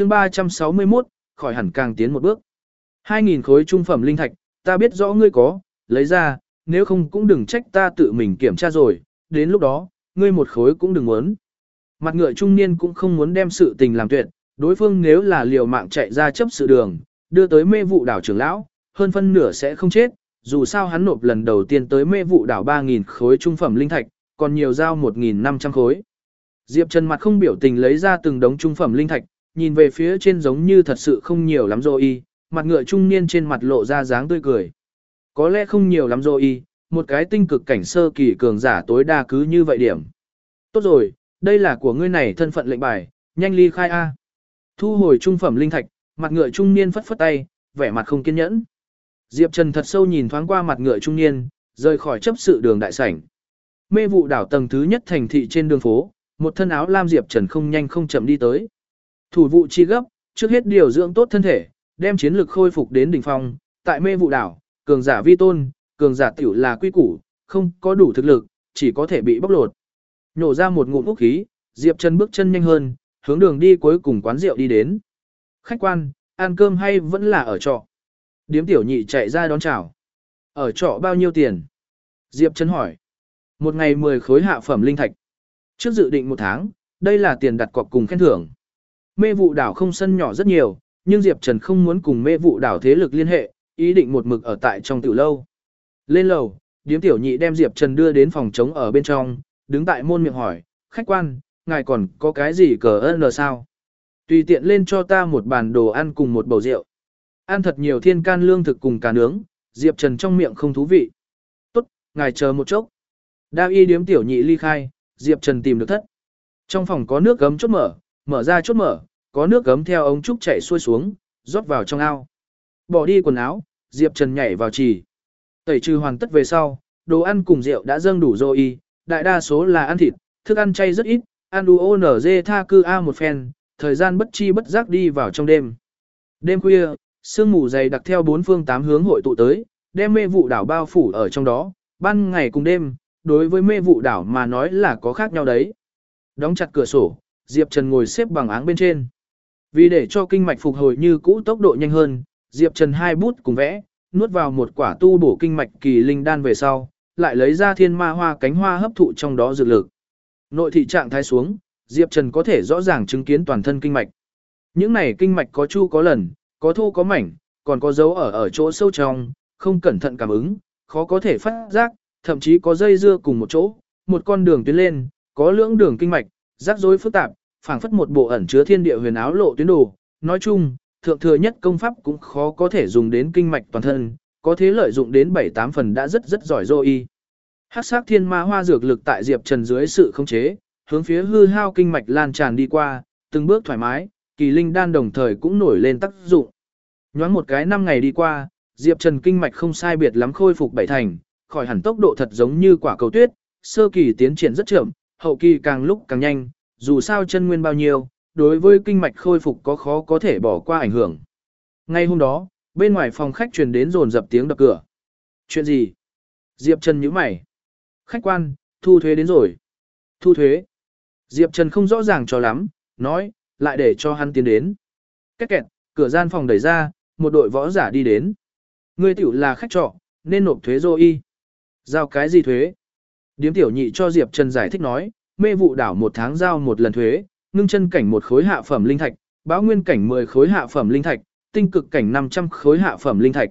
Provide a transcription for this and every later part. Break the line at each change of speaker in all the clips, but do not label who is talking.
chương 361, khỏi hẳn càng tiến một bước. 2.000 khối trung phẩm linh thạch, ta biết rõ ngươi có, lấy ra, nếu không cũng đừng trách ta tự mình kiểm tra rồi, đến lúc đó, ngươi một khối cũng đừng muốn. Mặt ngựa trung niên cũng không muốn đem sự tình làm tuyệt, đối phương nếu là liều mạng chạy ra chấp sự đường, đưa tới mê vụ đảo trưởng lão, hơn phân nửa sẽ không chết, dù sao hắn nộp lần đầu tiên tới mê vụ đảo 3.000 khối trung phẩm linh thạch, còn nhiều giao 1.500 khối. Diệp Trần mặt không biểu tình lấy ra từng đống trung phẩm linh thạch, nhìn về phía trên giống như thật sự không nhiều lắm rồi y mặt ngựa trung niên trên mặt lộ ra dáng tươi cười. Có lẽ không nhiều lắm rồi y một cái tinh cực cảnh sơ kỳ cường giả tối đa cứ như vậy điểm. Tốt rồi, đây là của ngươi này thân phận lệnh bài, nhanh ly khai A. Thu hồi trung phẩm linh thạch, mặt ngựa trung niên phất phất tay, vẻ mặt không kiên nhẫn. Diệp Trần thật sâu nhìn thoáng qua mặt ngựa trung niên, rời khỏi chấp sự đường đại sảnh. Mê vụ đảo tầng thứ nhất thành thị trên đường phố, một thân áo lam Diệp Trần không nhanh không chậm đi tới. Thủ vụ chi gấp, trước hết điều dưỡng tốt thân thể, đem chiến lực khôi phục đến đỉnh phong, tại mê vụ đảo, cường giả vi tôn, cường giả tiểu là quy củ, không có đủ thực lực, chỉ có thể bị bóc lột. Nhổ ra một ngụm vũ khí, Diệp Trần bước chân nhanh hơn, hướng đường đi cuối cùng quán rượu đi đến. Khách quan, ăn cơm hay vẫn là ở trọ? Điếm tiểu nhị chạy ra đón chào. Ở trọ bao nhiêu tiền? Diệp Trần hỏi. Một ngày 10 khối hạ phẩm linh thạch. Trước dự định một tháng, đây là tiền đặt cọc cùng khen thưởng. Mê vụ đảo không sân nhỏ rất nhiều, nhưng Diệp Trần không muốn cùng mê vụ đảo thế lực liên hệ, ý định một mực ở tại trong tiểu lâu. Lên lầu, điếm tiểu nhị đem Diệp Trần đưa đến phòng trống ở bên trong, đứng tại môn miệng hỏi, khách quan, ngài còn có cái gì cờ ơn sao? Tùy tiện lên cho ta một bàn đồ ăn cùng một bầu rượu. Ăn thật nhiều thiên can lương thực cùng cá nướng, Diệp Trần trong miệng không thú vị. Tốt, ngài chờ một chốc. Đa y điếm tiểu nhị ly khai, Diệp Trần tìm được thất. Trong phòng có nước gấm chốt mở, mở ra chốt mở, có nước gấm theo ống trúc chảy xuôi xuống, rót vào trong ao. Bỏ đi quần áo, Diệp Trần nhảy vào trì. Tẩy trừ hoàn tất về sau, đồ ăn cùng rượu đã dâng đủ rồi đại đa số là ăn thịt, thức ăn chay rất ít, ăn đu ONZ tha cư A một phen, thời gian bất chi bất giác đi vào trong đêm. Đêm khuya, sương mù dày đặc theo bốn phương tám hướng hội tụ tới, đem mê vụ đảo bao phủ ở trong đó, ban ngày cùng đêm, đối với mê vụ đảo mà nói là có khác nhau đấy. Đóng chặt cửa sổ, Diệp Trần ngồi xếp bằng áng bên trên. Vì để cho kinh mạch phục hồi như cũ tốc độ nhanh hơn, Diệp Trần hai bút cùng vẽ, nuốt vào một quả tu bổ kinh mạch kỳ linh đan về sau, lại lấy ra thiên ma hoa cánh hoa hấp thụ trong đó dược lực. Nội thị trạng thái xuống, Diệp Trần có thể rõ ràng chứng kiến toàn thân kinh mạch. Những này kinh mạch có chu có lần, có thu có mảnh, còn có dấu ở ở chỗ sâu trong, không cẩn thận cảm ứng, khó có thể phát giác, thậm chí có dây dưa cùng một chỗ, một con đường tuyến lên, có lưỡng đường kinh mạch, rắc rối phức tạp, phảng phất một bộ ẩn chứa thiên địa huyền áo lộ tuyến đồ. Nói chung, thượng thừa nhất công pháp cũng khó có thể dùng đến kinh mạch toàn thân, có thế lợi dụng đến 7-8 phần đã rất rất giỏi rồi y. Hắc sắc thiên ma hoa dược lực tại Diệp Trần dưới sự khống chế, hướng phía hư hao kinh mạch lan tràn đi qua, từng bước thoải mái, kỳ linh đan đồng thời cũng nổi lên tác dụng. Nhoáng một cái năm ngày đi qua, Diệp Trần kinh mạch không sai biệt lắm khôi phục bảy thành, khỏi hẳn tốc độ thật giống như quả cầu tuyết, sơ kỳ tiến triển rất chậm, hậu kỳ càng lúc càng nhanh, dù sao chân nguyên bao nhiêu, đối với kinh mạch khôi phục có khó có thể bỏ qua ảnh hưởng. Ngay hôm đó, bên ngoài phòng khách truyền đến rồn dập tiếng đập cửa. Chuyện gì? Diệp Trần nhíu mày. Khách quan, thu thuế đến rồi. Thu thuế. Diệp Trần không rõ ràng cho lắm, nói, lại để cho hắn tiến đến. Kết kẹt, cửa gian phòng đẩy ra, một đội võ giả đi đến. Ngươi tiểu là khách trọ, nên nộp thuế rồi y. Giao cái gì thuế? Điếm tiểu nhị cho Diệp Trần giải thích nói, mê vụ đảo một tháng giao một lần thuế, ngưng chân cảnh một khối hạ phẩm linh thạch, báo nguyên cảnh 10 khối hạ phẩm linh thạch, tinh cực cảnh 500 khối hạ phẩm linh thạch.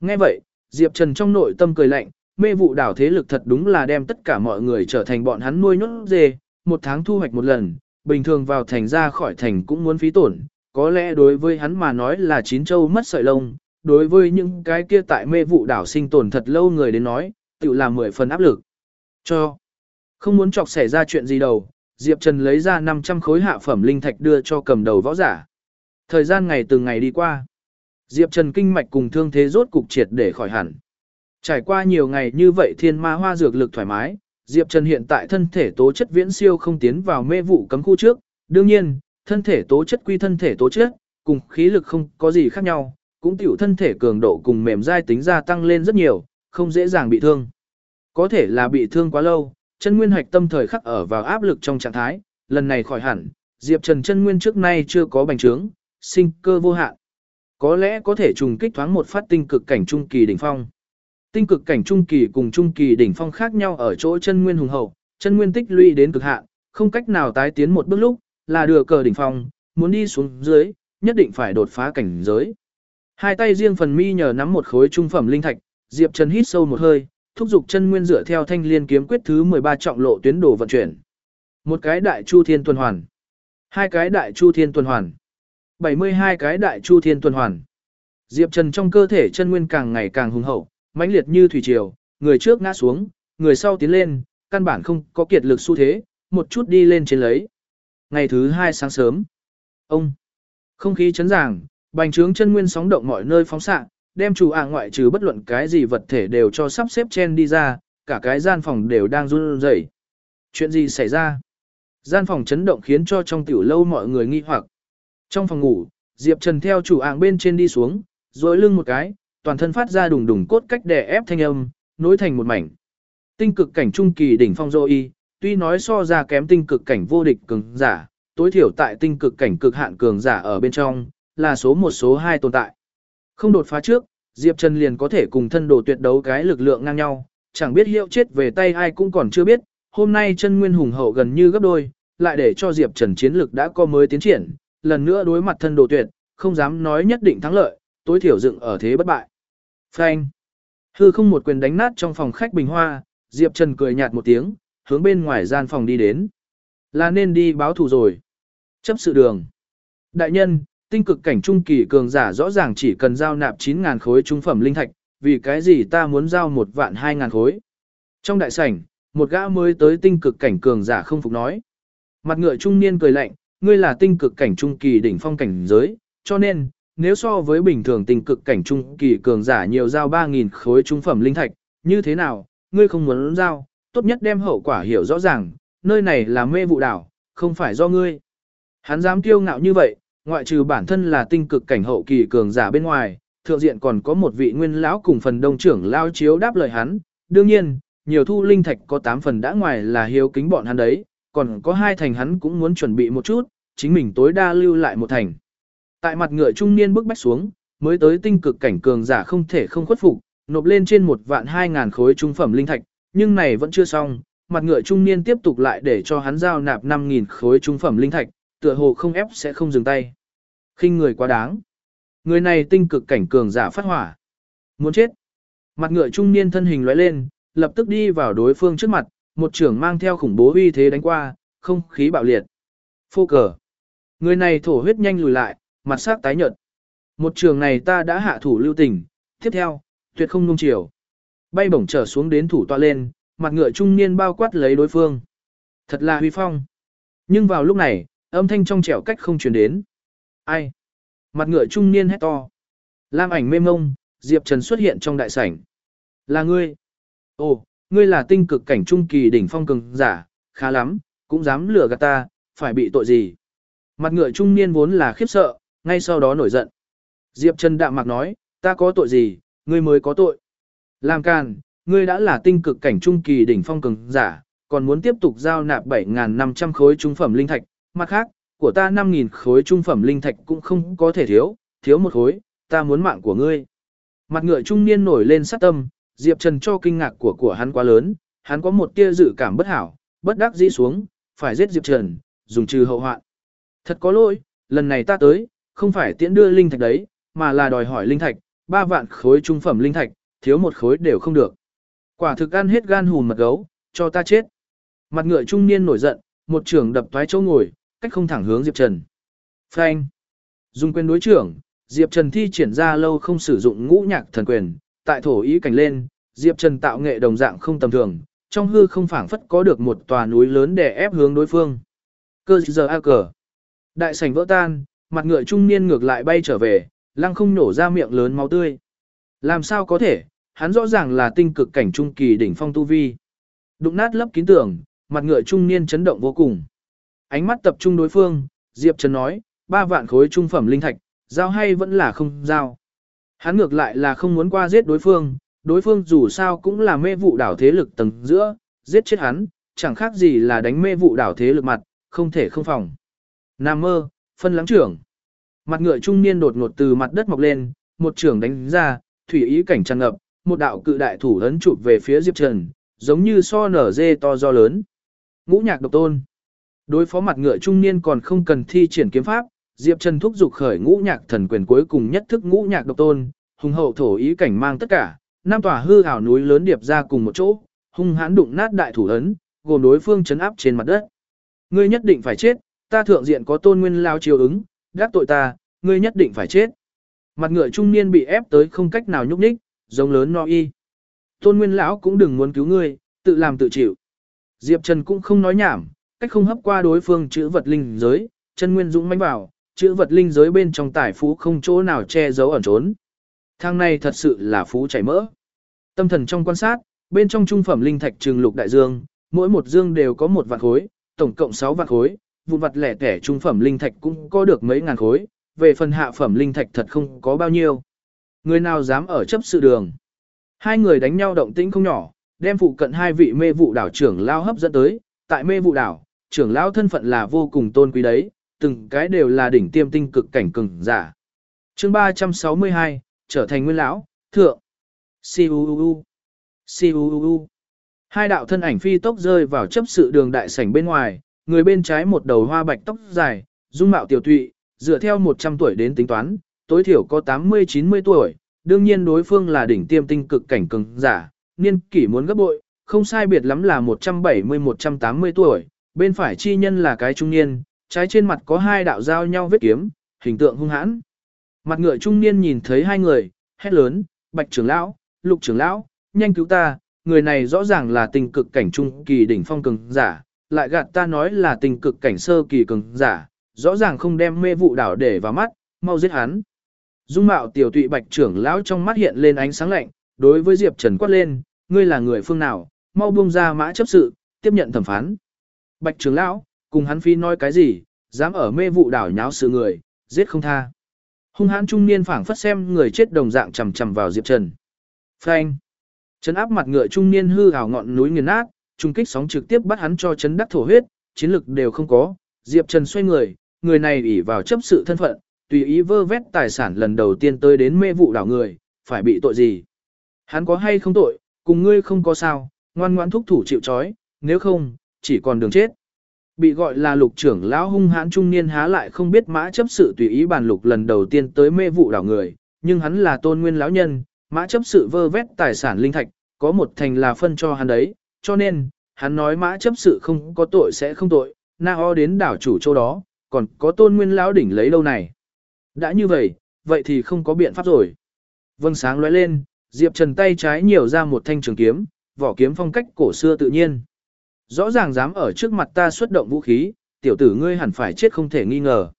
Nghe vậy, Diệp Trần trong nội tâm cười lạnh, mê vụ đảo thế lực thật đúng là đem tất cả mọi người trở thành bọn hắn nuôi nhốt dê, một tháng thu hoạch một lần, bình thường vào thành ra khỏi thành cũng muốn phí tổn, có lẽ đối với hắn mà nói là chín châu mất sợi lông, đối với những cái kia tại mê vụ đảo sinh tồn thật lâu người đến nói, tự làm mười phần áp lực. Cho. Không muốn chọc xảy ra chuyện gì đâu, Diệp Trần lấy ra 500 khối hạ phẩm linh thạch đưa cho cầm đầu võ giả. Thời gian ngày từng ngày đi qua. Diệp Trần kinh mạch cùng thương thế rốt cục triệt để khỏi hẳn. Trải qua nhiều ngày như vậy thiên ma hoa dược lực thoải mái, Diệp Trần hiện tại thân thể tố chất viễn siêu không tiến vào mê vụ cấm khu trước. Đương nhiên, thân thể tố chất quy thân thể tố chất, cùng khí lực không có gì khác nhau, cũng tiểu thân thể cường độ cùng mềm dai tính gia tăng lên rất nhiều, không dễ dàng bị thương. Có thể là bị thương quá lâu, chân nguyên hạch tâm thời khắc ở vào áp lực trong trạng thái, lần này khỏi hẳn, Diệp Trần chân nguyên trước nay chưa có bành trướng, sinh cơ vô hạn. Có lẽ có thể trùng kích thoáng một phát tinh cực cảnh trung kỳ đỉnh phong. Tinh cực cảnh trung kỳ cùng trung kỳ đỉnh phong khác nhau ở chỗ chân nguyên hùng hậu, chân nguyên tích lũy đến cực hạn, không cách nào tái tiến một bước lúc, là đưa cờ đỉnh phong, muốn đi xuống dưới, nhất định phải đột phá cảnh giới. Hai tay riêng phần mi nhờ nắm một khối trung phẩm linh thạch, Diệp Trần hít sâu một hơi, thúc giục chân nguyên dựa theo thanh liên kiếm quyết thứ 13 trọng lộ tuyến đồ vận chuyển. Một cái đại chu thiên tuần hoàn, hai cái đại chu thiên tuần hoàn, 72 cái đại chu thiên tuần hoàn. Diệp Trần trong cơ thể chân nguyên càng ngày càng hùng hậu, mãnh liệt như thủy triều, người trước ngã xuống, người sau tiến lên, căn bản không có kiệt lực xu thế, một chút đi lên trên lấy. Ngày thứ hai sáng sớm, ông, không khí chấn giảng, bành trướng chân nguyên sóng động mọi nơi phóng xạ, đem chủ ạ ngoại trừ bất luận cái gì vật thể đều cho sắp xếp chen đi ra, cả cái gian phòng đều đang run rẩy. Chuyện gì xảy ra? Gian phòng chấn động khiến cho trong tiểu lâu mọi người nghi hoặc. Trong phòng ngủ, Diệp Trần theo chủ ạng bên trên đi xuống, rồi lưng một cái, toàn thân phát ra đùng đùng cốt cách đè ép thanh âm, nối thành một mảnh. Tinh cực cảnh trung kỳ đỉnh phong dô y, tuy nói so ra kém tinh cực cảnh vô địch cường giả, tối thiểu tại tinh cực cảnh cực hạn cường giả ở bên trong, là số một số hai tồn tại. Không đột phá trước, Diệp Trần liền có thể cùng thân đồ tuyệt đấu cái lực lượng ngang nhau, chẳng biết hiệu chết về tay ai cũng còn chưa biết, hôm nay chân nguyên hùng hậu gần như gấp đôi, lại để cho Diệp Trần chiến lực đã có mới tiến triển, lần nữa đối mặt thân đồ tuyệt, không dám nói nhất định thắng lợi, tối thiểu dựng ở thế bất bại. Phanh. Hư không một quyền đánh nát trong phòng khách bình hoa, Diệp Trần cười nhạt một tiếng, hướng bên ngoài gian phòng đi đến. Là nên đi báo thù rồi. Chấp sự đường. Đại nhân, tinh cực cảnh trung kỳ cường giả rõ ràng chỉ cần giao nạp 9.000 khối trung phẩm linh thạch, vì cái gì ta muốn giao một vạn 2.000 khối. Trong đại sảnh, một gã mới tới tinh cực cảnh cường giả không phục nói. Mặt ngựa trung niên cười lạnh, ngươi là tinh cực cảnh trung kỳ đỉnh phong cảnh giới, cho nên, nếu so với bình thường tinh cực cảnh trung kỳ cường giả nhiều giao 3.000 khối trung phẩm linh thạch, như thế nào, ngươi không muốn giao, tốt nhất đem hậu quả hiểu rõ ràng, nơi này là mê vụ đảo, không phải do ngươi. Hắn dám kiêu ngạo như vậy, ngoại trừ bản thân là tinh cực cảnh hậu kỳ cường giả bên ngoài, thượng diện còn có một vị nguyên lão cùng phần đông trưởng lao chiếu đáp lời hắn, đương nhiên, nhiều thu linh thạch có 8 phần đã ngoài là hiếu kính bọn hắn đấy, còn có hai thành hắn cũng muốn chuẩn bị một chút, chính mình tối đa lưu lại một thành. Tại mặt ngựa trung niên bước bách xuống, mới tới tinh cực cảnh cường giả không thể không khuất phục, nộp lên trên một vạn hai ngàn khối trung phẩm linh thạch, nhưng này vẫn chưa xong, mặt ngựa trung niên tiếp tục lại để cho hắn giao nạp 5.000 khối trung phẩm linh thạch, tựa hồ không ép sẽ không dừng tay. khinh người quá đáng. Người này tinh cực cảnh cường giả phát hỏa. Muốn chết. Mặt ngựa trung niên thân hình lóe lên, lập tức đi vào đối phương trước mặt, một trưởng mang theo khủng bố uy thế đánh qua, không khí bạo liệt. Phô cờ. Người này thổ huyết nhanh lùi lại, mặt sắc tái nhợt. Một trường này ta đã hạ thủ lưu tình, tiếp theo, tuyệt không nung chiều. Bay bổng trở xuống đến thủ tọa lên, mặt ngựa trung niên bao quát lấy đối phương. Thật là huy phong. Nhưng vào lúc này, âm thanh trong trẻo cách không truyền đến. Ai? Mặt ngựa trung niên hét to. Lam ảnh mê mông, Diệp Trần xuất hiện trong đại sảnh. Là ngươi. Ồ, ngươi là tinh cực cảnh trung kỳ đỉnh phong cường giả, khá lắm, cũng dám lừa gạt ta, phải bị tội gì? Mặt ngựa trung niên vốn là khiếp sợ, ngay sau đó nổi giận. Diệp Trần đạm mạc nói, ta có tội gì, ngươi mới có tội. Làm càn, ngươi đã là tinh cực cảnh trung kỳ đỉnh phong cường giả, còn muốn tiếp tục giao nạp 7.500 khối trung phẩm linh thạch, mặt khác, của ta 5.000 khối trung phẩm linh thạch cũng không có thể thiếu, thiếu một khối, ta muốn mạng của ngươi. Mặt ngựa trung niên nổi lên sát tâm, Diệp Trần cho kinh ngạc của của hắn quá lớn, hắn có một tia dự cảm bất hảo, bất đắc dĩ xuống, phải giết Diệp Trần, dùng trừ hậu hoạn. Thật có lỗi, lần này ta tới, không phải tiễn đưa linh thạch đấy, mà là đòi hỏi linh thạch, ba vạn khối trung phẩm linh thạch, thiếu một khối đều không được. Quả thực ăn hết gan hùn mật gấu, cho ta chết. Mặt ngựa trung niên nổi giận, một trưởng đập toái chỗ ngồi, cách không thẳng hướng Diệp Trần. Phanh. Dùng quyền đối trưởng, Diệp Trần thi triển ra lâu không sử dụng ngũ nhạc thần quyền, tại thổ ý cảnh lên, Diệp Trần tạo nghệ đồng dạng không tầm thường, trong hư không phảng phất có được một tòa núi lớn để ép hướng đối phương. Cơ giờ a cờ. Đại sảnh vỡ tan, mặt ngựa trung niên ngược lại bay trở về, lăng không nổ ra miệng lớn máu tươi. Làm sao có thể, hắn rõ ràng là tinh cực cảnh trung kỳ đỉnh phong tu vi. Đụng nát lấp kín tường, mặt ngựa trung niên chấn động vô cùng. Ánh mắt tập trung đối phương, Diệp Trần nói, ba vạn khối trung phẩm linh thạch, giao hay vẫn là không giao. Hắn ngược lại là không muốn qua giết đối phương, đối phương dù sao cũng là mê vụ đảo thế lực tầng giữa, giết chết hắn, chẳng khác gì là đánh mê vụ đảo thế lực mặt, không thể không phòng. Nam mơ, phân lắng trưởng. Mặt ngựa trung niên đột ngột từ mặt đất mọc lên, một trưởng đánh ra, thủy ý cảnh tràn ngập, một đạo cự đại thủ ấn chụp về phía Diệp Trần, giống như so nở dê to do lớn. Ngũ nhạc độc tôn. Đối phó mặt ngựa trung niên còn không cần thi triển kiếm pháp, Diệp Trần thúc dục khởi ngũ nhạc thần quyền cuối cùng nhất thức ngũ nhạc độc tôn, hùng hậu thổ ý cảnh mang tất cả, năm tòa hư ảo núi lớn điệp ra cùng một chỗ, hung hãn đụng nát đại thủ ấn, gồm đối phương chấn áp trên mặt đất. Ngươi nhất định phải chết, ta thượng diện có tôn nguyên lao chiều ứng, đắc tội ta, ngươi nhất định phải chết. Mặt ngựa trung niên bị ép tới không cách nào nhúc nhích, giống lớn no y. Tôn nguyên lão cũng đừng muốn cứu ngươi, tự làm tự chịu. Diệp Trần cũng không nói nhảm, cách không hấp qua đối phương chữ vật linh giới, chân nguyên dũng mãnh vào, chữ vật linh giới bên trong tài phú không chỗ nào che giấu ẩn trốn. Thang này thật sự là phú chảy mỡ. Tâm thần trong quan sát, bên trong trung phẩm linh thạch trường lục đại dương, mỗi một dương đều có một vạn khối, tổng cộng 6 vạn khối, vụn vặt lẻ tẻ trung phẩm linh thạch cũng có được mấy ngàn khối, về phần hạ phẩm linh thạch thật không có bao nhiêu. Người nào dám ở chấp sự đường. Hai người đánh nhau động tĩnh không nhỏ, đem phụ cận hai vị mê vụ đảo trưởng lao hấp dẫn tới, tại mê vụ đảo, trưởng lão thân phận là vô cùng tôn quý đấy, từng cái đều là đỉnh tiêm tinh cực cảnh cường giả. Chương 362, trở thành nguyên lão, thượng. Siu Siu Hai đạo thân ảnh phi tốc rơi vào chấp sự đường đại sảnh bên ngoài, người bên trái một đầu hoa bạch tóc dài, dung mạo tiểu tụy, dựa theo 100 tuổi đến tính toán, tối thiểu có 80-90 tuổi, đương nhiên đối phương là đỉnh tiêm tinh cực cảnh cường giả, niên kỷ muốn gấp bội, không sai biệt lắm là 170-180 tuổi, bên phải chi nhân là cái trung niên, trái trên mặt có hai đạo giao nhau vết kiếm, hình tượng hung hãn. Mặt ngựa trung niên nhìn thấy hai người, hét lớn, bạch trưởng lão, lục trưởng lão, nhanh cứu ta, người này rõ ràng là tình cực cảnh trung kỳ đỉnh phong cường giả, lại gạt ta nói là tình cực cảnh sơ kỳ cường giả, rõ ràng không đem mê vụ đảo để vào mắt, mau giết hắn. Dung mạo tiểu tụy bạch trưởng lão trong mắt hiện lên ánh sáng lạnh, đối với Diệp Trần quát lên, ngươi là người phương nào, mau buông ra mã chấp sự, tiếp nhận thẩm phán. Bạch trưởng lão, cùng hắn phi nói cái gì, dám ở mê vụ đảo nháo sự người, giết không tha. Hung hãn trung niên phảng phất xem người chết đồng dạng chầm chầm vào Diệp Trần. Phanh. Chấn áp mặt ngựa trung niên hư ảo ngọn núi nghiền nát, trung kích sóng trực tiếp bắt hắn cho chấn đắc thổ huyết, chiến lực đều không có. Diệp Trần xoay người, người này ủy vào chấp sự thân phận, tùy ý vơ vét tài sản lần đầu tiên tới đến mê vụ đảo người, phải bị tội gì? Hắn có hay không tội, cùng ngươi không có sao, ngoan ngoãn thúc thủ chịu trói, nếu không, chỉ còn đường chết. Bị gọi là lục trưởng lão hung hãn trung niên há lại không biết mã chấp sự tùy ý bàn lục lần đầu tiên tới mê vụ đảo người, nhưng hắn là tôn nguyên lão nhân, mã chấp sự vơ vét tài sản linh thạch, có một thành là phân cho hắn đấy, cho nên, hắn nói mã chấp sự không có tội sẽ không tội, na o đến đảo chủ châu đó, còn có tôn nguyên lão đỉnh lấy lâu này. Đã như vậy, vậy thì không có biện pháp rồi. Vâng sáng lóe lên, Diệp Trần tay trái nhiều ra một thanh trường kiếm, vỏ kiếm phong cách cổ xưa tự nhiên. Rõ ràng dám ở trước mặt ta xuất động vũ khí, tiểu tử ngươi hẳn phải chết không thể nghi ngờ.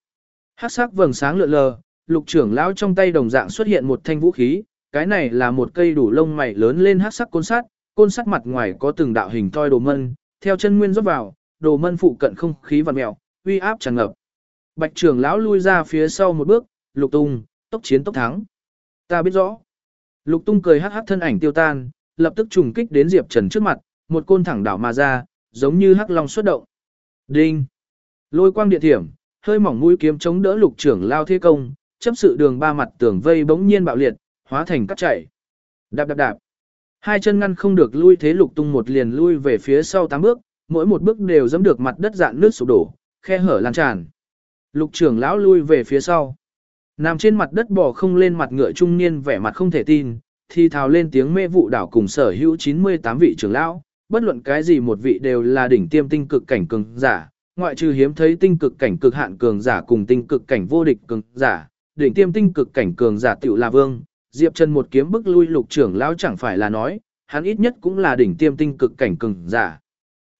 Hắc sắc vầng sáng lượn lờ, lục trưởng lão trong tay đồng dạng xuất hiện một thanh vũ khí, cái này là một cây đủ lông mày lớn lên hắc sắc côn sắt, côn sắt mặt ngoài có từng đạo hình toi đồ mân, theo chân nguyên rót vào, đồ mân phụ cận không khí vặn mèo, uy áp tràn ngập. Bạch trưởng lão lui ra phía sau một bước, lục tung, tốc chiến tốc thắng. Ta biết rõ. Lục tung cười hắc hắc thân ảnh tiêu tan, lập tức trùng kích đến Diệp Trần trước mặt, một côn thẳng đảo mà ra, giống như hắc long xuất động. Đinh! Lôi quang địa thiểm, hơi mỏng mũi kiếm chống đỡ lục trưởng lao thế công, chấp sự đường ba mặt tường vây bỗng nhiên bạo liệt, hóa thành cắt chảy. Đạp đạp đạp. Hai chân ngăn không được lui thế lục tung một liền lui về phía sau tám bước, mỗi một bước đều dẫm được mặt đất dạn nước sụp đổ, khe hở lan tràn. Lục trưởng lão lui về phía sau. Nằm trên mặt đất bò không lên mặt ngựa trung niên vẻ mặt không thể tin, thì thào lên tiếng mê vụ đảo cùng sở hữu 98 vị trưởng lão, bất luận cái gì một vị đều là đỉnh tiêm tinh cực cảnh cường giả, ngoại trừ hiếm thấy tinh cực cảnh cực hạn cường giả cùng tinh cực cảnh vô địch cường giả, đỉnh tiêm tinh cực cảnh cường giả tiểu là vương, Diệp Trần một kiếm bức lui lục trưởng lão chẳng phải là nói, hắn ít nhất cũng là đỉnh tiêm tinh cực cảnh cường giả.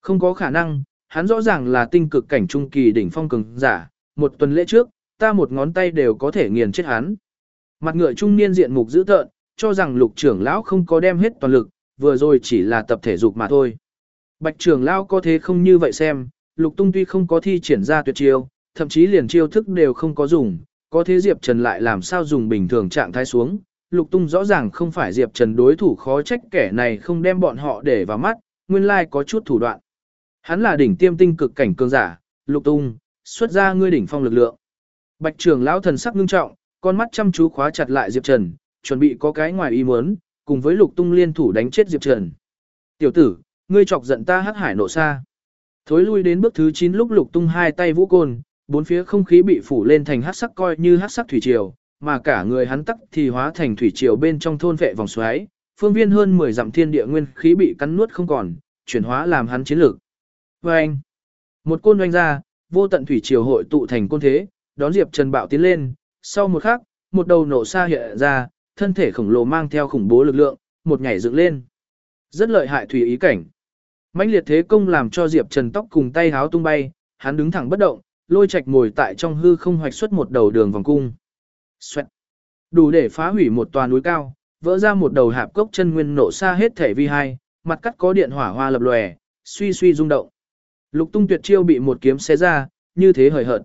Không có khả năng, hắn rõ ràng là tinh cực cảnh trung kỳ đỉnh phong cường giả, một tuần lễ trước, ta một ngón tay đều có thể nghiền chết hắn. Mặt ngựa trung niên diện mục dữ tợn, cho rằng lục trưởng lão không có đem hết toàn lực, vừa rồi chỉ là tập thể dục mà thôi. Bạch trưởng lão có thế không như vậy xem, lục tung tuy không có thi triển ra tuyệt chiêu, thậm chí liền chiêu thức đều không có dùng, có thế Diệp Trần lại làm sao dùng bình thường trạng thái xuống. Lục tung rõ ràng không phải Diệp Trần đối thủ khó trách kẻ này không đem bọn họ để vào mắt, nguyên lai có chút thủ đoạn. Hắn là đỉnh tiêm tinh cực cảnh cường giả, lục tung, xuất ra ngươi đỉnh phong lực lượng. Bạch trưởng lão thần sắc ngưng trọng, con mắt chăm chú khóa chặt lại Diệp Trần, chuẩn bị có cái ngoài ý muốn, cùng với Lục Tung liên thủ đánh chết Diệp Trần. "Tiểu tử, ngươi chọc giận ta hắc hải nộ xa." Thối lui đến bước thứ 9 lúc Lục Tung hai tay vũ côn, bốn phía không khí bị phủ lên thành hắc sắc coi như hắc sắc thủy triều, mà cả người hắn tắc thì hóa thành thủy triều bên trong thôn vệ vòng xoáy, phương viên hơn 10 dặm thiên địa nguyên khí bị cắn nuốt không còn, chuyển hóa làm hắn chiến lược. Vâng! Một côn doanh ra, vô tận thủy triều hội tụ thành côn thế, đón Diệp Trần bạo tiến lên, sau một khắc, một đầu nổ xa hiện ra, thân thể khổng lồ mang theo khủng bố lực lượng, một nhảy dựng lên. Rất lợi hại thủy ý cảnh. mãnh liệt thế công làm cho Diệp Trần tóc cùng tay háo tung bay, hắn đứng thẳng bất động, lôi trạch ngồi tại trong hư không hoạch xuất một đầu đường vòng cung. Xoẹt. Đủ để phá hủy một tòa núi cao, vỡ ra một đầu hạp cốc chân nguyên nổ xa hết thể vi hai, mặt cắt có điện hỏa hoa lập lòe, suy suy rung động. Lục tung tuyệt chiêu bị một kiếm xé ra, như thế hời hợt.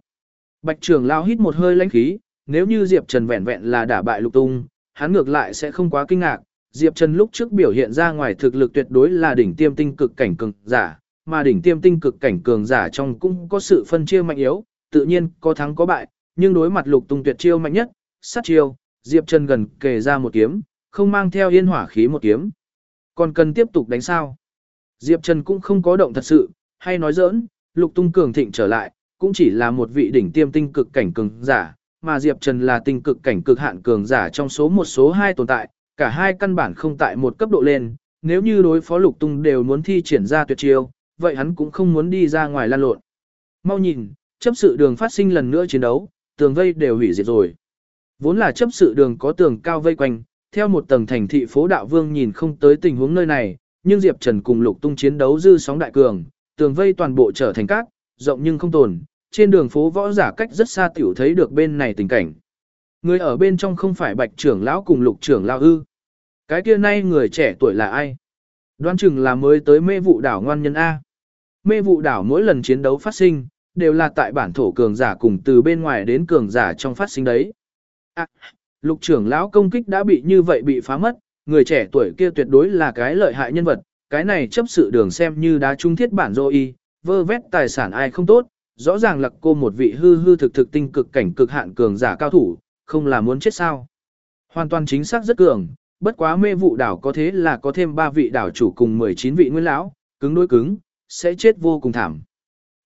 Bạch Trường lao hít một hơi lãnh khí, nếu như Diệp Trần vẹn vẹn là đả bại lục tung, hắn ngược lại sẽ không quá kinh ngạc. Diệp Trần lúc trước biểu hiện ra ngoài thực lực tuyệt đối là đỉnh tiêm tinh cực cảnh cường giả, mà đỉnh tiêm tinh cực cảnh cường giả trong cũng có sự phân chia mạnh yếu, tự nhiên có thắng có bại, nhưng đối mặt lục tung tuyệt chiêu mạnh nhất, sát chiêu, Diệp Trần gần kề ra một kiếm, không mang theo yên hỏa khí một kiếm. Còn cần tiếp tục đánh sao? Diệp Trần cũng không có động thật sự, hay nói giỡn, lục tung cường thịnh trở lại, cũng chỉ là một vị đỉnh tiêm tinh cực cảnh cường giả, mà Diệp Trần là tình cực cảnh cực hạn cường giả trong số một số hai tồn tại, cả hai căn bản không tại một cấp độ lên, nếu như đối phó lục tung đều muốn thi triển ra tuyệt chiêu, vậy hắn cũng không muốn đi ra ngoài lan lộn. Mau nhìn, chấp sự đường phát sinh lần nữa chiến đấu, tường vây đều hủy diệt rồi. Vốn là chấp sự đường có tường cao vây quanh, theo một tầng thành thị phố đạo vương nhìn không tới tình huống nơi này, nhưng Diệp Trần cùng Lục Tung chiến đấu dư sóng đại cường, tường vây toàn bộ trở thành cát, rộng nhưng không tồn, trên đường phố võ giả cách rất xa tiểu thấy được bên này tình cảnh. Người ở bên trong không phải Bạch trưởng lão cùng Lục trưởng lão ư? Cái kia nay người trẻ tuổi là ai? Đoán chừng là mới tới mê vụ đảo ngoan nhân A. Mê vụ đảo mỗi lần chiến đấu phát sinh, đều là tại bản thổ cường giả cùng từ bên ngoài đến cường giả trong phát sinh đấy. À, lục trưởng lão công kích đã bị như vậy bị phá mất, người trẻ tuổi kia tuyệt đối là cái lợi hại nhân vật, cái này chấp sự đường xem như đá trung thiết bản dô y, vơ vét tài sản ai không tốt, rõ ràng là cô một vị hư hư thực thực tinh cực cảnh cực hạn cường giả cao thủ, không là muốn chết sao. Hoàn toàn chính xác rất cường, bất quá mê vụ đảo có thế là có thêm 3 vị đảo chủ cùng 19 vị nguyên lão, cứng đối cứng, sẽ chết vô cùng thảm.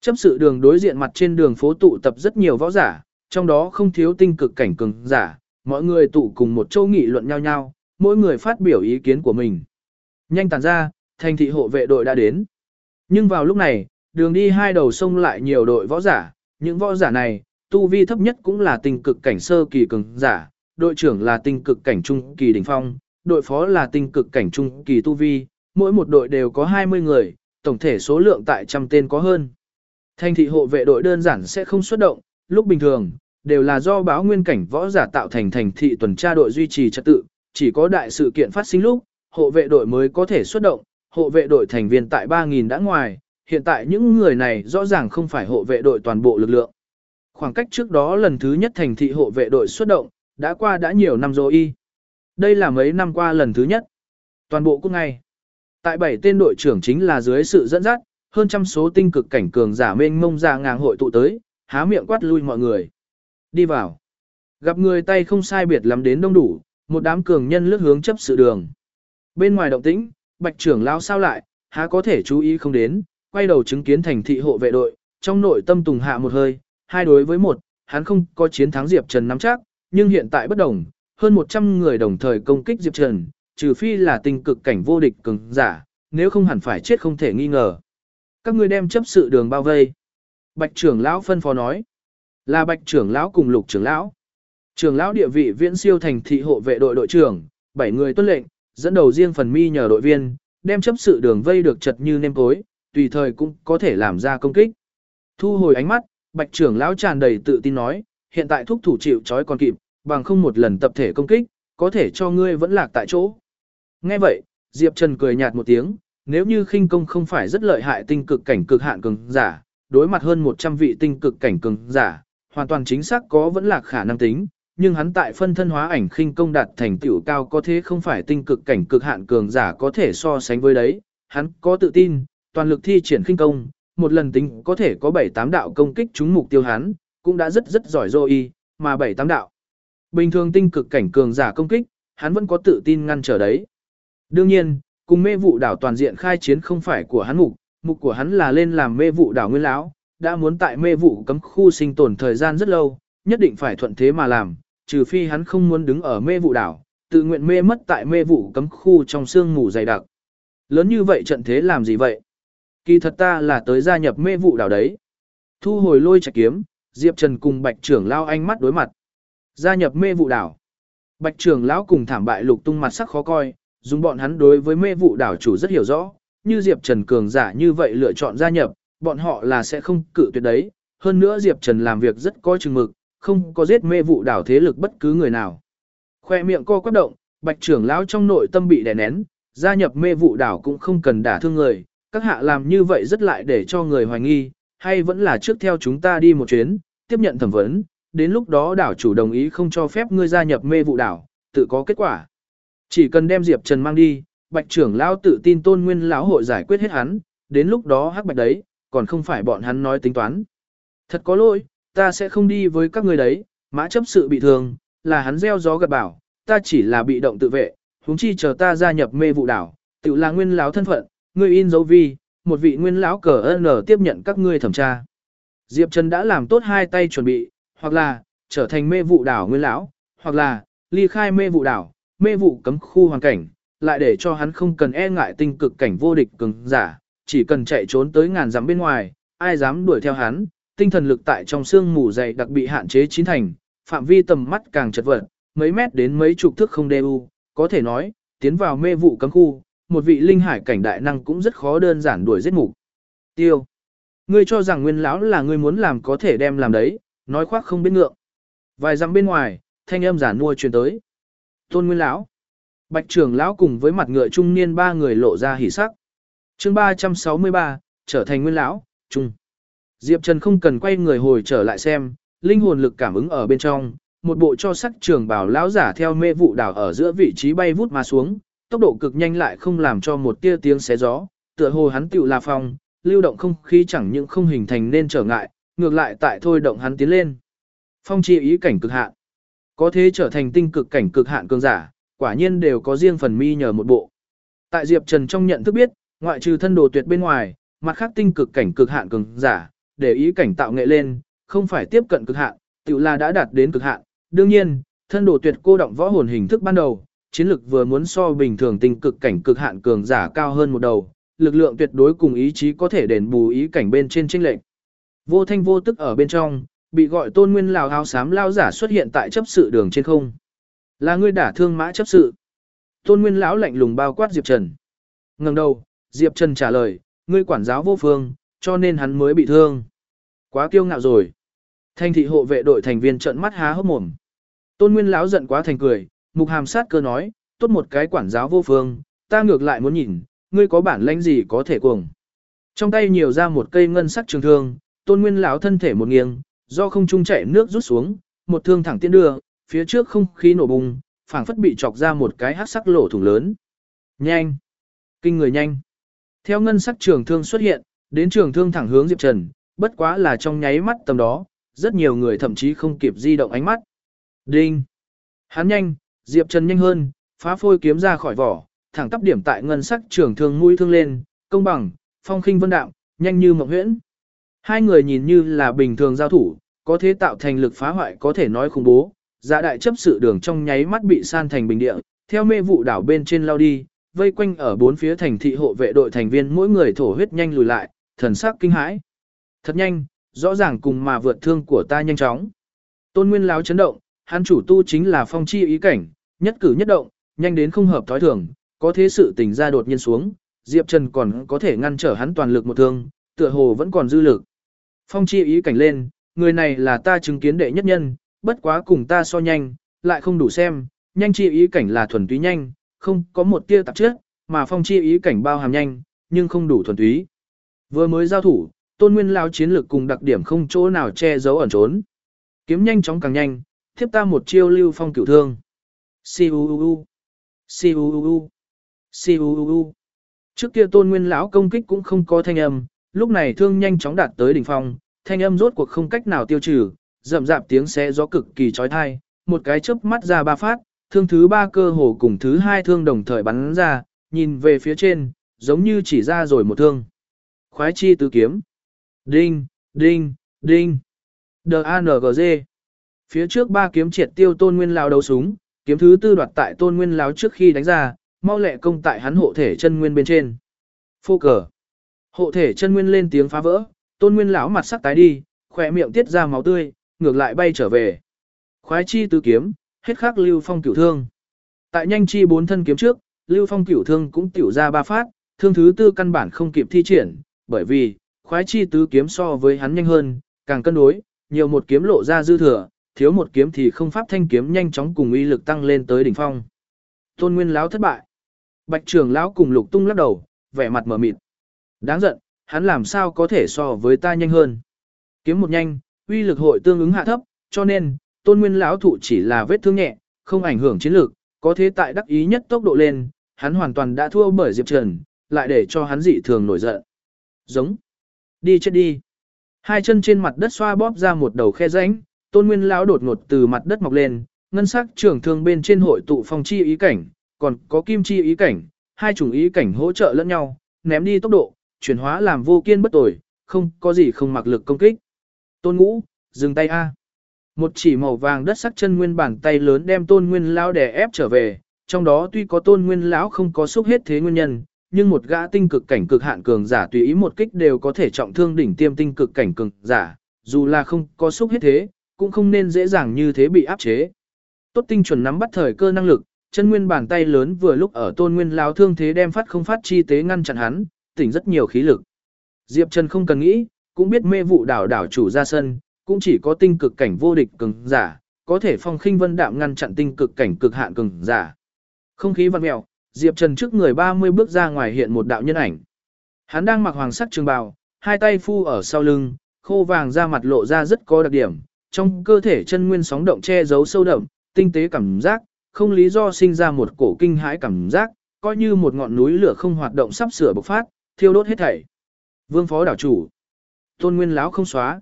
Chấp sự đường đối diện mặt trên đường phố tụ tập rất nhiều võ giả, trong đó không thiếu tinh cực cảnh cường giả, mọi người tụ cùng một châu nghị luận nhau nhau, mỗi người phát biểu ý kiến của mình. Nhanh tàn ra, thành thị hộ vệ đội đã đến. Nhưng vào lúc này, đường đi hai đầu sông lại nhiều đội võ giả, những võ giả này, tu vi thấp nhất cũng là tinh cực cảnh sơ kỳ cường giả, đội trưởng là tinh cực cảnh trung kỳ đỉnh phong, đội phó là tinh cực cảnh trung kỳ tu vi, mỗi một đội đều có 20 người, tổng thể số lượng tại trăm tên có hơn. Thành thị hộ vệ đội đơn giản sẽ không xuất động, lúc bình thường, đều là do báo nguyên cảnh võ giả tạo thành thành thị tuần tra đội duy trì trật tự, chỉ có đại sự kiện phát sinh lúc, hộ vệ đội mới có thể xuất động, hộ vệ đội thành viên tại 3.000 đã ngoài, hiện tại những người này rõ ràng không phải hộ vệ đội toàn bộ lực lượng. Khoảng cách trước đó lần thứ nhất thành thị hộ vệ đội xuất động, đã qua đã nhiều năm rồi y. Đây là mấy năm qua lần thứ nhất. Toàn bộ cũng ngay. Tại bảy tên đội trưởng chính là dưới sự dẫn dắt, hơn trăm số tinh cực cảnh cường giả mênh mông ra ngang hội tụ tới, há miệng quát lui mọi người. Đi vào. Gặp người tay không sai biệt lắm đến đông đủ, một đám cường nhân lướt hướng chấp sự đường. Bên ngoài động tĩnh, bạch trưởng lao sao lại, há có thể chú ý không đến, quay đầu chứng kiến thành thị hộ vệ đội, trong nội tâm tùng hạ một hơi, hai đối với một, hắn không có chiến thắng Diệp Trần nắm chắc, nhưng hiện tại bất đồng, hơn 100 người đồng thời công kích Diệp Trần, trừ phi là tình cực cảnh vô địch cường giả, nếu không hẳn phải chết không thể nghi ngờ. Các ngươi đem chấp sự đường bao vây. Bạch trưởng lão phân phó nói, là bạch trưởng lão cùng lục trưởng lão. Trưởng lão địa vị viễn siêu thành thị hộ vệ đội đội trưởng, 7 người tuân lệnh, dẫn đầu riêng phần mi nhờ đội viên, đem chấp sự đường vây được chật như nêm cối, tùy thời cũng có thể làm ra công kích. Thu hồi ánh mắt, bạch trưởng lão tràn đầy tự tin nói, hiện tại thúc thủ chịu trói còn kịp, bằng không một lần tập thể công kích, có thể cho ngươi vẫn lạc tại chỗ. Nghe vậy, Diệp Trần cười nhạt một tiếng, nếu như khinh công không phải rất lợi hại tinh cực cảnh cực hạn cường giả, đối mặt hơn 100 vị tinh cực cảnh cường giả, hoàn toàn chính xác có vẫn là khả năng tính, nhưng hắn tại phân thân hóa ảnh khinh công đạt thành tựu cao có thế không phải tinh cực cảnh cực hạn cường giả có thể so sánh với đấy, hắn có tự tin, toàn lực thi triển khinh công, một lần tính có thể có 7-8 đạo công kích trúng mục tiêu hắn, cũng đã rất rất giỏi rồi mà 7-8 đạo. Bình thường tinh cực cảnh cường giả công kích, hắn vẫn có tự tin ngăn trở đấy. Đương nhiên, cùng mê vụ đảo toàn diện khai chiến không phải của hắn mục, mục của hắn là lên làm mê vụ đảo nguyên lão, đã muốn tại mê vụ cấm khu sinh tồn thời gian rất lâu, nhất định phải thuận thế mà làm, trừ phi hắn không muốn đứng ở mê vụ đảo, tự nguyện mê mất tại mê vụ cấm khu trong sương mù dày đặc. Lớn như vậy trận thế làm gì vậy? Kỳ thật ta là tới gia nhập mê vụ đảo đấy. Thu hồi lôi trạch kiếm, Diệp Trần cùng Bạch trưởng lao ánh mắt đối mặt. Gia nhập mê vụ đảo. Bạch trưởng lão cùng thảm bại lục tung mặt sắc khó coi, dùng bọn hắn đối với mê vụ đảo chủ rất hiểu rõ, như Diệp Trần cường giả như vậy lựa chọn gia nhập, bọn họ là sẽ không cự tuyệt đấy. Hơn nữa Diệp Trần làm việc rất có chừng mực, không có giết mê vụ đảo thế lực bất cứ người nào. Khoe miệng co quắp động, Bạch trưởng lão trong nội tâm bị đè nén, gia nhập mê vụ đảo cũng không cần đả thương người, các hạ làm như vậy rất lại để cho người hoài nghi, hay vẫn là trước theo chúng ta đi một chuyến, tiếp nhận thẩm vấn, đến lúc đó đảo chủ đồng ý không cho phép ngươi gia nhập mê vụ đảo, tự có kết quả. Chỉ cần đem Diệp Trần mang đi, Bạch trưởng lão tự tin Tôn Nguyên lão hội giải quyết hết hắn, đến lúc đó hắc bạch đấy, còn không phải bọn hắn nói tính toán. Thật có lỗi, ta sẽ không đi với các ngươi đấy, mã chấp sự bị thương, là hắn gieo gió gật bảo, ta chỉ là bị động tự vệ, huống chi chờ ta gia nhập mê vụ đảo, tự là nguyên lão thân phận, ngươi in dấu vi, một vị nguyên lão cờ ơn tiếp nhận các ngươi thẩm tra. Diệp Trần đã làm tốt hai tay chuẩn bị, hoặc là trở thành mê vụ đảo nguyên lão, hoặc là ly khai mê vụ đảo, mê vụ cấm khu hoàn cảnh, lại để cho hắn không cần e ngại tinh cực cảnh vô địch cường giả, chỉ cần chạy trốn tới ngàn dặm bên ngoài, ai dám đuổi theo hắn, tinh thần lực tại trong xương mù dày đặc bị hạn chế chín thành, phạm vi tầm mắt càng chật vật, mấy mét đến mấy chục thước không đeo, có thể nói, tiến vào mê vụ cấm khu, một vị linh hải cảnh đại năng cũng rất khó đơn giản đuổi giết mục. Tiêu. Ngươi cho rằng nguyên lão là ngươi muốn làm có thể đem làm đấy, nói khoác không biết ngượng. Vài dặm bên ngoài, thanh âm giản mua truyền tới. Tôn Nguyên lão, Bạch trưởng lão cùng với mặt ngựa trung niên ba người lộ ra hỉ sắc. Chương 363, trở thành Nguyên lão, trung. Diệp Trần không cần quay người hồi trở lại xem, linh hồn lực cảm ứng ở bên trong, một bộ cho sắc trường bảo lão giả theo mê vụ đảo ở giữa vị trí bay vút mà xuống, tốc độ cực nhanh lại không làm cho một tia tiếng xé gió, tựa hồ hắn tựu là phong, lưu động không khí chẳng những không hình thành nên trở ngại, ngược lại tại thôi động hắn tiến lên. Phong chi ý cảnh cực hạn, có thế trở thành tinh cực cảnh cực hạn cường giả, quả nhiên đều có riêng phần mi nhờ một bộ. Tại Diệp Trần trong nhận thức biết, ngoại trừ thân đồ tuyệt bên ngoài, mặt khác tinh cực cảnh cực hạn cường giả, để ý cảnh tạo nghệ lên, không phải tiếp cận cực hạn, tự là đã đạt đến cực hạn. Đương nhiên, thân đồ tuyệt cô động võ hồn hình thức ban đầu, chiến lực vừa muốn so bình thường tinh cực cảnh cực hạn cường giả cao hơn một đầu, lực lượng tuyệt đối cùng ý chí có thể đền bù ý cảnh bên trên chênh lệch. Vô thanh vô tức ở bên trong, bị gọi Tôn Nguyên lão áo xám lao giả xuất hiện tại chấp sự đường trên không. Là ngươi đả thương mã chấp sự. Tôn Nguyên lão lạnh lùng bao quát Diệp Trần. Ngẩng đầu, Diệp Trần trả lời, ngươi quản giáo vô phương, cho nên hắn mới bị thương. Quá kiêu ngạo rồi. Thanh thị hộ vệ đội thành viên trợn mắt há hốc mồm. Tôn Nguyên lão giận quá thành cười, mục hàm sát cơ nói, tốt một cái quản giáo vô phương, ta ngược lại muốn nhìn, ngươi có bản lãnh gì có thể cuồng. Trong tay nhiều ra một cây ngân sắc trường thương, Tôn Nguyên lão thân thể một nghiêng, do không trung chảy nước rút xuống, một thương thẳng tiến đưa, phía trước không khí nổ bùng, phảng phất bị chọc ra một cái hắc sắc lỗ thủng lớn. Nhanh! Kinh người nhanh! Theo ngân sắc trường thương xuất hiện, đến trường thương thẳng hướng Diệp Trần, bất quá là trong nháy mắt tầm đó, rất nhiều người thậm chí không kịp di động ánh mắt. Đinh! Hắn nhanh, Diệp Trần nhanh hơn, phá phôi kiếm ra khỏi vỏ, thẳng tắp điểm tại ngân sắc trường thương mũi thương lên, công bằng, phong khinh vân đạm, nhanh như mộng huyễn. Hai người nhìn như là bình thường giao thủ, có thế tạo thành lực phá hoại có thể nói khủng bố. Dạ đại chấp sự đường trong nháy mắt bị san thành bình địa, theo mê vụ đảo bên trên lao đi, vây quanh ở bốn phía thành thị hộ vệ đội thành viên mỗi người thổ huyết nhanh lùi lại, thần sắc kinh hãi. Thật nhanh, rõ ràng cùng mà vượt thương của ta nhanh chóng. Tôn Nguyên láo chấn động, hắn chủ tu chính là phong chi ý cảnh, nhất cử nhất động, nhanh đến không hợp thói thường, có thế sự tình ra đột nhiên xuống, Diệp Trần còn có thể ngăn trở hắn toàn lực một thương, tựa hồ vẫn còn dư lực. Phong chi ý cảnh lên, người này là ta chứng kiến đệ nhất nhân, bất quá cùng ta so nhanh, lại không đủ xem, nhanh chi ý cảnh là thuần túy nhanh, không có một tia tạp chất, mà phong chi ý cảnh bao hàm nhanh, nhưng không đủ thuần túy. Vừa mới giao thủ, tôn nguyên lao chiến lược cùng đặc điểm không chỗ nào che giấu ẩn trốn. Kiếm nhanh chóng càng nhanh, tiếp ta một chiêu lưu phong cửu thương. Siu Siu Siu Trước kia tôn nguyên lão công kích cũng không có thanh âm, lúc này thương nhanh chóng đạt tới đỉnh phong, thanh âm rốt cuộc không cách nào tiêu trừ, rậm rạp tiếng xé gió cực kỳ chói tai, một cái chớp mắt ra ba phát, thương thứ ba cơ hồ cùng thứ hai thương đồng thời bắn ra, nhìn về phía trên, giống như chỉ ra rồi một thương. Khoái chi tứ kiếm. Đinh, đinh, đinh. D-A-N-G-Z. Phía trước ba kiếm triệt tiêu tôn nguyên lao đấu súng, kiếm thứ tư đoạt tại tôn nguyên láo trước khi đánh ra, mau lẹ công tại hắn hộ thể chân nguyên bên trên. Phô cờ. Hộ thể chân nguyên lên tiếng phá vỡ, tôn nguyên lão mặt sắc tái đi, khỏe miệng tiết ra máu tươi, ngược lại bay trở về. Khoái chi tứ kiếm, hết khắc lưu phong cửu thương. Tại nhanh chi bốn thân kiếm trước, lưu phong cửu thương cũng tiểu ra ba phát, thương thứ tư căn bản không kịp thi triển, bởi vì, khoái chi tứ kiếm so với hắn nhanh hơn, càng cân đối, nhiều một kiếm lộ ra dư thừa, thiếu một kiếm thì không pháp thanh kiếm nhanh chóng cùng uy lực tăng lên tới đỉnh phong. Tôn Nguyên lão thất bại. Bạch trưởng lão cùng Lục Tung lắc đầu, vẻ mặt mở mịt. Đáng giận, hắn làm sao có thể so với ta nhanh hơn? Kiếm một nhanh, uy lực hội tương ứng hạ thấp, cho nên, Tôn Nguyên lão thụ chỉ là vết thương nhẹ, không ảnh hưởng chiến lược, có thế tại đắc ý nhất tốc độ lên, hắn hoàn toàn đã thua bởi Diệp Trần, lại để cho hắn dị thường nổi giận. Giống. Đi chết đi. Hai chân trên mặt đất xoa bóp ra một đầu khe rãnh, Tôn Nguyên lão đột ngột từ mặt đất mọc lên, ngân sắc trưởng thương bên trên hội tụ phong chi ý cảnh, còn có kim chi ý cảnh, hai chủng ý cảnh hỗ trợ lẫn nhau, ném đi tốc độ, chuyển hóa làm vô kiên bất tồi, không có gì không mặc lực công kích. Tôn Ngũ, dừng tay a. Một chỉ màu vàng đất sắc chân nguyên bản tay lớn đem Tôn Nguyên lão đè ép trở về, trong đó tuy có Tôn Nguyên lão không có xúc hết thế nguyên nhân, nhưng một gã tinh cực cảnh cực hạn cường giả tùy ý một kích đều có thể trọng thương đỉnh tiêm tinh cực cảnh cường giả, dù là không có xúc hết thế, cũng không nên dễ dàng như thế bị áp chế. Tốt tinh chuẩn nắm bắt thời cơ năng lực, chân nguyên bàn tay lớn vừa lúc ở tôn nguyên lao thương thế đem phát không phát chi tế ngăn chặn hắn, tỉnh rất nhiều khí lực. Diệp Trần không cần nghĩ, cũng biết mê vụ đảo đảo chủ ra sân, cũng chỉ có tinh cực cảnh vô địch cường giả, có thể phong khinh vân đạm ngăn chặn tinh cực cảnh cực hạn cường giả. Không khí văn mèo, Diệp Trần trước người 30 bước ra ngoài hiện một đạo nhân ảnh. Hắn đang mặc hoàng sắc trường bào, hai tay phu ở sau lưng, khô vàng da mặt lộ ra rất có đặc điểm, trong cơ thể chân nguyên sóng động che giấu sâu đậm, tinh tế cảm giác, không lý do sinh ra một cổ kinh hãi cảm giác, coi như một ngọn núi lửa không hoạt động sắp sửa bộc phát, thiêu đốt hết thảy. Vương phó đảo chủ, Tôn Nguyên lão không xóa.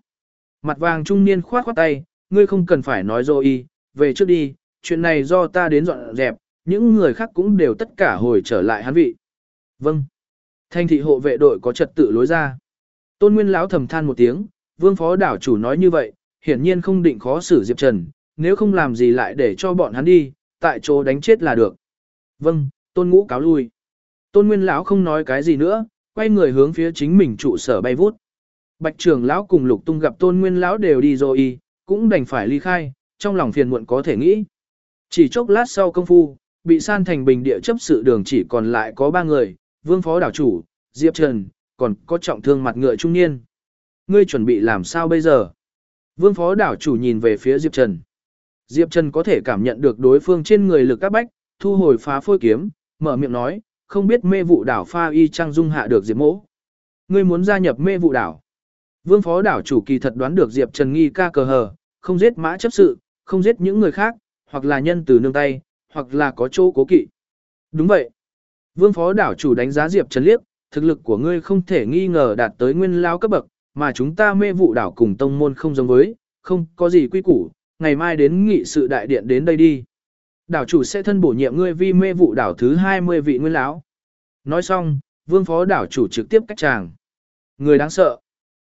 Mặt vàng trung niên khoát khoát tay, ngươi không cần phải nói rồi về trước đi, chuyện này do ta đến dọn dẹp, những người khác cũng đều tất cả hồi trở lại hắn vị. Vâng. Thanh thị hộ vệ đội có trật tự lối ra. Tôn Nguyên lão thầm than một tiếng, Vương phó đảo chủ nói như vậy, hiển nhiên không định khó xử Diệp Trần, nếu không làm gì lại để cho bọn hắn đi, tại chỗ đánh chết là được. Vâng, Tôn Ngũ cáo lui. Tôn Nguyên lão không nói cái gì nữa, quay người hướng phía chính mình trụ sở bay vút. Bạch trưởng lão cùng Lục Tung gặp Tôn Nguyên lão đều đi rồi, cũng đành phải ly khai, trong lòng phiền muộn có thể nghĩ. Chỉ chốc lát sau công phu, bị san thành bình địa chấp sự đường chỉ còn lại có ba người, vương phó đảo chủ, Diệp Trần, còn có trọng thương mặt ngựa trung niên. Ngươi chuẩn bị làm sao bây giờ? Vương phó đảo chủ nhìn về phía Diệp Trần. Diệp Trần có thể cảm nhận được đối phương trên người lực các bách, thu hồi phá phôi kiếm, mở miệng nói, không biết mê vụ đảo pha y trang dung hạ được Diệp mỗ. Ngươi muốn gia nhập mê vụ đảo. Vương phó đảo chủ kỳ thật đoán được Diệp Trần nghi ca cờ hờ, không giết mã chấp sự, không giết những người khác, hoặc là nhân từ nương tay, hoặc là có chỗ cố kỵ. Đúng vậy. Vương phó đảo chủ đánh giá Diệp Trần liếc, thực lực của ngươi không thể nghi ngờ đạt tới nguyên lao cấp bậc, mà chúng ta mê vụ đảo cùng tông môn không giống với, không có gì quy củ, ngày mai đến nghị sự đại điện đến đây đi. Đảo chủ sẽ thân bổ nhiệm ngươi vi mê vụ đảo thứ 20 vị nguyên lão. Nói xong, vương phó đảo chủ trực tiếp cách chàng. Người đáng sợ.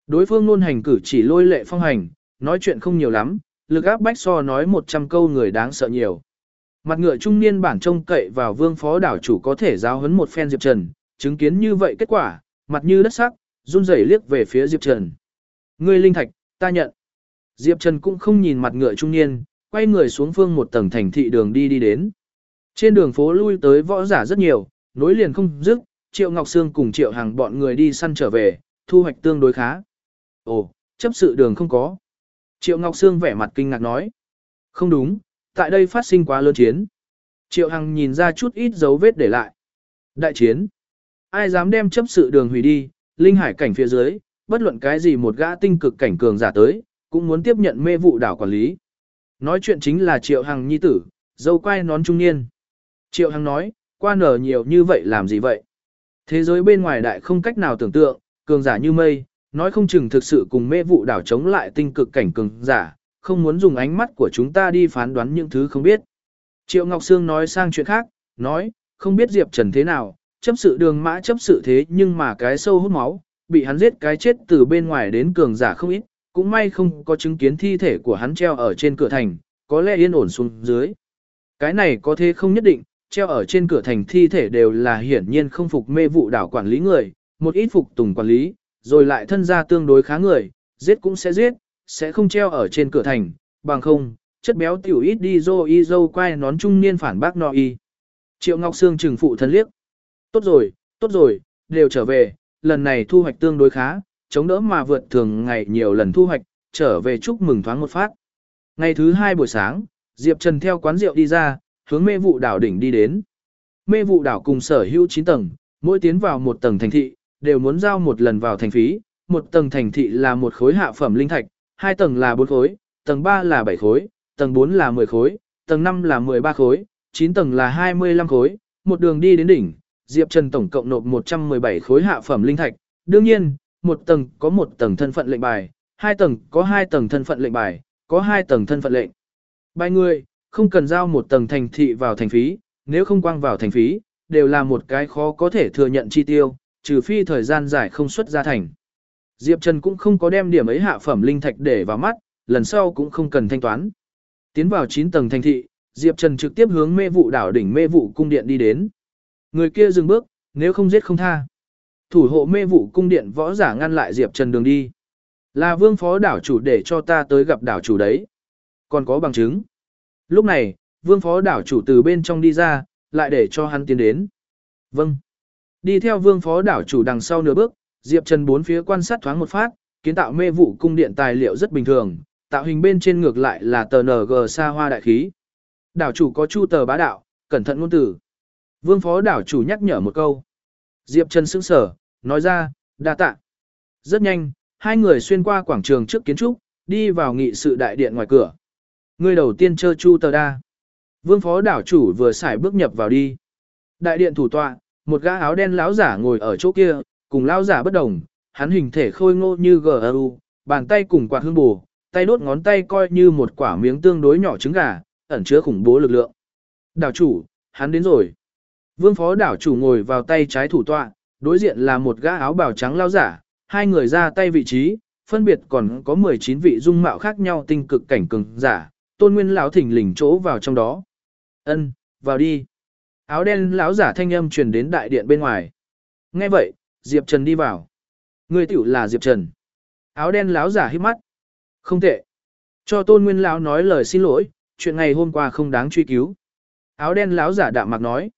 Đối phương luôn hành cử chỉ lôi lệ phong hành, nói chuyện không nhiều lắm, lực áp bách so nói 100 câu người đáng sợ nhiều. Mặt ngựa trung niên bản trông cậy vào vương phó đảo chủ có thể giáo huấn một phen Diệp Trần, chứng kiến như vậy kết quả, mặt như đất sắc, run rẩy liếc về phía Diệp Trần. Ngươi linh thạch, ta nhận. Diệp Trần cũng không nhìn mặt ngựa trung niên, quay người xuống phương một tầng thành thị đường đi đi đến. Trên đường phố lui tới võ giả rất nhiều, nối liền không dứt, Triệu Ngọc Sương cùng Triệu Hàng bọn người đi săn trở về, thu hoạch tương đối khá. Ồ, chấp sự đường không có. Triệu Ngọc Sương vẻ mặt kinh ngạc nói. Không đúng, tại đây phát sinh quá lớn chiến. Triệu Hằng nhìn ra chút ít dấu vết để lại. Đại chiến. Ai dám đem chấp sự đường hủy đi, linh hải cảnh phía dưới, bất luận cái gì một gã tinh cực cảnh cường giả tới, cũng muốn tiếp nhận mê vụ đảo quản lý. Nói chuyện chính là Triệu Hằng nhi tử, dâu quay nón trung niên. Triệu Hằng nói, qua nở nhiều như vậy làm gì vậy? Thế giới bên ngoài đại không cách nào tưởng tượng, cường giả như mây, nói không chừng thực sự cùng mê vụ đảo chống lại tinh cực cảnh cường giả, không muốn dùng ánh mắt của chúng ta đi phán đoán những thứ không biết. Triệu Ngọc Sương nói sang chuyện khác, nói, không biết Diệp Trần thế nào, chấp sự đường mã chấp sự thế nhưng mà cái sâu hút máu, bị hắn giết cái chết từ bên ngoài đến cường giả không ít, cũng may không có chứng kiến thi thể của hắn treo ở trên cửa thành, có lẽ yên ổn xuống dưới. Cái này có thế không nhất định, treo ở trên cửa thành thi thể đều là hiển nhiên không phục mê vụ đảo quản lý người, một ít phục tùng quản lý, rồi lại thân gia tương đối khá người, giết cũng sẽ giết, sẽ không treo ở trên cửa thành, bằng không, chất béo tiểu ít đi dô y dâu quay nón trung niên phản bác no y. Triệu Ngọc Sương trừng phụ thân liếc. Tốt rồi, tốt rồi, đều trở về, lần này thu hoạch tương đối khá, chống đỡ mà vượt thường ngày nhiều lần thu hoạch, trở về chúc mừng thoáng một phát. Ngày thứ hai buổi sáng, Diệp Trần theo quán rượu đi ra, hướng mê vụ đảo đỉnh đi đến. Mê vụ đảo cùng sở hữu 9 tầng, mỗi tiến vào một tầng thành thị, đều muốn giao một lần vào thành phí, một tầng thành thị là một khối hạ phẩm linh thạch, hai tầng là 4 khối, tầng 3 là 7 khối, tầng 4 là 10 khối, tầng 5 là 13 khối, 9 tầng là 25 khối, một đường đi đến đỉnh, Diệp Trần tổng cộng nộp 117 khối hạ phẩm linh thạch. Đương nhiên, một tầng có một tầng thân phận lệnh bài, hai tầng có hai tầng thân phận lệnh bài, có hai tầng thân phận lệnh. Bài người, không cần giao một tầng thành thị vào thành phí, nếu không quang vào thành phí, đều là một cái khó có thể thừa nhận chi tiêu, trừ phi thời gian dài không xuất ra thành. Diệp Trần cũng không có đem điểm ấy hạ phẩm linh thạch để vào mắt, lần sau cũng không cần thanh toán. Tiến vào 9 tầng thành thị, Diệp Trần trực tiếp hướng mê vụ đảo đỉnh mê vụ cung điện đi đến. Người kia dừng bước, nếu không giết không tha. Thủ hộ mê vụ cung điện võ giả ngăn lại Diệp Trần đường đi. Là vương phó đảo chủ để cho ta tới gặp đảo chủ đấy. Còn có bằng chứng. Lúc này, vương phó đảo chủ từ bên trong đi ra, lại để cho hắn tiến đến. Vâng. Đi theo vương phó đảo chủ đằng sau nửa bước, Diệp Trần bốn phía quan sát thoáng một phát, kiến tạo mê vụ cung điện tài liệu rất bình thường, tạo hình bên trên ngược lại là tờ NG xa hoa đại khí. Đảo chủ có chu tờ bá đạo, cẩn thận ngôn tử. Vương phó đảo chủ nhắc nhở một câu. Diệp Trần sững sở, nói ra, đa tạ. Rất nhanh, hai người xuyên qua quảng trường trước kiến trúc, đi vào nghị sự đại điện ngoài cửa. Người đầu tiên chơ chu tờ đa. Vương phó đảo chủ vừa xài bước nhập vào đi. Đại điện thủ tọa, một gã áo đen lão giả ngồi ở chỗ kia, cùng lão giả bất đồng, hắn hình thể khôi ngô như GRU, bàn tay cùng quạt hương bù, tay đốt ngón tay coi như một quả miếng tương đối nhỏ trứng gà, ẩn chứa khủng bố lực lượng. Đảo chủ, hắn đến rồi. Vương phó đảo chủ ngồi vào tay trái thủ tọa, đối diện là một gã áo bào trắng lao giả, hai người ra tay vị trí, phân biệt còn có 19 vị dung mạo khác nhau tinh cực cảnh cường giả, tôn nguyên lão thỉnh lình chỗ vào trong đó. Ân, vào đi. Áo đen lão giả thanh âm truyền đến đại điện bên ngoài. Nghe vậy, Diệp Trần đi vào. Người tiểu là Diệp Trần. Áo đen lão giả hít mắt. Không tệ. Cho tôn nguyên lão nói lời xin lỗi, chuyện ngày hôm qua không đáng truy cứu. Áo đen lão giả đạm mạc nói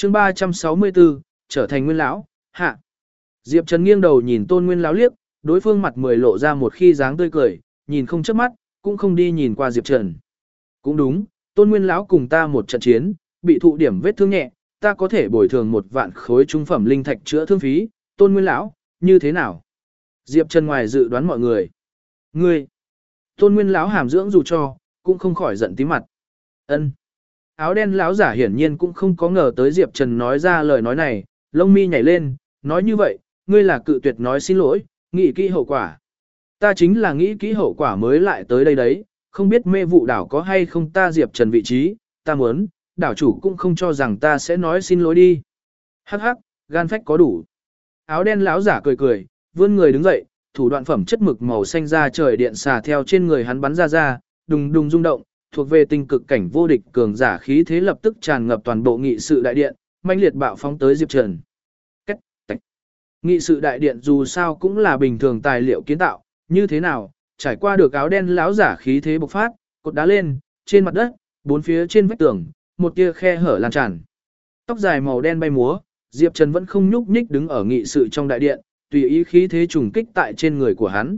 chương 364, trở thành nguyên lão, hạ. Diệp Trần nghiêng đầu nhìn tôn nguyên lão liếc, đối phương mặt mười lộ ra một khi dáng tươi cười, nhìn không chớp mắt, cũng không đi nhìn qua Diệp Trần. Cũng đúng, tôn nguyên lão cùng ta một trận chiến, bị thụ điểm vết thương nhẹ, ta có thể bồi thường một vạn khối trung phẩm linh thạch chữa thương phí, tôn nguyên lão, như thế nào? Diệp Trần ngoài dự đoán mọi người. Ngươi, tôn nguyên lão hàm dưỡng dù cho, cũng không khỏi giận tí mặt. Ân. Áo đen lão giả hiển nhiên cũng không có ngờ tới Diệp Trần nói ra lời nói này, lông mi nhảy lên, nói như vậy, ngươi là cự tuyệt nói xin lỗi, nghĩ kỹ hậu quả. Ta chính là nghĩ kỹ hậu quả mới lại tới đây đấy, không biết mê vụ đảo có hay không ta Diệp Trần vị trí, ta muốn, đảo chủ cũng không cho rằng ta sẽ nói xin lỗi đi. Hắc hắc, gan phách có đủ. Áo đen lão giả cười cười, vươn người đứng dậy, thủ đoạn phẩm chất mực màu xanh ra trời điện xà theo trên người hắn bắn ra ra, đùng đùng rung động, thuộc về tinh cực cảnh vô địch cường giả khí thế lập tức tràn ngập toàn bộ nghị sự đại điện, mãnh liệt bạo phóng tới Diệp Trần. Cách, tạch. Nghị sự đại điện dù sao cũng là bình thường tài liệu kiến tạo, như thế nào, trải qua được áo đen lão giả khí thế bộc phát, cột đá lên, trên mặt đất, bốn phía trên vách tường, một tia khe hở lan tràn. Tóc dài màu đen bay múa, Diệp Trần vẫn không nhúc nhích đứng ở nghị sự trong đại điện, tùy ý khí thế trùng kích tại trên người của hắn.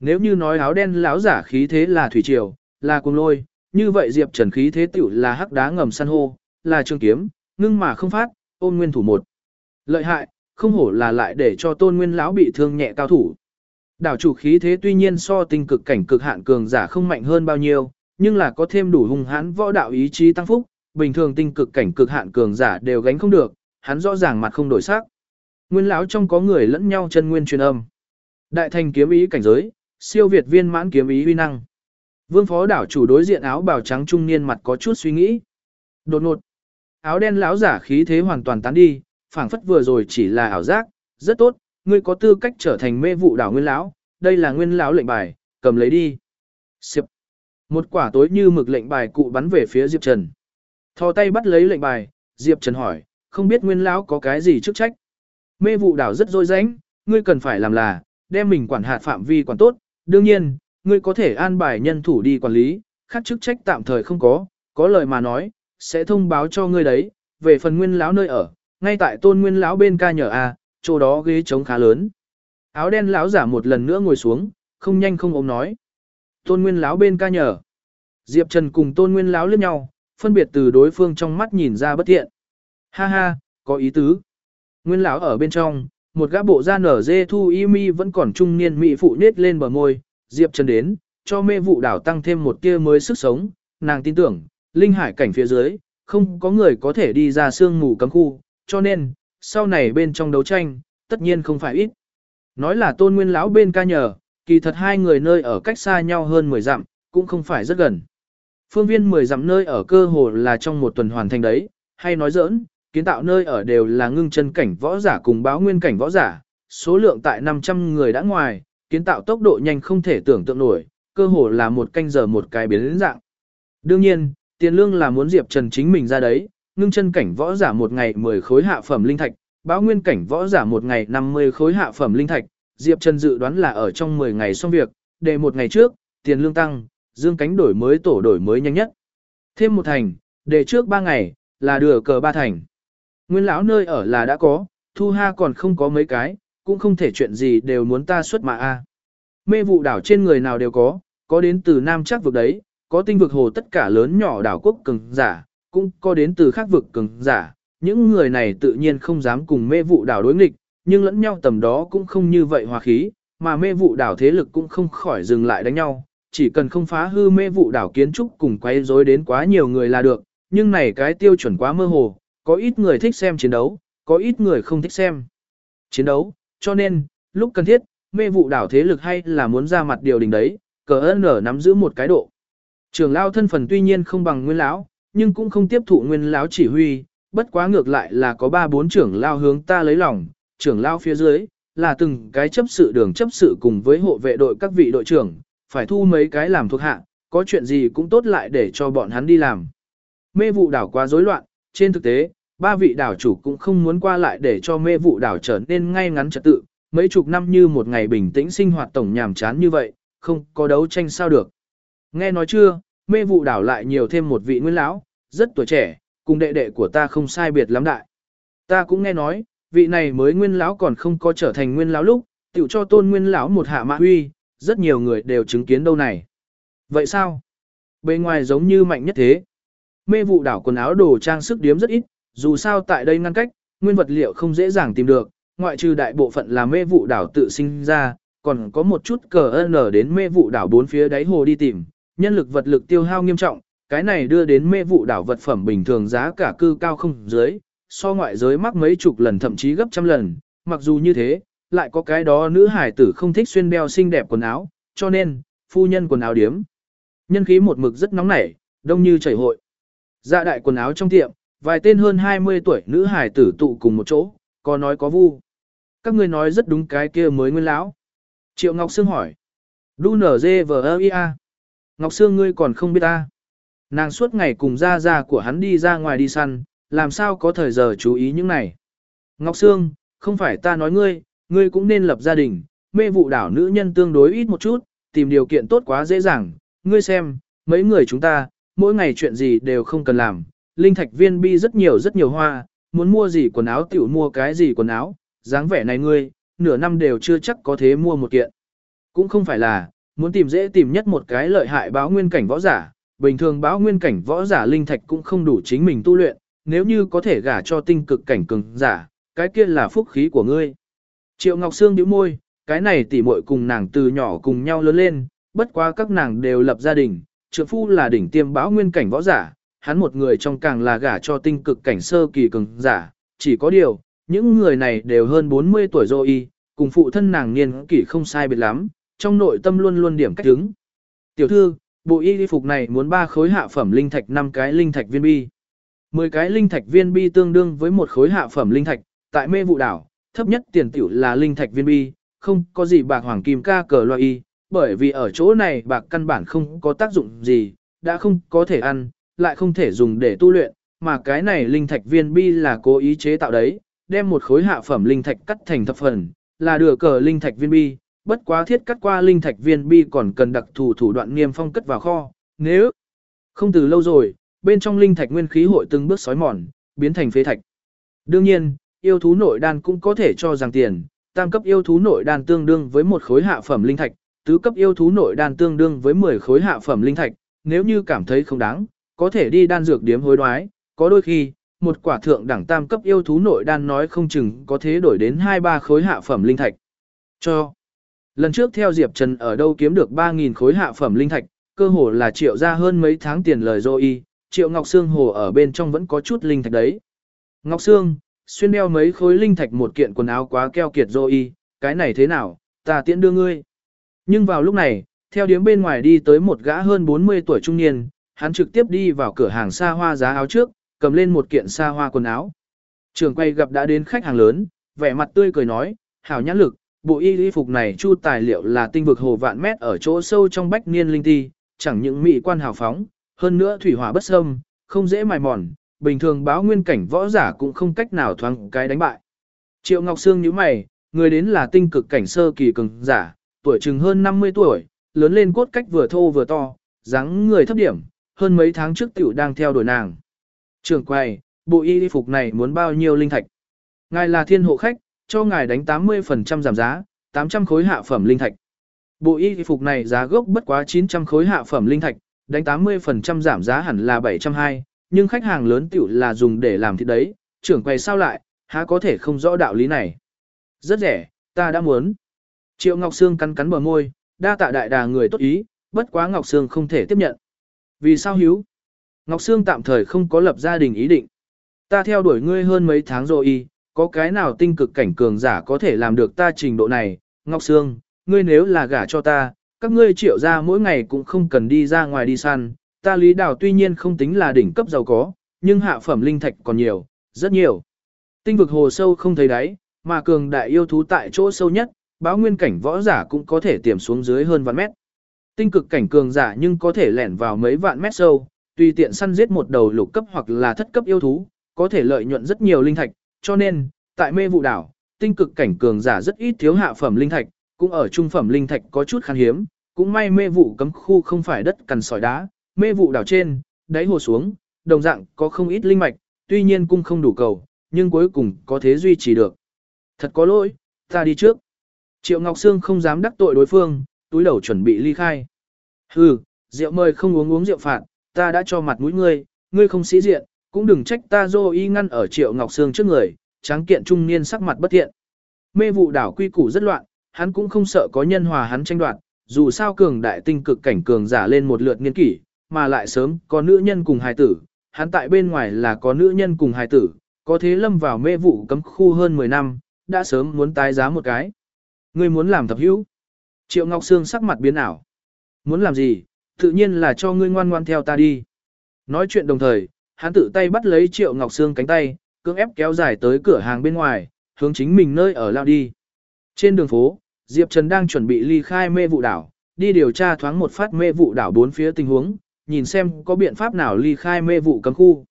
Nếu như nói áo đen lão giả khí thế là thủy triều, là cuồng lôi, như vậy Diệp Trần khí thế tiểu là hắc đá ngầm san hô, là trường kiếm, ngưng mà không phát, ôn nguyên thủ một. Lợi hại, không hổ là lại để cho tôn nguyên lão bị thương nhẹ cao thủ. Đảo chủ khí thế tuy nhiên so tinh cực cảnh cực hạn cường giả không mạnh hơn bao nhiêu, nhưng là có thêm đủ hung hãn võ đạo ý chí tăng phúc, bình thường tinh cực cảnh cực hạn cường giả đều gánh không được, hắn rõ ràng mặt không đổi sắc. nguyên lão trong có người lẫn nhau chân nguyên truyền âm. Đại thành kiếm ý cảnh giới, siêu việt viên mãn kiếm ý uy năng. Vương phó đảo chủ đối diện áo bào trắng trung niên mặt có chút suy nghĩ. Đột ngột, áo đen lão giả khí thế hoàn toàn tán đi, phảng phất vừa rồi chỉ là ảo giác, rất tốt, ngươi có tư cách trở thành mê vụ đảo nguyên lão, đây là nguyên lão lệnh bài, cầm lấy đi. Xịp. Một quả tối như mực lệnh bài cụ bắn về phía Diệp Trần. Thò tay bắt lấy lệnh bài, Diệp Trần hỏi, không biết nguyên lão có cái gì chức trách. Mê vụ đảo rất dối rãnh, ngươi cần phải làm là, đem mình quản hạt phạm vi quản tốt, đương nhiên, ngươi có thể an bài nhân thủ đi quản lý, khác chức trách tạm thời không có, có lời mà nói, sẽ thông báo cho ngươi đấy, về phần nguyên lão nơi ở, ngay tại tôn nguyên lão bên ca nhờ a, chỗ đó ghế trống khá lớn. Áo đen lão giả một lần nữa ngồi xuống, không nhanh không ốm nói. Tôn nguyên lão bên ca nhờ. Diệp Trần cùng tôn nguyên lão liếc nhau, phân biệt từ đối phương trong mắt nhìn ra bất thiện. Ha ha, có ý tứ. Nguyên lão ở bên trong, một gã bộ da nở dê thu y mi vẫn còn trung niên mỹ phụ nết lên bờ môi, Diệp Trần đến, cho mê vụ đảo tăng thêm một tia mới sức sống, nàng tin tưởng, linh hải cảnh phía dưới, không có người có thể đi ra sương mù cấm khu, cho nên, sau này bên trong đấu tranh, tất nhiên không phải ít. Nói là tôn nguyên lão bên ca nhờ, kỳ thật hai người nơi ở cách xa nhau hơn 10 dặm, cũng không phải rất gần. Phương viên 10 dặm nơi ở cơ hồ là trong một tuần hoàn thành đấy, hay nói giỡn, kiến tạo nơi ở đều là ngưng chân cảnh võ giả cùng báo nguyên cảnh võ giả, số lượng tại 500 người đã ngoài, kiến tạo tốc độ nhanh không thể tưởng tượng nổi, cơ hồ là một canh giờ một cái biến dạng. Đương nhiên, tiền lương là muốn Diệp Trần chính mình ra đấy, ngưng chân cảnh võ giả một ngày 10 khối hạ phẩm linh thạch, báo nguyên cảnh võ giả một ngày 50 khối hạ phẩm linh thạch, Diệp Trần dự đoán là ở trong 10 ngày xong việc, để một ngày trước, tiền lương tăng, dương cánh đổi mới tổ đổi mới nhanh nhất. Thêm một thành, để trước 3 ngày, là đưa cờ ba thành. Nguyên lão nơi ở là đã có, thu ha còn không có mấy cái, cũng không thể chuyện gì đều muốn ta xuất mà a. Mê vụ đảo trên người nào đều có, có đến từ Nam chắc vực đấy, có tinh vực hồ tất cả lớn nhỏ đảo quốc cường giả, cũng có đến từ khác vực cường giả. Những người này tự nhiên không dám cùng mê vụ đảo đối nghịch, nhưng lẫn nhau tầm đó cũng không như vậy hòa khí, mà mê vụ đảo thế lực cũng không khỏi dừng lại đánh nhau, chỉ cần không phá hư mê vụ đảo kiến trúc cùng quay rối đến quá nhiều người là được, nhưng này cái tiêu chuẩn quá mơ hồ, có ít người thích xem chiến đấu, có ít người không thích xem chiến đấu, cho nên, lúc cần thiết, mê vụ đảo thế lực hay là muốn ra mặt điều đình đấy, cờ ơn nắm giữ một cái độ. Trường lao thân phần tuy nhiên không bằng nguyên lão, nhưng cũng không tiếp thụ nguyên lão chỉ huy, bất quá ngược lại là có ba bốn trưởng lao hướng ta lấy lòng, trưởng lao phía dưới, là từng cái chấp sự đường chấp sự cùng với hộ vệ đội các vị đội trưởng, phải thu mấy cái làm thuộc hạ, có chuyện gì cũng tốt lại để cho bọn hắn đi làm. Mê vụ đảo quá rối loạn, trên thực tế, ba vị đảo chủ cũng không muốn qua lại để cho mê vụ đảo trở nên ngay ngắn trật tự, mấy chục năm như một ngày bình tĩnh sinh hoạt tổng nhàm chán như vậy, không có đấu tranh sao được. Nghe nói chưa, mê vụ đảo lại nhiều thêm một vị nguyên lão, rất tuổi trẻ, cùng đệ đệ của ta không sai biệt lắm đại. Ta cũng nghe nói, vị này mới nguyên lão còn không có trở thành nguyên lão lúc, tiểu cho tôn nguyên lão một hạ mạ huy, rất nhiều người đều chứng kiến đâu này. Vậy sao? Bề ngoài giống như mạnh nhất thế. Mê vụ đảo quần áo đồ trang sức điếm rất ít, dù sao tại đây ngăn cách, nguyên vật liệu không dễ dàng tìm được, ngoại trừ đại bộ phận là mê vụ đảo tự sinh ra, còn có một chút cờ nở đến mê vụ đảo bốn phía đáy hồ đi tìm, nhân lực vật lực tiêu hao nghiêm trọng, cái này đưa đến mê vụ đảo vật phẩm bình thường giá cả cư cao không dưới, so ngoại giới mắc mấy chục lần thậm chí gấp trăm lần, mặc dù như thế, lại có cái đó nữ hải tử không thích xuyên đeo xinh đẹp quần áo, cho nên, phu nhân quần áo điếm. Nhân khí một mực rất nóng nảy, đông như chảy hội. Dạ đại quần áo trong tiệm, vài tên hơn 20 tuổi nữ hải tử tụ cùng một chỗ, có nói có vu. Các ngươi nói rất đúng cái kia mới nguyên lão. Triệu Ngọc Sương hỏi. Đu nở dê vờ. Ngọc Sương ngươi còn không biết ta. Nàng suốt ngày cùng ra ra của hắn đi ra ngoài đi săn, làm sao có thời giờ chú ý những này. Ngọc Sương, không phải ta nói ngươi, ngươi cũng nên lập gia đình, mê vụ đảo nữ nhân tương đối ít một chút, tìm điều kiện tốt quá dễ dàng, ngươi xem, mấy người chúng ta, mỗi ngày chuyện gì đều không cần làm, linh thạch viên bi rất nhiều rất nhiều hoa, muốn mua gì quần áo tiểu mua cái gì quần áo, dáng vẻ này ngươi, nửa năm đều chưa chắc có thế mua một kiện. Cũng không phải là, muốn tìm dễ tìm nhất một cái lợi hại báo nguyên cảnh võ giả, bình thường báo nguyên cảnh võ giả linh thạch cũng không đủ chính mình tu luyện, nếu như có thể gả cho tinh cực cảnh cường giả, cái kia là phúc khí của ngươi. Triệu Ngọc Sương nhíu môi, cái này tỉ muội cùng nàng từ nhỏ cùng nhau lớn lên, bất quá các nàng đều lập gia đình, trượng phu là đỉnh tiêm báo nguyên cảnh võ giả, hắn một người trong càng là gả cho tinh cực cảnh sơ kỳ cường giả, chỉ có điều, Những người này đều hơn 40 tuổi rồi y, cùng phụ thân nàng niên kỷ không sai biệt lắm, trong nội tâm luôn luôn điểm cách đứng. Tiểu thư, bộ y phục này muốn ba khối hạ phẩm linh thạch 5 cái linh thạch viên bi. 10 cái linh thạch viên bi tương đương với một khối hạ phẩm linh thạch, tại mê vụ đảo, thấp nhất tiền tiểu là linh thạch viên bi, không có gì bạc hoàng kim ca cờ loại y, bởi vì ở chỗ này bạc căn bản không có tác dụng gì, đã không có thể ăn, lại không thể dùng để tu luyện, mà cái này linh thạch viên bi là cố ý chế tạo đấy, đem một khối hạ phẩm linh thạch cắt thành thập phần, là đưa cờ linh thạch viên bi, bất quá thiết cắt qua linh thạch viên bi còn cần đặc thù thủ đoạn niêm phong cất vào kho, nếu không từ lâu rồi, bên trong linh thạch nguyên khí hội từng bước sói mòn, biến thành phế thạch. Đương nhiên, yêu thú nội đan cũng có thể cho rằng tiền, tam cấp yêu thú nội đan tương đương với một khối hạ phẩm linh thạch, tứ cấp yêu thú nội đan tương đương với 10 khối hạ phẩm linh thạch, nếu như cảm thấy không đáng, có thể đi đan dược điếm hối đoái, có đôi khi, một quả thượng đẳng tam cấp yêu thú nội đan nói không chừng có thế đổi đến 2-3 khối hạ phẩm linh thạch. Cho. Lần trước theo Diệp Trần ở đâu kiếm được 3.000 khối hạ phẩm linh thạch, cơ hồ là triệu ra hơn mấy tháng tiền lời dô y, triệu Ngọc Sương hồ ở bên trong vẫn có chút linh thạch đấy. Ngọc Sương, xuyên đeo mấy khối linh thạch một kiện quần áo quá keo kiệt dô y, cái này thế nào, ta tiễn đưa ngươi. Nhưng vào lúc này, theo điếm bên ngoài đi tới một gã hơn 40 tuổi trung niên, hắn trực tiếp đi vào cửa hàng xa hoa giá áo trước, cầm lên một kiện xa hoa quần áo. Trường quay gặp đã đến khách hàng lớn, vẻ mặt tươi cười nói, hảo nhãn lực, bộ y y phục này chu tài liệu là tinh vực hồ vạn mét ở chỗ sâu trong bách niên linh ti, chẳng những mỹ quan hào phóng, hơn nữa thủy hỏa bất xâm, không dễ mài mòn, bình thường báo nguyên cảnh võ giả cũng không cách nào thoáng cái đánh bại. Triệu Ngọc Sương nhíu mày, người đến là tinh cực cảnh sơ kỳ cường giả, tuổi chừng hơn 50 tuổi, lớn lên cốt cách vừa thô vừa to, dáng người thấp điểm, hơn mấy tháng trước tiểu đang theo đuổi nàng. Trưởng quầy, bộ y phục này muốn bao nhiêu linh thạch? Ngài là thiên hộ khách, cho ngài đánh 80% giảm giá, 800 khối hạ phẩm linh thạch. Bộ y phục này giá gốc bất quá 900 khối hạ phẩm linh thạch, đánh 80% giảm giá hẳn là 720, nhưng khách hàng lớn tiểu là dùng để làm thịt đấy, trưởng quầy sao lại, há có thể không rõ đạo lý này. Rất rẻ, ta đã muốn. Triệu Ngọc Sương cắn cắn bờ môi, đa tạ đại đà người tốt ý, bất quá Ngọc Sương không thể tiếp nhận. Vì sao hiếu? Ngọc Sương tạm thời không có lập gia đình ý định. Ta theo đuổi ngươi hơn mấy tháng rồi y, có cái nào tinh cực cảnh cường giả có thể làm được ta trình độ này. Ngọc Sương, ngươi nếu là gả cho ta, các ngươi triệu ra mỗi ngày cũng không cần đi ra ngoài đi săn. Ta lý đảo tuy nhiên không tính là đỉnh cấp giàu có, nhưng hạ phẩm linh thạch còn nhiều, rất nhiều. Tinh vực hồ sâu không thấy đáy, mà cường đại yêu thú tại chỗ sâu nhất, báo nguyên cảnh võ giả cũng có thể tiềm xuống dưới hơn vạn mét. Tinh cực cảnh cường giả nhưng có thể lẻn vào mấy vạn mét sâu, tùy tiện săn giết một đầu lục cấp hoặc là thất cấp yêu thú, có thể lợi nhuận rất nhiều linh thạch, cho nên, tại mê vụ đảo, tinh cực cảnh cường giả rất ít thiếu hạ phẩm linh thạch, cũng ở trung phẩm linh thạch có chút khan hiếm, cũng may mê vụ cấm khu không phải đất cằn sỏi đá, mê vụ đảo trên, đáy hồ xuống, đồng dạng có không ít linh mạch, tuy nhiên cũng không đủ cầu, nhưng cuối cùng có thế duy trì được. Thật có lỗi, ta đi trước. Triệu Ngọc Sương không dám đắc tội đối phương, túi đầu chuẩn bị ly khai. Hừ, rượu mời không uống uống rượu phạt, ta đã cho mặt mũi ngươi, ngươi không sĩ diện, cũng đừng trách ta dô y ngăn ở Triệu Ngọc Sương trước người, tráng kiện trung niên sắc mặt bất thiện. Mê vụ đảo quy củ rất loạn, hắn cũng không sợ có nhân hòa hắn tranh đoạt, dù sao cường đại tinh cực cảnh cường giả lên một lượt nghiên kỷ, mà lại sớm có nữ nhân cùng hài tử, hắn tại bên ngoài là có nữ nhân cùng hài tử, có thế lâm vào mê vụ cấm khu hơn 10 năm, đã sớm muốn tái giá một cái. Ngươi muốn làm thập hữu. Triệu Ngọc Sương sắc mặt biến ảo. Muốn làm gì, tự nhiên là cho ngươi ngoan ngoan theo ta đi. Nói chuyện đồng thời, hắn tự tay bắt lấy Triệu Ngọc Sương cánh tay, cưỡng ép kéo dài tới cửa hàng bên ngoài, hướng chính mình nơi ở lao đi. Trên đường phố, Diệp Trần đang chuẩn bị ly khai mê vụ đảo, đi điều tra thoáng một phát mê vụ đảo bốn phía tình huống, nhìn xem có biện pháp nào ly khai mê vụ cấm khu.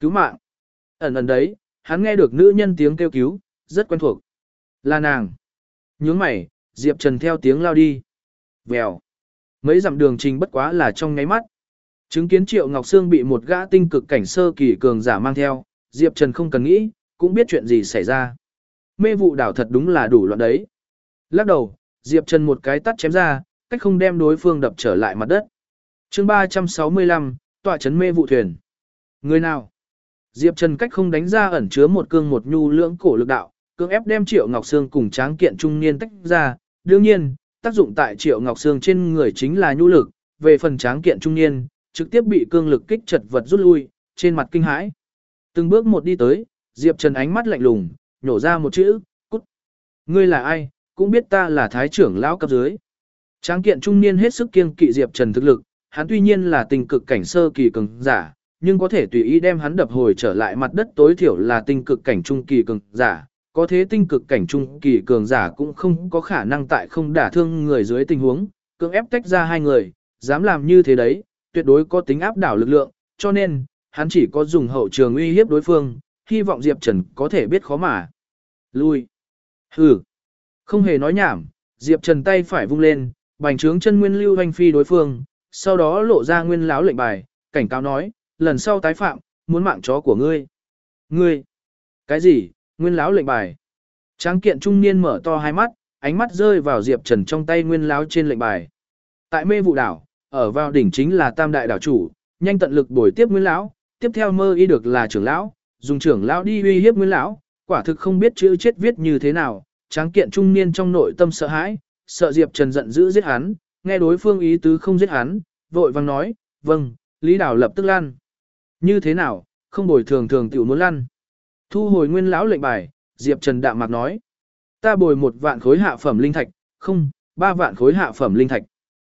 Cứu mạng. Ẩn ẩn đấy, hắn nghe được nữ nhân tiếng kêu cứu, rất quen thuộc. Là nàng. Nhướng mày, Diệp Trần theo tiếng lao đi. Vèo. Mấy dặm đường trình bất quá là trong nháy mắt. Chứng kiến Triệu Ngọc Sương bị một gã tinh cực cảnh sơ kỳ cường giả mang theo, Diệp Trần không cần nghĩ, cũng biết chuyện gì xảy ra. Mê vụ đảo thật đúng là đủ loạn đấy. Lắc đầu, Diệp Trần một cái tắt chém ra, cách không đem đối phương đập trở lại mặt đất. chương 365, tọa Trấn mê vụ thuyền. Người nào? Diệp Trần cách không đánh ra ẩn chứa một cương một nhu lưỡng cổ lực đạo, cưỡng ép đem Triệu Ngọc Sương cùng tráng kiện trung niên tách ra. Đương nhiên, tác dụng tại Triệu Ngọc Sương trên người chính là nhu lực, về phần tráng kiện trung niên, trực tiếp bị cương lực kích chật vật rút lui, trên mặt kinh hãi. Từng bước một đi tới, Diệp Trần ánh mắt lạnh lùng, nhổ ra một chữ, cút. Ngươi là ai, cũng biết ta là thái trưởng lão cấp dưới. Tráng kiện trung niên hết sức kiêng kỵ Diệp Trần thực lực, hắn tuy nhiên là tình cực cảnh sơ kỳ cường giả, nhưng có thể tùy ý đem hắn đập hồi trở lại mặt đất tối thiểu là tinh cực cảnh trung kỳ cường giả. Có thế tinh cực cảnh trung kỳ cường giả cũng không có khả năng tại không đả thương người dưới tình huống, cưỡng ép tách ra hai người, dám làm như thế đấy, tuyệt đối có tính áp đảo lực lượng, cho nên, hắn chỉ có dùng hậu trường uy hiếp đối phương, hy vọng Diệp Trần có thể biết khó mà. Lui. Hừ. Không hề nói nhảm, Diệp Trần tay phải vung lên, bành trướng chân nguyên lưu hoành phi đối phương, sau đó lộ ra nguyên láo lệnh bài, cảnh cáo nói, lần sau tái phạm, muốn mạng chó của ngươi. Ngươi. Cái gì, nguyên Lão lệnh bài. Tráng kiện trung niên mở to hai mắt, ánh mắt rơi vào Diệp Trần trong tay nguyên Lão trên lệnh bài. Tại mê vụ đảo, ở vào đỉnh chính là tam đại đảo chủ, nhanh tận lực bồi tiếp nguyên lão, tiếp theo mơ y được là trưởng lão, dùng trưởng lão đi uy hiếp nguyên lão, quả thực không biết chữ chết viết như thế nào, tráng kiện trung niên trong nội tâm sợ hãi, sợ Diệp Trần giận dữ giết hắn, nghe đối phương ý tứ không giết hắn, vội vang nói, vâng, Lý Đảo lập tức lăn. Như thế nào, không bồi thường thường tiểu muốn lăn. Thu hồi nguyên lão lệnh bài, Diệp Trần đạm mạc nói, ta bồi một vạn khối hạ phẩm linh thạch, không, ba vạn khối hạ phẩm linh thạch.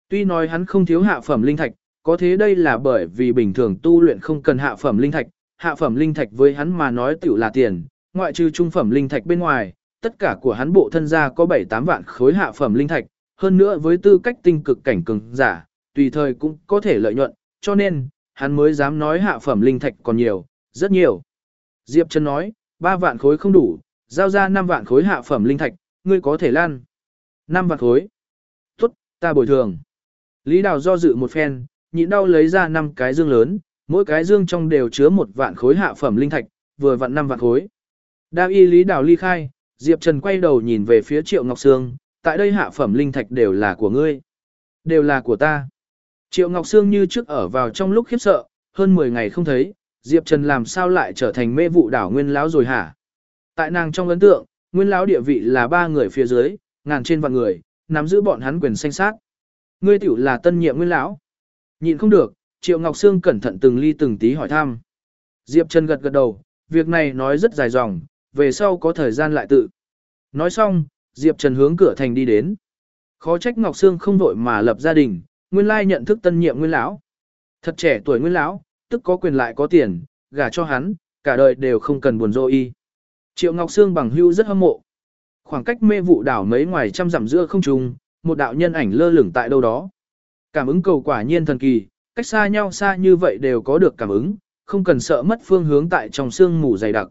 Tuy nói hắn không thiếu hạ phẩm linh thạch, có thế đây là bởi vì bình thường tu luyện không cần hạ phẩm linh thạch, hạ phẩm linh thạch với hắn mà nói tiểu là tiền, ngoại trừ trung phẩm linh thạch bên ngoài, tất cả của hắn bộ thân gia có 7-8 vạn khối hạ phẩm linh thạch, hơn nữa với tư cách tinh cực cảnh cường giả, tùy thời cũng có thể lợi nhuận, cho nên, hắn mới dám nói hạ phẩm linh thạch còn nhiều, rất nhiều. Diệp Trần nói, 3 vạn khối không đủ, giao ra 5 vạn khối hạ phẩm linh thạch, ngươi có thể lan. 5 vạn khối. Tốt, ta bồi thường. Lý Đào do dự một phen, nhịn đau lấy ra 5 cái dương lớn, mỗi cái dương trong đều chứa một vạn khối hạ phẩm linh thạch, vừa vặn 5 vạn khối. Đa y Lý Đào ly khai, Diệp Trần quay đầu nhìn về phía Triệu Ngọc Sương, tại đây hạ phẩm linh thạch đều là của ngươi. Đều là của ta. Triệu Ngọc Sương như trước ở vào trong lúc khiếp sợ, hơn 10 ngày không thấy, Diệp Trần làm sao lại trở thành mê vụ đảo nguyên lão rồi hả? Tại nàng trong ấn tượng, nguyên lão địa vị là ba người phía dưới, ngàn trên vạn người, nắm giữ bọn hắn quyền sanh sát. Ngươi tiểu là tân nhiệm nguyên lão. Nhịn không được, Triệu Ngọc Sương cẩn thận từng ly từng tí hỏi thăm. Diệp Trần gật gật đầu, việc này nói rất dài dòng, về sau có thời gian lại tự. Nói xong, Diệp Trần hướng cửa thành đi đến. Khó trách Ngọc Sương không vội mà lập gia đình, nguyên lai nhận thức tân nhiệm nguyên lão. Thật trẻ tuổi nguyên lão, tức có quyền lại có tiền, gả cho hắn, cả đời đều không cần buồn rô y. Triệu Ngọc Sương bằng hưu rất hâm mộ. Khoảng cách mê vụ đảo mấy ngoài trăm dặm giữa không trung, một đạo nhân ảnh lơ lửng tại đâu đó. Cảm ứng cầu quả nhiên thần kỳ, cách xa nhau xa như vậy đều có được cảm ứng, không cần sợ mất phương hướng tại trong xương mù dày đặc.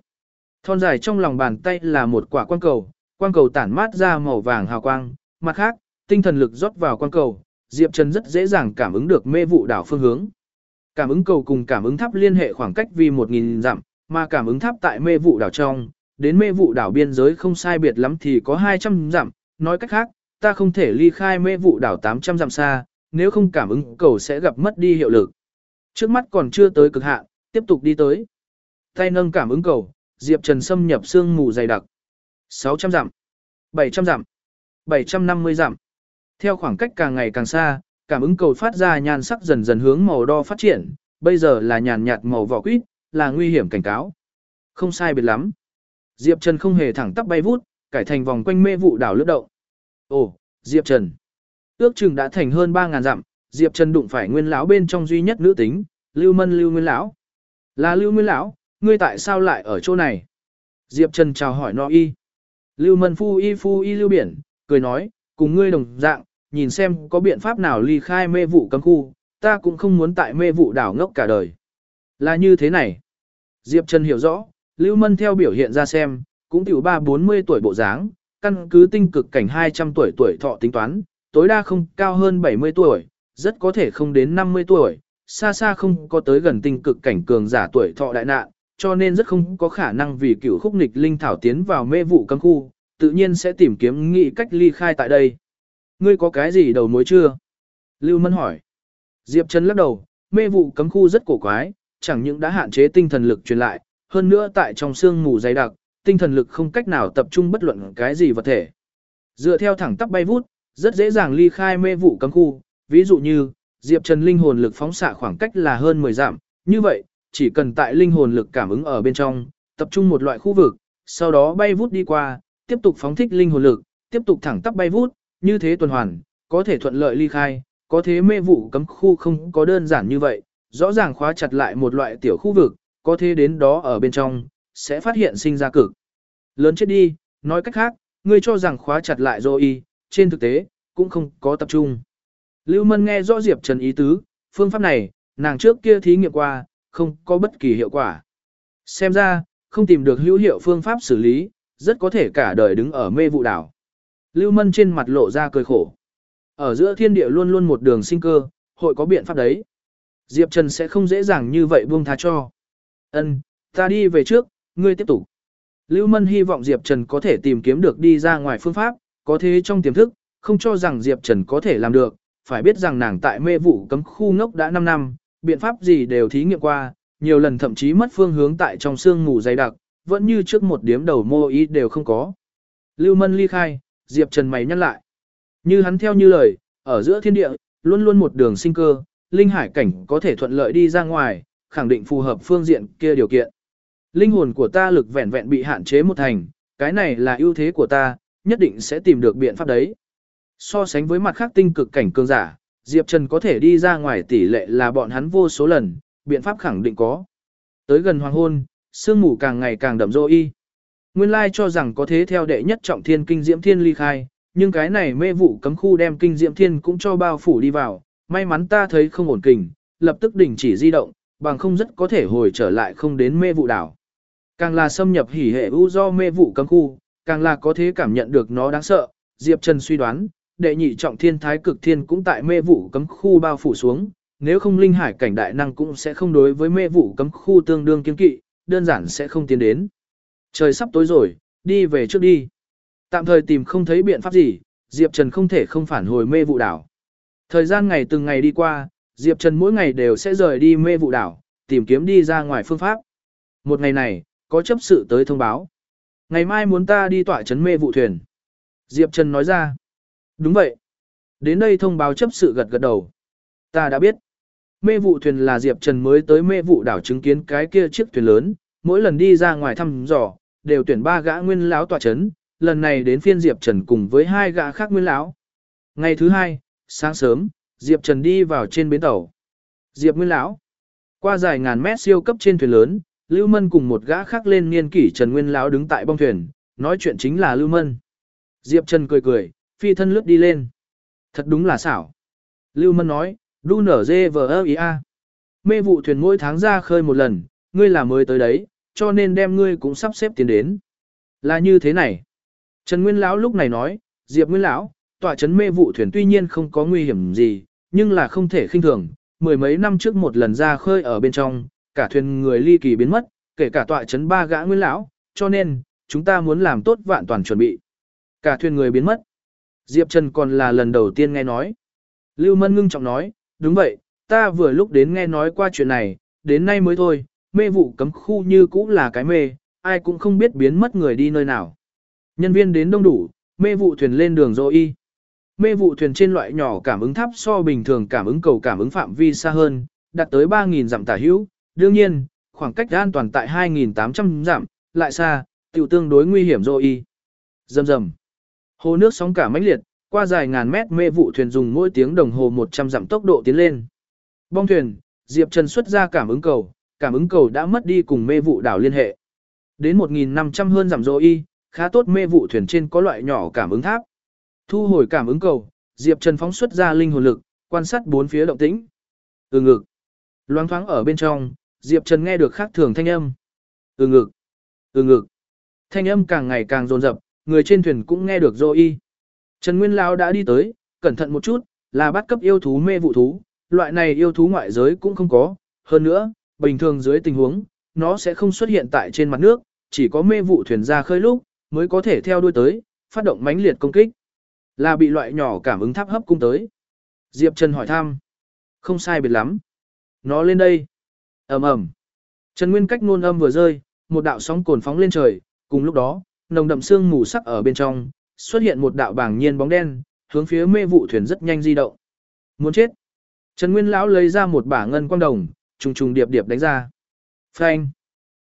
Thon dài trong lòng bàn tay là một quả quang cầu, quang cầu tản mát ra màu vàng hào quang, mặt khác, tinh thần lực rót vào quang cầu, Diệp Trần rất dễ dàng cảm ứng được mê vụ đảo phương hướng. Cảm ứng cầu cùng cảm ứng tháp liên hệ khoảng cách vì 1000 dặm, mà cảm ứng tháp tại mê vụ đảo trong, đến mê vụ đảo biên giới không sai biệt lắm thì có 200 dặm, nói cách khác, ta không thể ly khai mê vụ đảo 800 dặm xa, nếu không cảm ứng cầu sẽ gặp mất đi hiệu lực. Trước mắt còn chưa tới cực hạn, tiếp tục đi tới. Tay nâng cảm ứng cầu, Diệp Trần xâm nhập xương mù dày đặc. 600 dặm, 700 dặm, 750 dặm. Theo khoảng cách càng ngày càng xa, cảm ứng cầu phát ra nhan sắc dần dần hướng màu đo phát triển, bây giờ là nhàn nhạt màu vỏ quýt, là nguy hiểm cảnh cáo. Không sai biệt lắm. Diệp Trần không hề thẳng tắp bay vút, cải thành vòng quanh mê vụ đảo lướt động. Ồ, Diệp Trần. Ước chừng đã thành hơn 3000 dặm, Diệp Trần đụng phải Nguyên lão bên trong duy nhất nữ tính, Lưu Mân Lưu Nguyên lão. Là Lưu Nguyên lão, ngươi tại sao lại ở chỗ này? Diệp Trần chào hỏi nó y. Lưu Mân phu y phu y lưu biển, cười nói, cùng ngươi đồng dạng, nhìn xem có biện pháp nào ly khai mê vụ cấm khu, ta cũng không muốn tại mê vụ đảo ngốc cả đời. Là như thế này. Diệp Trần hiểu rõ, Lưu Mân theo biểu hiện ra xem, cũng tiểu ba 40 tuổi bộ dáng, căn cứ tinh cực cảnh 200 tuổi tuổi thọ tính toán, tối đa không cao hơn 70 tuổi, rất có thể không đến 50 tuổi, xa xa không có tới gần tinh cực cảnh cường giả tuổi thọ đại nạn, cho nên rất không có khả năng vì cửu khúc nghịch linh thảo tiến vào mê vụ cấm khu, tự nhiên sẽ tìm kiếm nghị cách ly khai tại đây. Ngươi có cái gì đầu mối chưa? Lưu Mân hỏi. Diệp Trần lắc đầu, mê vụ cấm khu rất cổ quái, chẳng những đã hạn chế tinh thần lực truyền lại, hơn nữa tại trong xương mù dày đặc, tinh thần lực không cách nào tập trung bất luận cái gì vật thể. Dựa theo thẳng tắp bay vút, rất dễ dàng ly khai mê vụ cấm khu, ví dụ như, Diệp Trần linh hồn lực phóng xạ khoảng cách là hơn 10 dặm, như vậy, chỉ cần tại linh hồn lực cảm ứng ở bên trong, tập trung một loại khu vực, sau đó bay vút đi qua, tiếp tục phóng thích linh hồn lực, tiếp tục thẳng tắp bay vút, như thế tuần hoàn, có thể thuận lợi ly khai, có thế mê vụ cấm khu không có đơn giản như vậy, rõ ràng khóa chặt lại một loại tiểu khu vực, có thế đến đó ở bên trong, sẽ phát hiện sinh ra cực. Lớn chết đi, nói cách khác, ngươi cho rằng khóa chặt lại rồi trên thực tế, cũng không có tập trung. Lưu Mân nghe rõ Diệp Trần ý tứ, phương pháp này, nàng trước kia thí nghiệm qua, không có bất kỳ hiệu quả. Xem ra, không tìm được hữu hiệu phương pháp xử lý, rất có thể cả đời đứng ở mê vụ đảo. Lưu Mân trên mặt lộ ra cười khổ. Ở giữa thiên địa luôn luôn một đường sinh cơ, hội có biện pháp đấy. Diệp Trần sẽ không dễ dàng như vậy buông tha cho. Ân, ta đi về trước, ngươi tiếp tục. Lưu Mân hy vọng Diệp Trần có thể tìm kiếm được đi ra ngoài phương pháp, có thế trong tiềm thức, không cho rằng Diệp Trần có thể làm được, phải biết rằng nàng tại mê vụ cấm khu ngốc đã 5 năm, biện pháp gì đều thí nghiệm qua, nhiều lần thậm chí mất phương hướng tại trong sương mù dày đặc, vẫn như trước một điếm đầu mô ý đều không có. Lưu Mân ly khai, Diệp Trần mày nhắc lại. Như hắn theo như lời, ở giữa thiên địa, luôn luôn một đường sinh cơ, linh hải cảnh có thể thuận lợi đi ra ngoài, khẳng định phù hợp phương diện kia điều kiện. Linh hồn của ta lực vẹn vẹn bị hạn chế một thành, cái này là ưu thế của ta, nhất định sẽ tìm được biện pháp đấy. So sánh với mặt khác tinh cực cảnh cường giả, Diệp Trần có thể đi ra ngoài tỷ lệ là bọn hắn vô số lần, biện pháp khẳng định có. Tới gần hoàng hôn, sương mù càng ngày càng đậm rô y. Nguyên lai cho rằng có thế theo đệ nhất trọng thiên kinh diễm thiên ly khai, nhưng cái này mê vụ cấm khu đem kinh diễm thiên cũng cho bao phủ đi vào, may mắn ta thấy không ổn kình, lập tức đình chỉ di động, bằng không rất có thể hồi trở lại không đến mê vụ đảo. Càng là xâm nhập hỉ hệ u do mê vụ cấm khu, càng là có thế cảm nhận được nó đáng sợ, Diệp Trần suy đoán, đệ nhị trọng thiên thái cực thiên cũng tại mê vụ cấm khu bao phủ xuống, nếu không linh hải cảnh đại năng cũng sẽ không đối với mê vụ cấm khu tương đương kiên kỵ, đơn giản sẽ không tiến đến. Trời sắp tối rồi, đi về trước đi. Tạm thời tìm không thấy biện pháp gì, Diệp Trần không thể không phản hồi mê vụ đảo. Thời gian ngày từng ngày đi qua, Diệp Trần mỗi ngày đều sẽ rời đi mê vụ đảo, tìm kiếm đi ra ngoài phương pháp. Một ngày này, có chấp sự tới thông báo. Ngày mai muốn ta đi tỏa chấn mê vụ thuyền. Diệp Trần nói ra. Đúng vậy. Đến đây thông báo chấp sự gật gật đầu. Ta đã biết. Mê vụ thuyền là Diệp Trần mới tới mê vụ đảo chứng kiến cái kia chiếc thuyền lớn, mỗi lần đi ra ngoài thăm dò, đều tuyển ba gã nguyên lão tọa chấn, lần này đến phiên Diệp Trần cùng với hai gã khác nguyên lão. Ngày thứ hai, sáng sớm, Diệp Trần đi vào trên bến tàu. Diệp Nguyên lão, qua dài ngàn mét siêu cấp trên thuyền lớn, Lưu Mân cùng một gã khác lên niên kỷ Trần Nguyên lão đứng tại bong thuyền, nói chuyện chính là Lưu Mân. Diệp Trần cười cười, phi thân lướt đi lên. Thật đúng là xảo. Lưu Mân nói, đu nở dê vờ ý a. Mê vụ thuyền mỗi tháng ra khơi một lần, ngươi là mới tới đấy, cho nên đem ngươi cũng sắp xếp tiến đến. Là như thế này. Trần Nguyên lão lúc này nói, Diệp Nguyên lão, tọa trấn mê vụ thuyền tuy nhiên không có nguy hiểm gì, nhưng là không thể khinh thường, mười mấy năm trước một lần ra khơi ở bên trong, cả thuyền người ly kỳ biến mất, kể cả tọa trấn ba gã Nguyên lão, cho nên chúng ta muốn làm tốt vạn toàn chuẩn bị. Cả thuyền người biến mất. Diệp Trần còn là lần đầu tiên nghe nói. Lưu Mân ngưng trọng nói, đúng vậy, ta vừa lúc đến nghe nói qua chuyện này, đến nay mới thôi, mê vụ cấm khu như cũ là cái mê, ai cũng không biết biến mất người đi nơi nào. Nhân viên đến đông đủ, mê vụ thuyền lên đường dô y. Mê vụ thuyền trên loại nhỏ cảm ứng tháp so bình thường cảm ứng cầu cảm ứng phạm vi xa hơn, đạt tới 3.000 dặm tả hữu. Đương nhiên, khoảng cách an toàn tại 2.800 dặm, lại xa, tiểu tương đối nguy hiểm dô y. Dầm dầm. Hồ nước sóng cả mãnh liệt, qua dài ngàn mét mê vụ thuyền dùng mỗi tiếng đồng hồ 100 dặm tốc độ tiến lên. Bong thuyền, Diệp Trần xuất ra cảm ứng cầu, cảm ứng cầu đã mất đi cùng mê vụ đảo liên hệ. Đến 1.500 hơn giảm dô y, khá tốt mê vụ thuyền trên có loại nhỏ cảm ứng tháp. Thu hồi cảm ứng cầu, Diệp Trần phóng xuất ra linh hồn lực, quan sát bốn phía động tĩnh. Ừ ngực. Loáng thoáng ở bên trong, Diệp Trần nghe được khác thường thanh âm. Ừ ngực. Ừ ngực. Thanh âm càng ngày càng dồn dập, người trên thuyền cũng nghe được dô y. Trần Nguyên Lão đã đi tới, cẩn thận một chút, là bắt cấp yêu thú mê vụ thú, loại này yêu thú ngoại giới cũng không có, hơn nữa, bình thường dưới tình huống, nó sẽ không xuất hiện tại trên mặt nước, chỉ có mê vụ thuyền ra khơi lúc, mới có thể theo đuôi tới, phát động mãnh liệt công kích. Là bị loại nhỏ cảm ứng tháp hấp cung tới. Diệp Trần hỏi thăm. Không sai biệt lắm. Nó lên đây. ầm ầm. Trần Nguyên cách nôn âm vừa rơi, một đạo sóng cồn phóng lên trời, cùng lúc đó, nồng đậm sương mù sắc ở bên trong, xuất hiện một đạo bảng nhiên bóng đen, hướng phía mê vụ thuyền rất nhanh di động. Muốn chết. Trần Nguyên lão lấy ra một bả ngân quang đồng, trùng trùng điệp điệp đánh ra. Phanh.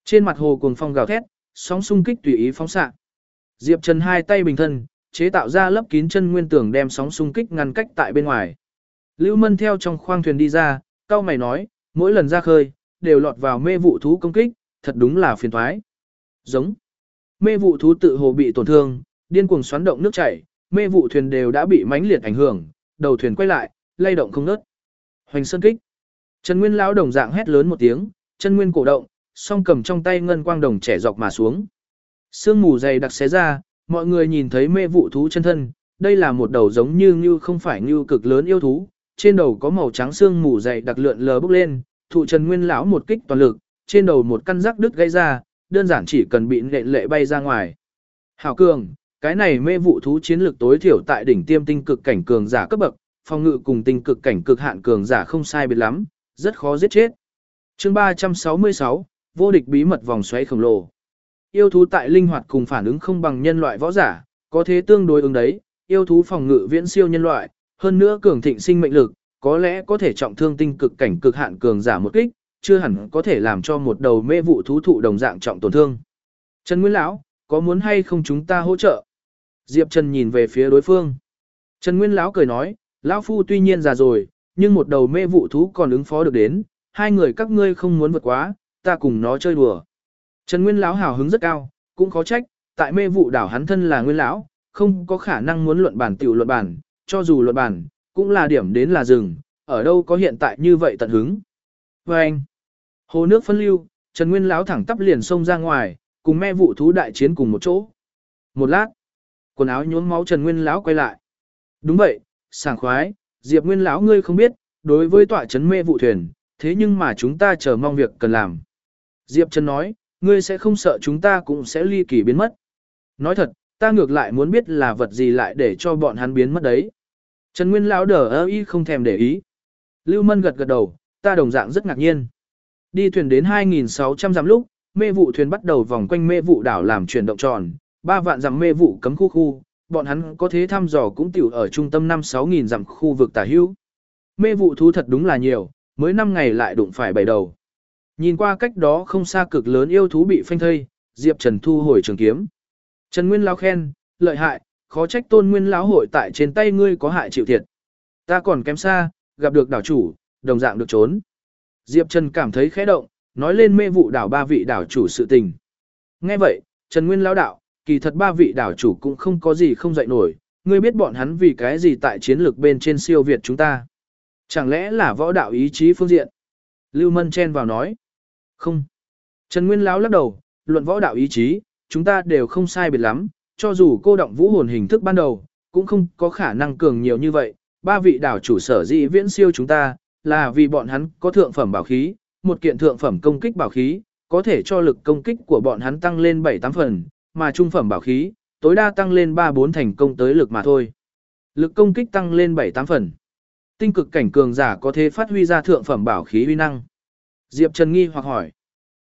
Trên mặt hồ cuồng phong gào thét, sóng xung kích tùy ý phóng xạ. Diệp Trần hai tay bình thân, chế tạo ra lớp kín chân nguyên tưởng đem sóng xung kích ngăn cách tại bên ngoài. Lưu Mân theo trong khoang thuyền đi ra, cao mày nói, mỗi lần ra khơi, đều lọt vào mê vụ thú công kích, thật đúng là phiền toái. Giống. Mê vụ thú tự hồ bị tổn thương, điên cuồng xoắn động nước chảy, mê vụ thuyền đều đã bị mãnh liệt ảnh hưởng, đầu thuyền quay lại, lay động không ngớt. Hoành sơn kích. Trần Nguyên lão đồng dạng hét lớn một tiếng, chân nguyên cổ động, song cầm trong tay ngân quang đồng trẻ dọc mà xuống. Sương mù dày đặc xé ra, mọi người nhìn thấy mê vụ thú chân thân, đây là một đầu giống như như không phải như cực lớn yêu thú, trên đầu có màu trắng sương mù dày đặc lượn lờ bốc lên, thụ Trần Nguyên lão một kích toàn lực, trên đầu một căn rắc đứt gây ra, đơn giản chỉ cần bị lệ lệ bay ra ngoài. Hảo cường, cái này mê vụ thú chiến lược tối thiểu tại đỉnh tiêm tinh cực cảnh cường giả cấp bậc, phòng ngự cùng tinh cực cảnh cực hạn cường giả không sai biệt lắm, rất khó giết chết. Chương 366, vô địch bí mật vòng xoáy khổng lồ. Yêu thú tại linh hoạt cùng phản ứng không bằng nhân loại võ giả, có thế tương đối ứng đấy, yêu thú phòng ngự viễn siêu nhân loại, hơn nữa cường thịnh sinh mệnh lực, có lẽ có thể trọng thương tinh cực cảnh cực hạn cường giả một kích, chưa hẳn có thể làm cho một đầu mê vụ thú thụ đồng dạng trọng tổn thương. Trần Nguyên lão, có muốn hay không chúng ta hỗ trợ? Diệp Trần nhìn về phía đối phương. Trần Nguyên lão cười nói, lão phu tuy nhiên già rồi, nhưng một đầu mê vụ thú còn ứng phó được đến, hai người các ngươi không muốn vượt quá, ta cùng nó chơi đùa. Trần Nguyên lão hào hứng rất cao, cũng khó trách, tại mê vụ đảo hắn thân là Nguyên lão, không có khả năng muốn luận bản tiểu luận bản, cho dù luận bản, cũng là điểm đến là dừng, ở đâu có hiện tại như vậy tận hứng. Và anh, hồ nước phân lưu, Trần Nguyên lão thẳng tắp liền xông ra ngoài, cùng mê vụ thú đại chiến cùng một chỗ. Một lát, quần áo nhuốm máu Trần Nguyên lão quay lại. Đúng vậy, sảng khoái, Diệp Nguyên lão ngươi không biết, đối với tọa trấn mê vụ thuyền, thế nhưng mà chúng ta chờ mong việc cần làm. Diệp Trần nói, ngươi sẽ không sợ chúng ta cũng sẽ ly kỳ biến mất. Nói thật, ta ngược lại muốn biết là vật gì lại để cho bọn hắn biến mất đấy. Trần Nguyên lão đờ ơ y không thèm để ý. Lưu Mân gật gật đầu, ta đồng dạng rất ngạc nhiên. Đi thuyền đến 2.600 dặm lúc, mê vụ thuyền bắt đầu vòng quanh mê vụ đảo làm chuyển động tròn, ba vạn dặm mê vụ cấm khu khu, bọn hắn có thế thăm dò cũng tiểu ở trung tâm 5-6 nghìn dặm khu vực tả hữu. Mê vụ thú thật đúng là nhiều, mới 5 ngày lại đụng phải bảy đầu. Nhìn qua cách đó không xa cực lớn yêu thú bị phanh thây, Diệp Trần thu hồi trường kiếm. Trần Nguyên lão khen, lợi hại, khó trách tôn nguyên lão hội tại trên tay ngươi có hại chịu thiệt. Ta còn kém xa, gặp được đảo chủ, đồng dạng được trốn. Diệp Trần cảm thấy khẽ động, nói lên mê vụ đảo ba vị đảo chủ sự tình. Nghe vậy, Trần Nguyên lão đạo, kỳ thật ba vị đảo chủ cũng không có gì không dạy nổi, ngươi biết bọn hắn vì cái gì tại chiến lược bên trên siêu Việt chúng ta. Chẳng lẽ là võ đạo ý chí phương diện? Lưu Mân chen vào nói. Không. Trần Nguyên Lão lắc đầu, luận võ đạo ý chí, chúng ta đều không sai biệt lắm, cho dù cô động vũ hồn hình thức ban đầu, cũng không có khả năng cường nhiều như vậy. Ba vị đảo chủ sở dĩ viễn siêu chúng ta, là vì bọn hắn có thượng phẩm bảo khí, một kiện thượng phẩm công kích bảo khí, có thể cho lực công kích của bọn hắn tăng lên 7-8 phần, mà trung phẩm bảo khí, tối đa tăng lên 3-4 thành công tới lực mà thôi. Lực công kích tăng lên 7-8 phần. Tinh cực cảnh cường giả có thể phát huy ra thượng phẩm bảo khí uy năng. Diệp Trần nghi hoặc hỏi.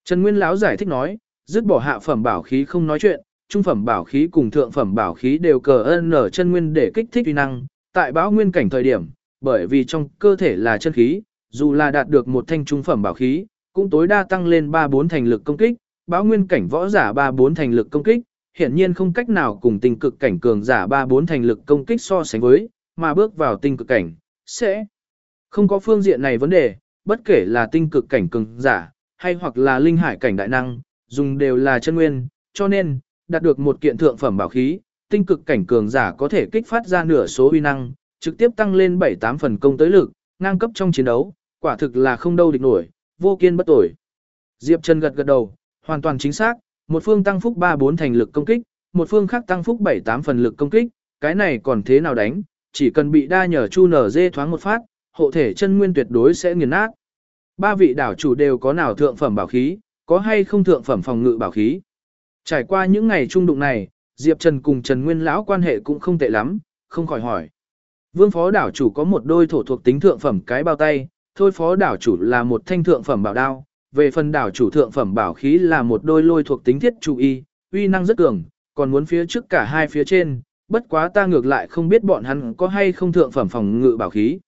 Trần Nguyên lão giải thích nói, dứt bỏ hạ phẩm bảo khí không nói chuyện, trung phẩm bảo khí cùng thượng phẩm bảo khí đều cờ ơn nở chân nguyên để kích thích uy năng, tại báo nguyên cảnh thời điểm, bởi vì trong cơ thể là chân khí, dù là đạt được một thanh trung phẩm bảo khí, cũng tối đa tăng lên 3-4 thành lực công kích, báo nguyên cảnh võ giả 3-4 thành lực công kích, hiển nhiên không cách nào cùng tinh cực cảnh cường giả 3-4 thành lực công kích so sánh với, mà bước vào tinh cực cảnh, sẽ không có phương diện này vấn đề, bất kể là tinh cực cảnh cường giả, hay hoặc là linh hải cảnh đại năng, dùng đều là chân nguyên, cho nên, đạt được một kiện thượng phẩm bảo khí, tinh cực cảnh cường giả có thể kích phát ra nửa số uy năng, trực tiếp tăng lên 7-8 phần công tới lực, ngang cấp trong chiến đấu, quả thực là không đâu địch nổi, vô kiên bất tội. Diệp Trần gật gật đầu, hoàn toàn chính xác, một phương tăng phúc 3-4 thành lực công kích, một phương khác tăng phúc 7-8 phần lực công kích, cái này còn thế nào đánh, chỉ cần bị đa nhờ chu nở dê thoáng một phát, hộ thể chân nguyên tuyệt đối sẽ nghiền nát. Ba vị đảo chủ đều có nào thượng phẩm bảo khí, có hay không thượng phẩm phòng ngự bảo khí. Trải qua những ngày trung đụng này, Diệp Trần cùng Trần Nguyên lão quan hệ cũng không tệ lắm, không khỏi hỏi. Vương phó đảo chủ có một đôi thổ thuộc tính thượng phẩm cái bao tay, thôi phó đảo chủ là một thanh thượng phẩm bảo đao, về phần đảo chủ thượng phẩm bảo khí là một đôi lôi thuộc tính thiết chủ y, uy năng rất cường, còn muốn phía trước cả hai phía trên, bất quá ta ngược lại không biết bọn hắn có hay không thượng phẩm phòng ngự bảo khí.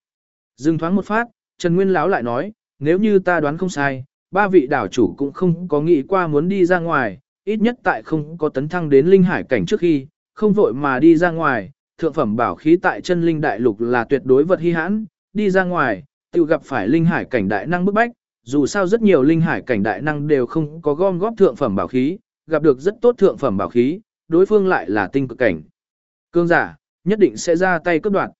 Dừng thoáng một phát, Trần Nguyên lão lại nói, nếu như ta đoán không sai, ba vị đảo chủ cũng không có nghĩ qua muốn đi ra ngoài, ít nhất tại không có tấn thăng đến linh hải cảnh trước khi, không vội mà đi ra ngoài, thượng phẩm bảo khí tại chân linh đại lục là tuyệt đối vật hy hãn, đi ra ngoài, tự gặp phải linh hải cảnh đại năng bức bách, dù sao rất nhiều linh hải cảnh đại năng đều không có gom góp thượng phẩm bảo khí, gặp được rất tốt thượng phẩm bảo khí, đối phương lại là tinh cực cảnh. Cương giả, nhất định sẽ ra tay cướp đoạt.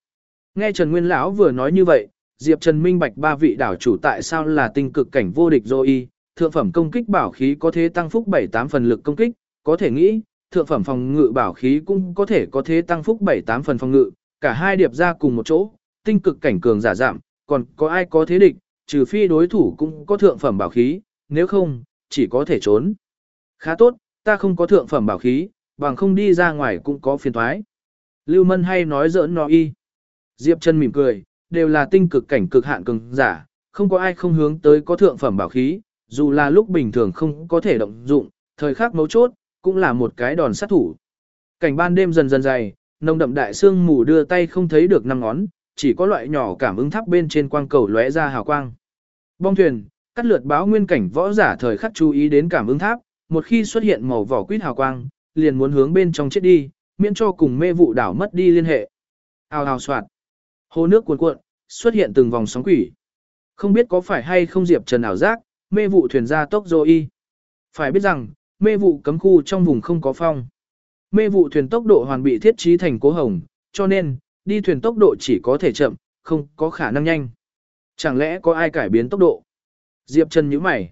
Nghe Trần Nguyên lão vừa nói như vậy, Diệp Trần minh bạch ba vị đảo chủ tại sao là tinh cực cảnh vô địch rồi thượng phẩm công kích bảo khí có thể tăng phúc 7-8 phần lực công kích, có thể nghĩ, thượng phẩm phòng ngự bảo khí cũng có thể có thế tăng phúc 7-8 phần phòng ngự, cả hai điệp ra cùng một chỗ, tinh cực cảnh cường giả giảm, còn có ai có thế địch, trừ phi đối thủ cũng có thượng phẩm bảo khí, nếu không, chỉ có thể trốn. Khá tốt, ta không có thượng phẩm bảo khí, bằng không đi ra ngoài cũng có phiền thoái. Lưu Mân hay nói giỡn nói y. Diệp Trần mỉm cười, đều là tinh cực cảnh cực hạn cường giả, không có ai không hướng tới có thượng phẩm bảo khí, dù là lúc bình thường không có thể động dụng, thời khắc mấu chốt, cũng là một cái đòn sát thủ. Cảnh ban đêm dần dần dày, nồng đậm đại sương mù đưa tay không thấy được năm ngón, chỉ có loại nhỏ cảm ứng tháp bên trên quang cầu lóe ra hào quang. Bong thuyền, cắt lượt báo nguyên cảnh võ giả thời khắc chú ý đến cảm ứng tháp, một khi xuất hiện màu vỏ quýt hào quang, liền muốn hướng bên trong chết đi, miễn cho cùng mê vụ đảo mất đi liên hệ. Hào hào soạt. Hồ nước cuồn cuộn, xuất hiện từng vòng sóng quỷ. Không biết có phải hay không Diệp Trần ảo giác, mê vụ thuyền ra tốc dô y. Phải biết rằng, mê vụ cấm khu trong vùng không có phong. Mê vụ thuyền tốc độ hoàn bị thiết trí thành cố hồng, cho nên, đi thuyền tốc độ chỉ có thể chậm, không có khả năng nhanh. Chẳng lẽ có ai cải biến tốc độ? Diệp Trần nhíu mày.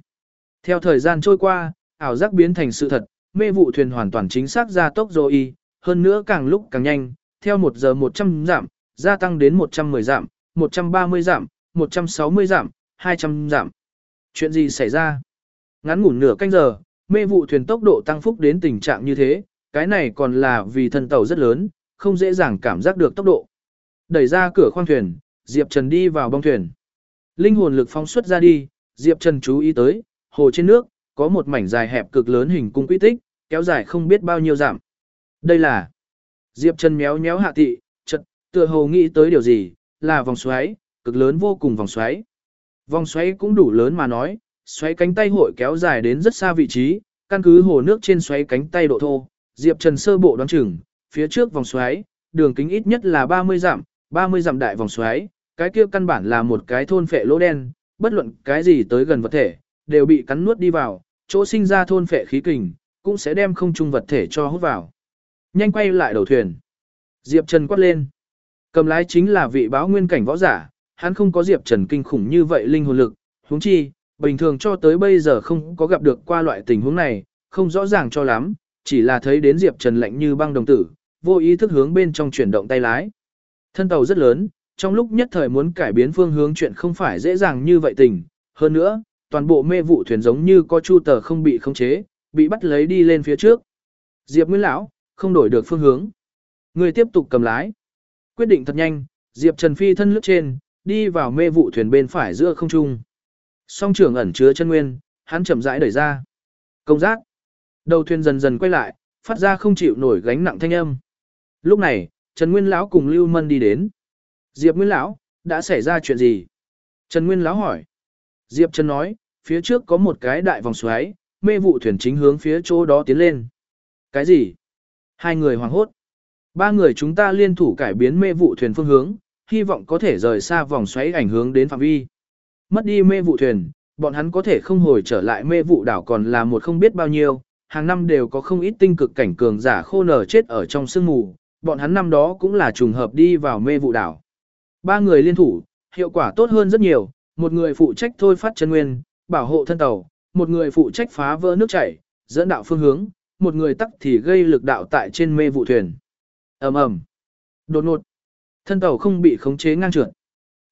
Theo thời gian trôi qua, ảo giác biến thành sự thật, mê vụ thuyền hoàn toàn chính xác ra tốc rồi y, hơn nữa càng lúc càng nhanh, theo 1 giờ 100 giảm, gia tăng đến 110 giảm, 130 giảm, 160 giảm, 200 giảm. Chuyện gì xảy ra? Ngắn ngủn nửa canh giờ, mê vụ thuyền tốc độ tăng phúc đến tình trạng như thế, cái này còn là vì thân tàu rất lớn, không dễ dàng cảm giác được tốc độ. Đẩy ra cửa khoang thuyền, Diệp Trần đi vào bong thuyền. Linh hồn lực phóng xuất ra đi, Diệp Trần chú ý tới, hồ trên nước, có một mảnh dài hẹp cực lớn hình cung quy tích, kéo dài không biết bao nhiêu giảm. Đây là Diệp Trần méo méo hạ thị chật, tựa hồ nghĩ tới điều gì, là vòng xoáy, cực lớn vô cùng vòng xoáy. Vòng xoáy cũng đủ lớn mà nói, xoáy cánh tay hội kéo dài đến rất xa vị trí, căn cứ hồ nước trên xoáy cánh tay độ thô, Diệp Trần sơ bộ đoán chừng, phía trước vòng xoáy, đường kính ít nhất là 30 dặm, 30 dặm đại vòng xoáy, cái kia căn bản là một cái thôn phệ lỗ đen, bất luận cái gì tới gần vật thể, đều bị cắn nuốt đi vào, chỗ sinh ra thôn phệ khí kình, cũng sẽ đem không trung vật thể cho hút vào. Nhanh quay lại đầu thuyền. Diệp Trần quát lên. Cầm lái chính là vị báo nguyên cảnh võ giả, hắn không có Diệp Trần kinh khủng như vậy linh hồn lực, huống chi, bình thường cho tới bây giờ không có gặp được qua loại tình huống này, không rõ ràng cho lắm, chỉ là thấy đến Diệp Trần lạnh như băng đồng tử, vô ý thức hướng bên trong chuyển động tay lái. Thân tàu rất lớn, trong lúc nhất thời muốn cải biến phương hướng chuyện không phải dễ dàng như vậy tình, hơn nữa, toàn bộ mê vụ thuyền giống như có chu tờ không bị khống chế, bị bắt lấy đi lên phía trước. Diệp Nguyên lão, không đổi được phương hướng. Người tiếp tục cầm lái. Quyết định thật nhanh, Diệp Trần phi thân lướt trên, đi vào mê vụ thuyền bên phải giữa không trung. Song trưởng ẩn chứa chân nguyên, hắn chậm rãi đẩy ra. Công giác. Đầu thuyền dần dần quay lại, phát ra không chịu nổi gánh nặng thanh âm. Lúc này, Trần Nguyên lão cùng Lưu Mân đi đến. Diệp Nguyên lão, đã xảy ra chuyện gì? Trần Nguyên lão hỏi. Diệp Trần nói, phía trước có một cái đại vòng xoáy, mê vụ thuyền chính hướng phía chỗ đó tiến lên. Cái gì? Hai người hoảng hốt. Ba người chúng ta liên thủ cải biến mê vụ thuyền phương hướng, hy vọng có thể rời xa vòng xoáy ảnh hưởng đến phạm vi. Mất đi mê vụ thuyền, bọn hắn có thể không hồi trở lại mê vụ đảo còn là một không biết bao nhiêu, hàng năm đều có không ít tinh cực cảnh cường giả khô nở chết ở trong sương mù, bọn hắn năm đó cũng là trùng hợp đi vào mê vụ đảo. Ba người liên thủ, hiệu quả tốt hơn rất nhiều, một người phụ trách thôi phát chân nguyên, bảo hộ thân tàu, một người phụ trách phá vỡ nước chảy, dẫn đạo phương hướng, một người tắc thì gây lực đạo tại trên mê vụ thuyền. ầm ầm, đột ngột, thân tàu không bị khống chế ngang trượt.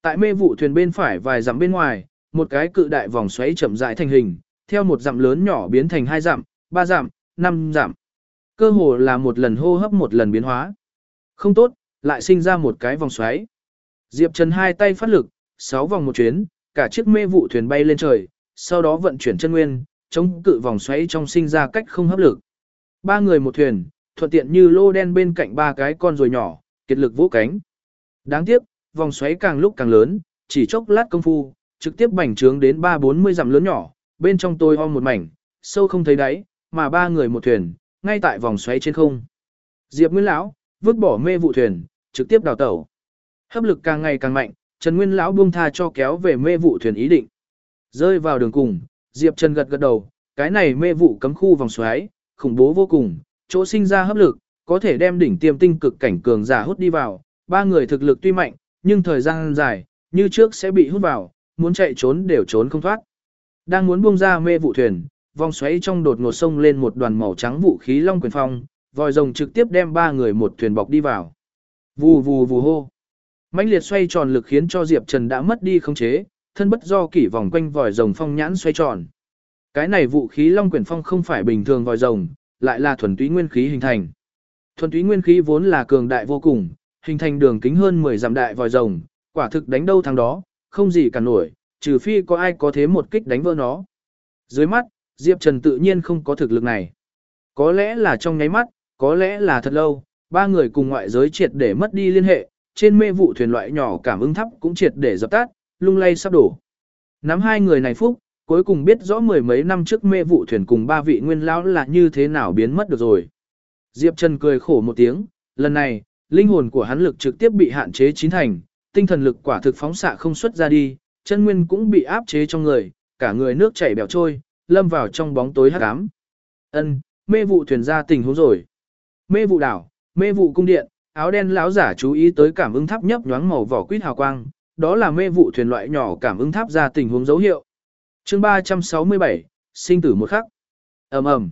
Tại mê vụ thuyền bên phải vài dặm bên ngoài, một cái cự đại vòng xoáy chậm rãi thành hình, theo một dặm lớn nhỏ biến thành hai dặm, ba dặm, năm dặm. Cơ hồ là một lần hô hấp một lần biến hóa. Không tốt, lại sinh ra một cái vòng xoáy. Diệp Trần hai tay phát lực, sáu vòng một chuyến, cả chiếc mê vụ thuyền bay lên trời, sau đó vận chuyển chân nguyên, chống cự vòng xoáy trong sinh ra cách không hấp lực. Ba người một thuyền, thuận tiện như lô đen bên cạnh ba cái con rồi nhỏ, kiệt lực vũ cánh. Đáng tiếc, vòng xoáy càng lúc càng lớn, chỉ chốc lát công phu, trực tiếp bành trướng đến 3-40 dặm lớn nhỏ, bên trong tôi om một mảnh, sâu không thấy đáy, mà ba người một thuyền, ngay tại vòng xoáy trên không. Diệp Nguyên lão vứt bỏ mê vụ thuyền, trực tiếp đào tẩu. Hấp lực càng ngày càng mạnh, Trần Nguyên lão buông tha cho kéo về mê vụ thuyền ý định. Rơi vào đường cùng, Diệp Trần gật gật đầu, cái này mê vụ cấm khu vòng xoáy, khủng bố vô cùng, chỗ sinh ra hấp lực, có thể đem đỉnh tiêm tinh cực cảnh cường giả hút đi vào, ba người thực lực tuy mạnh, nhưng thời gian dài, như trước sẽ bị hút vào, muốn chạy trốn đều trốn không thoát. Đang muốn buông ra mê vụ thuyền, vòng xoáy trong đột ngột sông lên một đoàn màu trắng vũ khí long quyền phong, vòi rồng trực tiếp đem ba người một thuyền bọc đi vào. Vù vù vù hô mãnh liệt xoay tròn lực khiến cho Diệp Trần đã mất đi khống chế, thân bất do kỷ vòng quanh vòi rồng phong nhãn xoay tròn. Cái này vũ khí long quyển phong không phải bình thường vòi rồng, lại là thuần túy nguyên khí hình thành. Thuần túy nguyên khí vốn là cường đại vô cùng, hình thành đường kính hơn 10 dặm đại vòi rồng, quả thực đánh đâu thắng đó, không gì cả nổi, trừ phi có ai có thế một kích đánh vỡ nó. Dưới mắt, Diệp Trần tự nhiên không có thực lực này. Có lẽ là trong nháy mắt, có lẽ là thật lâu, ba người cùng ngoại giới triệt để mất đi liên hệ, trên mê vụ thuyền loại nhỏ cảm ứng thấp cũng triệt để dập tắt, lung lay sắp đổ. Nắm hai người này phúc, cuối cùng biết rõ mười mấy năm trước mê vụ thuyền cùng ba vị nguyên lão là như thế nào biến mất được rồi. Diệp Trần cười khổ một tiếng, lần này, linh hồn của hắn lực trực tiếp bị hạn chế chín thành, tinh thần lực quả thực phóng xạ không xuất ra đi, chân nguyên cũng bị áp chế trong người, cả người nước chảy bèo trôi, lâm vào trong bóng tối hắc ám. Ân, mê vụ thuyền ra tình huống rồi. Mê vụ đảo, mê vụ cung điện, áo đen lão giả chú ý tới cảm ứng tháp nhấp nhoáng màu vỏ quýt hào quang, đó là mê vụ thuyền loại nhỏ cảm ứng tháp ra tình huống dấu hiệu. Chương 367, sinh tử một khắc. Ầm ầm.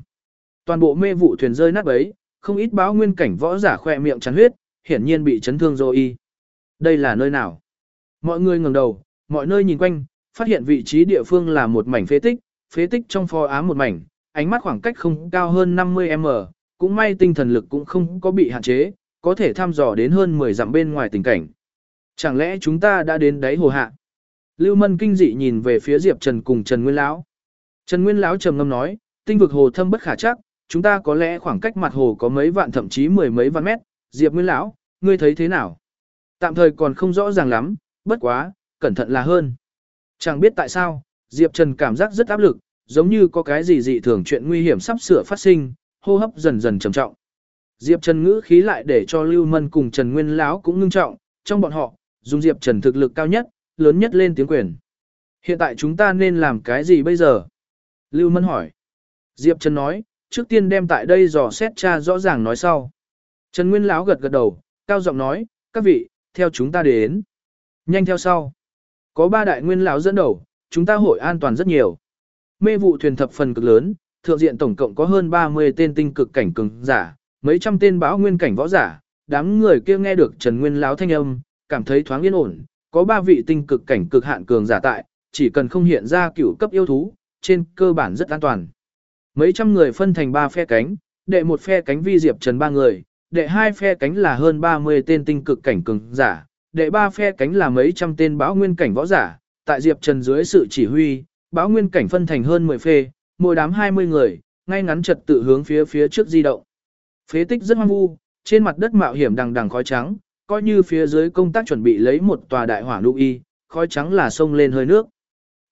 Toàn bộ mê vụ thuyền rơi nát bấy, không ít báo nguyên cảnh võ giả khỏe miệng chắn huyết, hiển nhiên bị chấn thương rồi y. Đây là nơi nào? Mọi người ngẩng đầu, mọi nơi nhìn quanh, phát hiện vị trí địa phương là một mảnh phế tích, phế tích trong pho ám một mảnh, ánh mắt khoảng cách không cao hơn 50m, cũng may tinh thần lực cũng không có bị hạn chế, có thể thăm dò đến hơn 10 dặm bên ngoài tình cảnh. Chẳng lẽ chúng ta đã đến đáy hồ hạ? Lưu Mân kinh dị nhìn về phía Diệp Trần cùng Trần Nguyên lão. Trần Nguyên lão trầm ngâm nói, tinh vực hồ thâm bất khả chắc, chúng ta có lẽ khoảng cách mặt hồ có mấy vạn thậm chí mười mấy vạn mét, Diệp Nguyên lão, ngươi thấy thế nào? Tạm thời còn không rõ ràng lắm, bất quá, cẩn thận là hơn. Chẳng biết tại sao, Diệp Trần cảm giác rất áp lực, giống như có cái gì dị thường chuyện nguy hiểm sắp sửa phát sinh, hô hấp dần dần trầm trọng. Diệp Trần ngữ khí lại để cho Lưu Mân cùng Trần Nguyên lão cũng ngưng trọng, trong bọn họ, dùng Diệp Trần thực lực cao nhất, lớn nhất lên tiếng quyền. Hiện tại chúng ta nên làm cái gì bây giờ? Lưu Mân hỏi. Diệp Trần nói, trước tiên đem tại đây dò xét cha rõ ràng nói sau. Trần Nguyên lão gật gật đầu, cao giọng nói, các vị, theo chúng ta đến. Nhanh theo sau. Có ba đại nguyên lão dẫn đầu, chúng ta hội an toàn rất nhiều. Mê vụ thuyền thập phần cực lớn, thượng diện tổng cộng có hơn 30 tên tinh cực cảnh cường giả, mấy trăm tên báo nguyên cảnh võ giả, đám người kia nghe được Trần Nguyên láo thanh âm, cảm thấy thoáng yên ổn, có ba vị tinh cực cảnh cực hạn cường giả tại, chỉ cần không hiện ra cửu cấp yêu thú, trên cơ bản rất an toàn. Mấy trăm người phân thành ba phe cánh, đệ một phe cánh vi diệp trần ba người, đệ hai phe cánh là hơn 30 tên tinh cực cảnh cường giả, đệ ba phe cánh là mấy trăm tên báo nguyên cảnh võ giả, tại diệp trần dưới sự chỉ huy, báo nguyên cảnh phân thành hơn 10 phe, mỗi đám 20 người, ngay ngắn trật tự hướng phía phía trước di động. Phế tích rất hoang vu, trên mặt đất mạo hiểm đằng đằng khói trắng, coi như phía dưới công tác chuẩn bị lấy một tòa đại hỏa lũ y, khói trắng là sông lên hơi nước.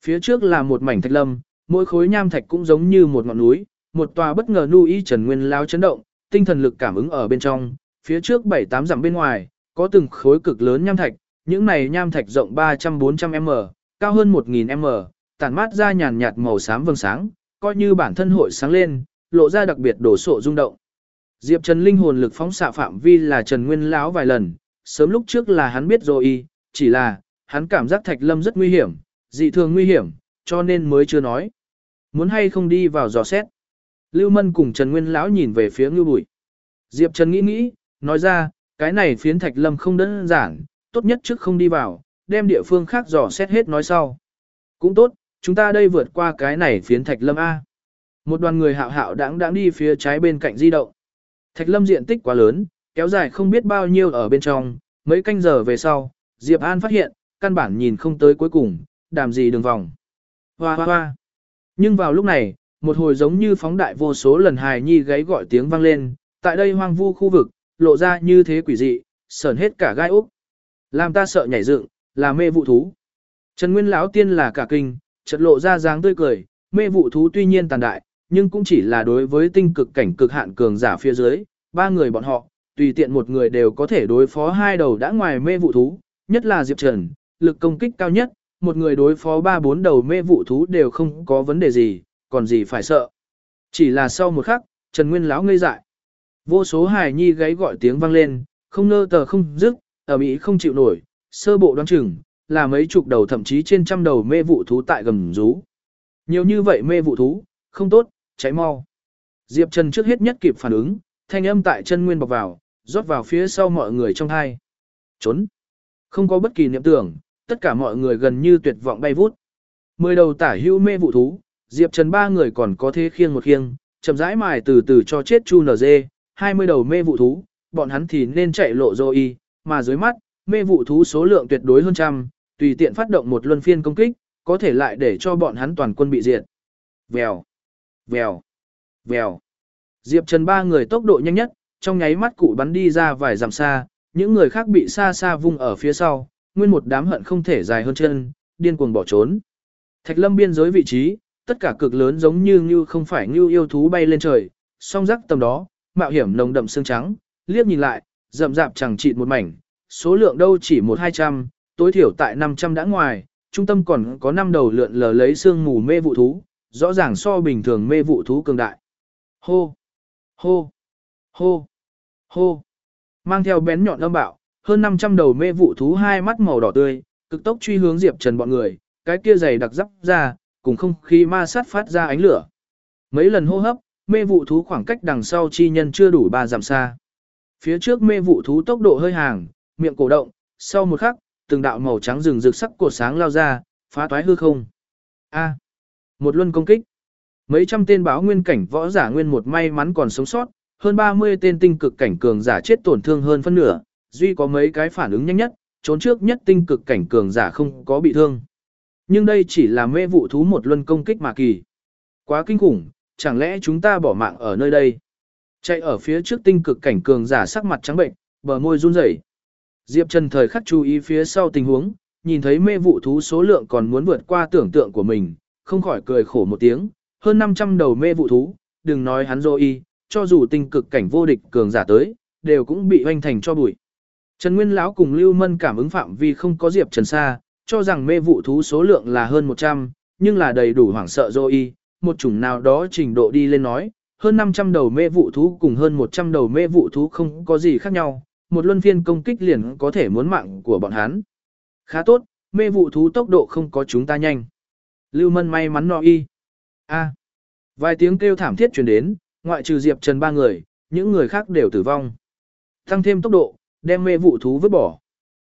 Phía trước là một mảnh thạch lâm, mỗi khối nham thạch cũng giống như một ngọn núi, một tòa bất ngờ nu y trần nguyên lao chấn động, tinh thần lực cảm ứng ở bên trong, phía trước 7-8 dặm bên ngoài, có từng khối cực lớn nham thạch, những này nham thạch rộng 300-400m, cao hơn 1000m, tản mát ra nhàn nhạt màu xám vầng sáng, coi như bản thân hội sáng lên, lộ ra đặc biệt đổ sộ rung động. Diệp Trần linh hồn lực phóng xạ phạm vi là Trần Nguyên lão vài lần, sớm lúc trước là hắn biết rồi chỉ là, hắn cảm giác Thạch Lâm rất nguy hiểm, dị thường nguy hiểm, cho nên mới chưa nói. Muốn hay không đi vào dò xét. Lưu Mân cùng Trần Nguyên lão nhìn về phía Ngưu Bụi. Diệp Trần nghĩ nghĩ, nói ra, cái này phiến Thạch Lâm không đơn giản, tốt nhất trước không đi vào, đem địa phương khác dò xét hết nói sau. Cũng tốt, chúng ta đây vượt qua cái này phiến Thạch Lâm A. Một đoàn người hạo hạo đáng đáng đi phía trái bên cạnh di động. Thạch lâm diện tích quá lớn, kéo dài không biết bao nhiêu ở bên trong, mấy canh giờ về sau, Diệp An phát hiện, căn bản nhìn không tới cuối cùng, đàm gì đường vòng. Hoa hoa hoa. Nhưng vào lúc này, một hồi giống như phóng đại vô số lần hài nhi gáy gọi tiếng vang lên, tại đây hoang vu khu vực, lộ ra như thế quỷ dị, sờn hết cả gai úc. Làm ta sợ nhảy dựng, là mê vụ thú. Trần Nguyên lão tiên là cả kinh, chợt lộ ra dáng tươi cười, mê vụ thú tuy nhiên tàn đại, nhưng cũng chỉ là đối với tinh cực cảnh cực hạn cường giả phía dưới, ba người bọn họ, tùy tiện một người đều có thể đối phó hai đầu đã ngoài mê vụ thú, nhất là Diệp Trần, lực công kích cao nhất, một người đối phó ba bốn đầu mê vụ thú đều không có vấn đề gì, còn gì phải sợ. Chỉ là sau một khắc, Trần Nguyên lão ngây dại. Vô số hài nhi gáy gọi tiếng vang lên, không nơ tờ không dứt, ở Mỹ không chịu nổi, sơ bộ đoán chừng, là mấy chục đầu thậm chí trên trăm đầu mê vụ thú tại gầm rú. Nhiều như vậy mê vụ thú, không tốt, cháy mau. Diệp Trần trước hết nhất kịp phản ứng, thanh âm tại chân nguyên bọc vào, rót vào phía sau mọi người trong hai. Trốn. Không có bất kỳ niệm tưởng, tất cả mọi người gần như tuyệt vọng bay vút. Mười đầu tả hưu mê vụ thú, Diệp Trần ba người còn có thế khiêng một khiêng, chậm rãi mài từ từ cho chết chu nở dê, 20 đầu mê vụ thú, bọn hắn thì nên chạy lộ rồi y, mà dưới mắt, mê vụ thú số lượng tuyệt đối hơn trăm, tùy tiện phát động một luân phiên công kích, có thể lại để cho bọn hắn toàn quân bị diệt. Vèo, vèo, vèo. Diệp Trần ba người tốc độ nhanh nhất, trong nháy mắt cụ bắn đi ra vài dặm xa, những người khác bị xa xa vung ở phía sau, nguyên một đám hận không thể dài hơn chân, điên cuồng bỏ trốn. Thạch Lâm biên giới vị trí, tất cả cực lớn giống như như không phải như yêu thú bay lên trời, song rắc tầm đó, mạo hiểm nồng đậm xương trắng, liếc nhìn lại, rậm rạp chẳng chịt một mảnh, số lượng đâu chỉ một hai trăm, tối thiểu tại 500 đã ngoài, trung tâm còn có năm đầu lượn lờ lấy xương mù mê vụ thú, rõ ràng so bình thường mê vụ thú cường đại. Hô, hô, hô, hô, mang theo bén nhọn âm bạo, hơn 500 đầu mê vụ thú hai mắt màu đỏ tươi, cực tốc truy hướng Diệp Trần bọn người, cái kia dày đặc dắp ra, cùng không khí ma sát phát ra ánh lửa. Mấy lần hô hấp, mê vụ thú khoảng cách đằng sau chi nhân chưa đủ ba dặm xa. Phía trước mê vụ thú tốc độ hơi hàng, miệng cổ động, sau một khắc, từng đạo màu trắng rừng rực sắc cột sáng lao ra, phá toái hư không. A một luân công kích. Mấy trăm tên báo nguyên cảnh võ giả nguyên một may mắn còn sống sót, hơn 30 tên tinh cực cảnh cường giả chết tổn thương hơn phân nửa, duy có mấy cái phản ứng nhanh nhất, trốn trước nhất tinh cực cảnh cường giả không có bị thương. Nhưng đây chỉ là mê vụ thú một luân công kích mà kỳ. Quá kinh khủng, chẳng lẽ chúng ta bỏ mạng ở nơi đây? Chạy ở phía trước tinh cực cảnh cường giả sắc mặt trắng bệnh, bờ môi run rẩy. Diệp Trần thời khắc chú ý phía sau tình huống, nhìn thấy mê vụ thú số lượng còn muốn vượt qua tưởng tượng của mình, không khỏi cười khổ một tiếng, hơn 500 đầu mê vụ thú, đừng nói hắn dô y, cho dù tinh cực cảnh vô địch cường giả tới, đều cũng bị hoanh thành cho bụi. Trần Nguyên lão cùng Lưu Mân cảm ứng phạm vi không có Diệp Trần xa, cho rằng mê vụ thú số lượng là hơn 100, nhưng là đầy đủ hoảng sợ dô y, một chủng nào đó trình độ đi lên nói, hơn 500 đầu mê vụ thú cùng hơn 100 đầu mê vụ thú không có gì khác nhau, một luân phiên công kích liền có thể muốn mạng của bọn hắn. Khá tốt, mê vụ thú tốc độ không có chúng ta nhanh. Lưu Mân may mắn no y. A. Vài tiếng kêu thảm thiết truyền đến, ngoại trừ Diệp Trần ba người, những người khác đều tử vong. Tăng thêm tốc độ, đem mê vụ thú vứt bỏ.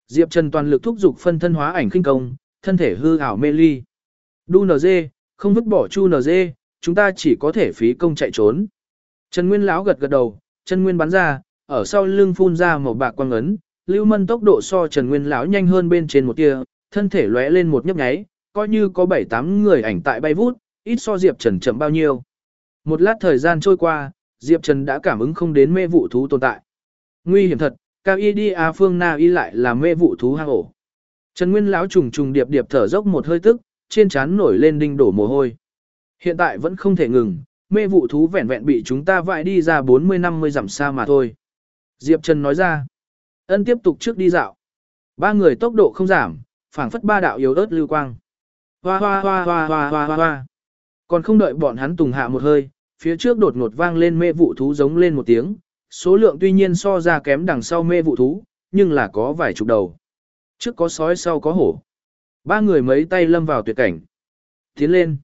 Diệp Trần toàn lực thúc giục phân thân hóa ảnh khinh công, thân thể hư ảo mê ly. Đu NG, không vứt bỏ Chu NG, chúng ta chỉ có thể phí công chạy trốn. Trần Nguyên lão gật gật đầu, Trần nguyên bắn ra, ở sau lưng phun ra một bạc quang ấn, Lưu Mân tốc độ so Trần Nguyên lão nhanh hơn bên trên một tia, thân thể lóe lên một nhấp nháy, coi như có 7-8 người ảnh tại bay vút, ít so Diệp Trần chậm bao nhiêu. Một lát thời gian trôi qua, Diệp Trần đã cảm ứng không đến mê vụ thú tồn tại. Nguy hiểm thật, Cao Y đi A Phương Na Y lại là mê vụ thú hang ổ. Trần Nguyên lão trùng trùng điệp điệp thở dốc một hơi tức, trên trán nổi lên đinh đổ mồ hôi. Hiện tại vẫn không thể ngừng, mê vụ thú vẹn vẹn bị chúng ta vại đi ra 40-50 dặm xa mà thôi. Diệp Trần nói ra. Ân tiếp tục trước đi dạo. Ba người tốc độ không giảm, phảng phất ba đạo yếu ớt lưu quang. Hoa hoa hoa hoa hoa hoa hoa hoa. Còn không đợi bọn hắn tùng hạ một hơi, phía trước đột ngột vang lên mê vụ thú giống lên một tiếng. Số lượng tuy nhiên so ra kém đằng sau mê vụ thú, nhưng là có vài chục đầu. Trước có sói sau có hổ. Ba người mấy tay lâm vào tuyệt cảnh. Tiến lên.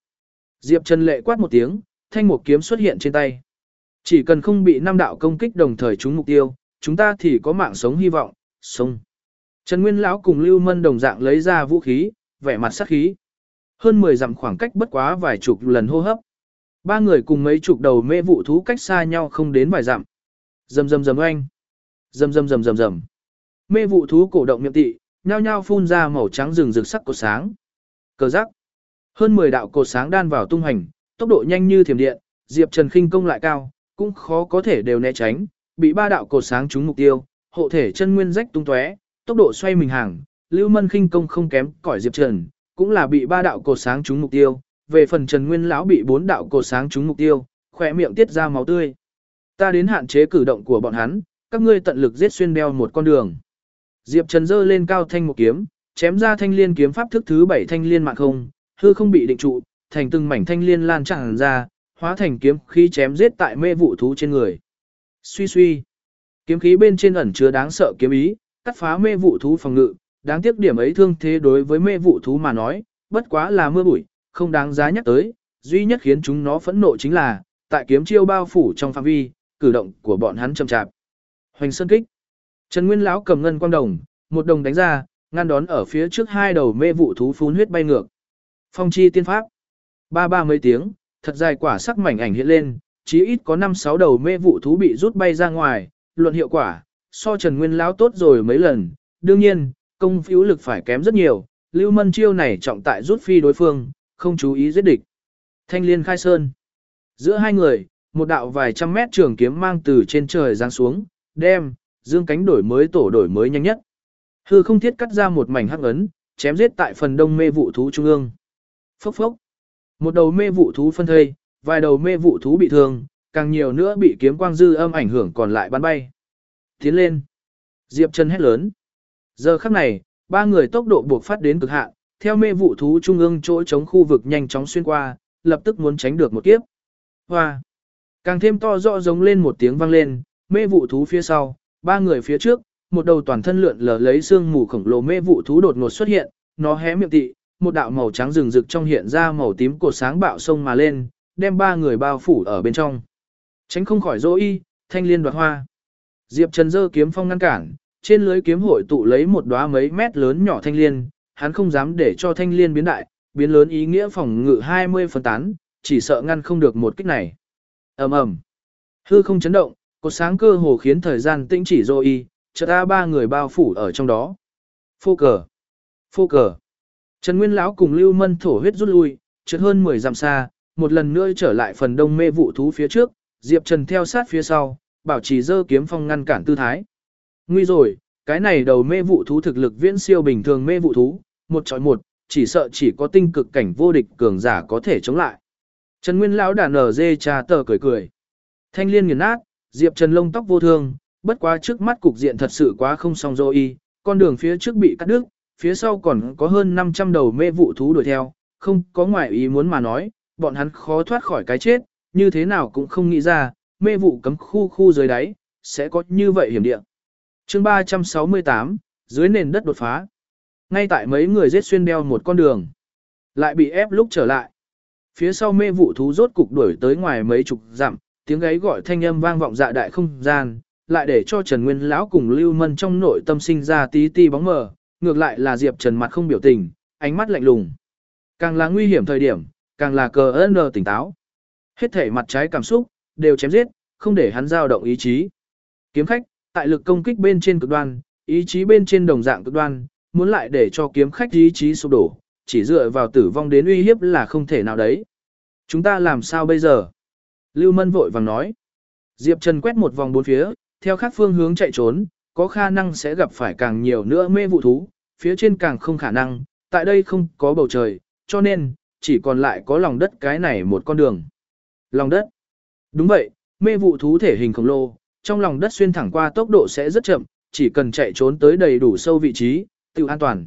Diệp Trần lệ quát một tiếng, thanh một kiếm xuất hiện trên tay. Chỉ cần không bị năm đạo công kích đồng thời trúng mục tiêu, chúng ta thì có mạng sống hy vọng, sống. Trần Nguyên lão cùng Lưu Mân đồng dạng lấy ra vũ khí, vẻ mặt sát khí. Hơn 10 dặm khoảng cách bất quá vài chục lần hô hấp. Ba người cùng mấy chục đầu mê vụ thú cách xa nhau không đến vài dặm. Rầm rầm rầm oanh. Rầm rầm rầm rầm rầm. Mê vụ thú cổ động miệng tị, nhao nhao phun ra màu trắng rừng rực sắc cột sáng. Cờ giác. Hơn 10 đạo cột sáng đan vào tung hành, tốc độ nhanh như thiểm điện, Diệp Trần khinh công lại cao, cũng khó có thể đều né tránh, bị ba đạo cột sáng trúng mục tiêu, hộ thể chân nguyên rách tung tóe, tốc độ xoay mình hàng, Lưu Mân khinh công không kém cỏi Diệp Trần, cũng là bị ba đạo cột sáng trúng mục tiêu, về phần Trần Nguyên lão bị bốn đạo cột sáng trúng mục tiêu, khỏe miệng tiết ra máu tươi. Ta đến hạn chế cử động của bọn hắn, các ngươi tận lực giết xuyên đeo một con đường. Diệp Trần giơ lên cao thanh một kiếm, chém ra thanh liên kiếm pháp thức thứ bảy thanh liên mạng không, hư không bị định trụ, thành từng mảnh thanh liên lan tràn ra, hóa thành kiếm khí chém giết tại mê vụ thú trên người. Suy suy, kiếm khí bên trên ẩn chứa đáng sợ kiếm ý, cắt phá mê vụ thú phòng ngự, đáng tiếc điểm ấy thương thế đối với mê vụ thú mà nói, bất quá là mưa bụi, không đáng giá nhắc tới, duy nhất khiến chúng nó phẫn nộ chính là, tại kiếm chiêu bao phủ trong phạm vi, cử động của bọn hắn chậm chạp. Hoành sơn kích. Trần Nguyên lão cầm ngân quang đồng, một đồng đánh ra, ngăn đón ở phía trước hai đầu mê vụ thú phun huyết bay ngược. Phong chi tiên pháp. Ba ba mấy tiếng, thật dài quả sắc mảnh ảnh hiện lên, chí ít có 5 6 đầu mê vụ thú bị rút bay ra ngoài, luận hiệu quả, so Trần Nguyên lão tốt rồi mấy lần, đương nhiên, công phiếu lực phải kém rất nhiều, Lưu Mân chiêu này trọng tại rút phi đối phương, không chú ý giết địch. Thanh liên khai sơn. Giữa hai người, một đạo vài trăm mét trường kiếm mang từ trên trời giáng xuống, đem, dương cánh đổi mới tổ đổi mới nhanh nhất. Hư không thiết cắt ra một mảnh hắc ấn, chém giết tại phần đông mê vụ thú trung ương. Phốc phốc. Một đầu mê vụ thú phân thây, vài đầu mê vụ thú bị thương, càng nhiều nữa bị kiếm quang dư âm ảnh hưởng còn lại bắn bay. Tiến lên. Diệp chân hét lớn. Giờ khắc này, ba người tốc độ buộc phát đến cực hạn, theo mê vụ thú trung ương chỗ chống khu vực nhanh chóng xuyên qua, lập tức muốn tránh được một kiếp. Hoa! Càng thêm to rõ giống lên một tiếng vang lên, mê vụ thú phía sau, ba người phía trước, một đầu toàn thân lượn lờ lấy xương mù khổng lồ mê vụ thú đột ngột xuất hiện, nó hé miệng tị, một đạo màu trắng rừng rực trong hiện ra màu tím cột sáng bạo sông mà lên, đem ba người bao phủ ở bên trong. Tránh không khỏi dỗ y, thanh liên đoạt hoa. Diệp Trần dơ kiếm phong ngăn cản, trên lưới kiếm hội tụ lấy một đóa mấy mét lớn nhỏ thanh liên, hắn không dám để cho thanh liên biến đại, biến lớn ý nghĩa phòng ngự 20 phần tán, chỉ sợ ngăn không được một kích này. ầm ầm, hư không chấn động, cột sáng cơ hồ khiến thời gian tĩnh chỉ rồi y, chợt ta ba người bao phủ ở trong đó. Phô cờ, phô cờ. Trần Nguyên lão cùng Lưu Mân thổ huyết rút lui, trượt hơn 10 dặm xa, một lần nữa trở lại phần đông mê vụ thú phía trước, Diệp Trần theo sát phía sau, bảo trì dơ kiếm phong ngăn cản tư thái. Nguy rồi, cái này đầu mê vụ thú thực lực viễn siêu bình thường mê vụ thú, một chọi một, chỉ sợ chỉ có tinh cực cảnh vô địch cường giả có thể chống lại. Trần Nguyên lão đàn ở dê trà tờ cười cười. Thanh liên nghiền nát, Diệp Trần lông tóc vô thương, bất quá trước mắt cục diện thật sự quá không song dô y, con đường phía trước bị cắt đứt, phía sau còn có hơn 500 đầu mê vụ thú đuổi theo, không có ngoại ý muốn mà nói, bọn hắn khó thoát khỏi cái chết, như thế nào cũng không nghĩ ra, mê vụ cấm khu khu dưới đáy, sẽ có như vậy hiểm địa chương 368, dưới nền đất đột phá. Ngay tại mấy người giết xuyên đeo một con đường, lại bị ép lúc trở lại. Phía sau mê vụ thú rốt cục đuổi tới ngoài mấy chục dặm, tiếng gáy gọi thanh âm vang vọng dạ đại không gian, lại để cho Trần Nguyên lão cùng Lưu Mân trong nội tâm sinh ra tí ti bóng mờ, ngược lại là Diệp Trần mặt không biểu tình, ánh mắt lạnh lùng. Càng là nguy hiểm thời điểm, càng là cờ ơn tỉnh táo. Hết thể mặt trái cảm xúc, đều chém giết, không để hắn dao động ý chí. Kiếm khách, tại lực công kích bên trên cực đoan, ý chí bên trên đồng dạng cực đoan, muốn lại để cho kiếm khách ý chí sụp đổ, chỉ dựa vào tử vong đến uy hiếp là không thể nào đấy. Chúng ta làm sao bây giờ? Lưu Mân vội vàng nói. Diệp Trần quét một vòng bốn phía, theo các phương hướng chạy trốn, có khả năng sẽ gặp phải càng nhiều nữa mê vụ thú, phía trên càng không khả năng, tại đây không có bầu trời, cho nên, chỉ còn lại có lòng đất cái này một con đường. Lòng đất. Đúng vậy, mê vụ thú thể hình khổng lồ, trong lòng đất xuyên thẳng qua tốc độ sẽ rất chậm, chỉ cần chạy trốn tới đầy đủ sâu vị trí, tự an toàn.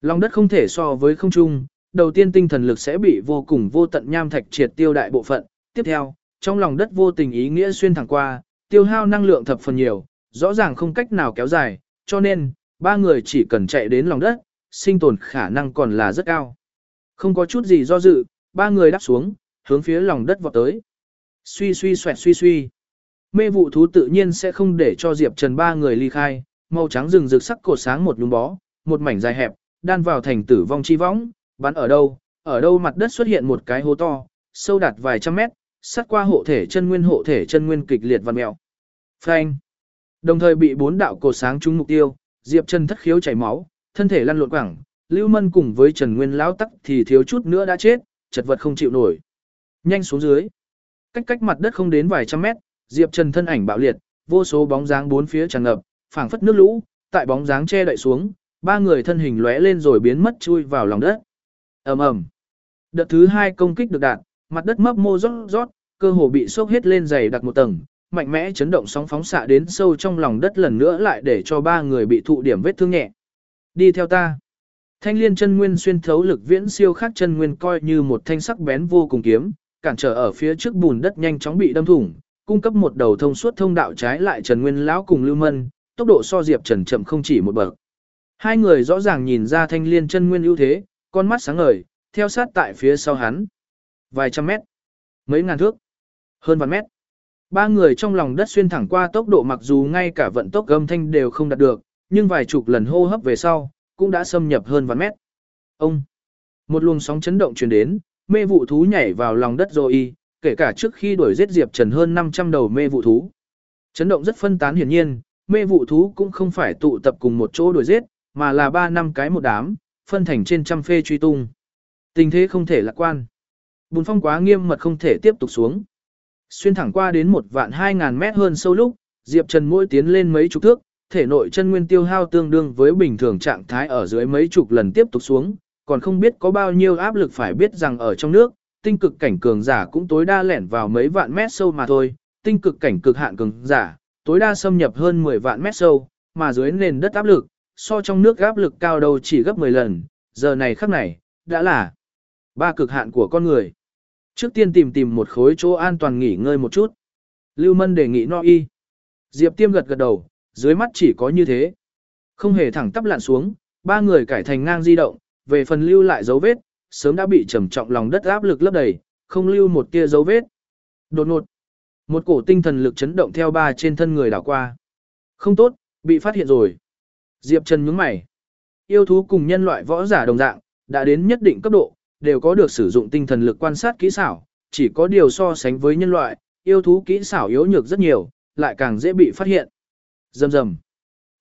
Lòng đất không thể so với không trung, đầu tiên tinh thần lực sẽ bị vô cùng vô tận nham thạch triệt tiêu đại bộ phận, tiếp theo, trong lòng đất vô tình ý nghĩa xuyên thẳng qua, tiêu hao năng lượng thập phần nhiều, rõ ràng không cách nào kéo dài, cho nên, ba người chỉ cần chạy đến lòng đất, sinh tồn khả năng còn là rất cao. Không có chút gì do dự, ba người đáp xuống, hướng phía lòng đất vọt tới. Suy suy xoẹt suy suy. Mê vụ thú tự nhiên sẽ không để cho Diệp Trần ba người ly khai, màu trắng rừng rực sắc cột sáng một nhúm bó, một mảnh dài hẹp, đan vào thành tử vong chi võng, bắn ở đâu, ở đâu mặt đất xuất hiện một cái hố to, sâu đạt vài trăm mét, sát qua hộ thể chân nguyên hộ thể chân nguyên kịch liệt văn mèo. Phanh. Đồng thời bị bốn đạo cột sáng trúng mục tiêu, Diệp Trần thất khiếu chảy máu, thân thể lăn lộn quẳng, Lưu Mân cùng với Trần Nguyên lão tắc thì thiếu chút nữa đã chết, chật vật không chịu nổi. Nhanh xuống dưới. Cách cách mặt đất không đến vài trăm mét, Diệp Trần thân ảnh bạo liệt, vô số bóng dáng bốn phía tràn ngập, phảng phất nước lũ, tại bóng dáng che đậy xuống, ba người thân hình lóe lên rồi biến mất chui vào lòng đất. Ầm ầm. Đợt thứ hai công kích được đạt, mặt đất mấp mô rót rót, cơ hồ bị sốc hết lên dày đặc một tầng, mạnh mẽ chấn động sóng phóng xạ đến sâu trong lòng đất lần nữa lại để cho ba người bị thụ điểm vết thương nhẹ. Đi theo ta. Thanh liên chân nguyên xuyên thấu lực viễn siêu khác chân nguyên coi như một thanh sắc bén vô cùng kiếm, cản trở ở phía trước bùn đất nhanh chóng bị đâm thủng, cung cấp một đầu thông suốt thông đạo trái lại Trần Nguyên lão cùng Lưu Mân, tốc độ so Diệp Trần chậm không chỉ một bậc. Hai người rõ ràng nhìn ra thanh liên chân nguyên ưu thế, con mắt sáng ngời, theo sát tại phía sau hắn. Vài trăm mét, mấy ngàn thước, hơn vạn mét. Ba người trong lòng đất xuyên thẳng qua tốc độ mặc dù ngay cả vận tốc âm thanh đều không đạt được, nhưng vài chục lần hô hấp về sau, cũng đã xâm nhập hơn vạn mét. Ông, một luồng sóng chấn động truyền đến, mê vụ thú nhảy vào lòng đất rồi kể cả trước khi đuổi giết Diệp Trần hơn 500 đầu mê vụ thú. Chấn động rất phân tán hiển nhiên, mê vụ thú cũng không phải tụ tập cùng một chỗ đuổi giết, mà là 3 năm cái một đám, phân thành trên trăm phê truy tung. Tình thế không thể lạc quan. Bùn phong quá nghiêm mật không thể tiếp tục xuống. Xuyên thẳng qua đến một vạn 2.000 mét hơn sâu lúc, Diệp Trần mỗi tiến lên mấy chục thước, thể nội chân nguyên tiêu hao tương đương với bình thường trạng thái ở dưới mấy chục lần tiếp tục xuống, còn không biết có bao nhiêu áp lực phải biết rằng ở trong nước, tinh cực cảnh cường giả cũng tối đa lẻn vào mấy vạn mét sâu mà thôi, tinh cực cảnh cực hạn cường giả, tối đa xâm nhập hơn 10 vạn mét sâu, mà dưới nền đất áp lực, so trong nước áp lực cao đâu chỉ gấp 10 lần, giờ này khắc này, đã là ba cực hạn của con người. Trước tiên tìm tìm một khối chỗ an toàn nghỉ ngơi một chút. Lưu Mân đề nghị no y. Diệp Tiêm gật gật đầu, dưới mắt chỉ có như thế. Không hề thẳng tắp lặn xuống, ba người cải thành ngang di động, về phần lưu lại dấu vết, sớm đã bị trầm trọng lòng đất áp lực lấp đầy, không lưu một tia dấu vết. Đột ngột, một cổ tinh thần lực chấn động theo ba trên thân người đảo qua. Không tốt, bị phát hiện rồi. Diệp Trần nhướng mày. Yêu thú cùng nhân loại võ giả đồng dạng, đã đến nhất định cấp độ, đều có được sử dụng tinh thần lực quan sát kỹ xảo, chỉ có điều so sánh với nhân loại, yêu thú kỹ xảo yếu nhược rất nhiều, lại càng dễ bị phát hiện. Rầm rầm.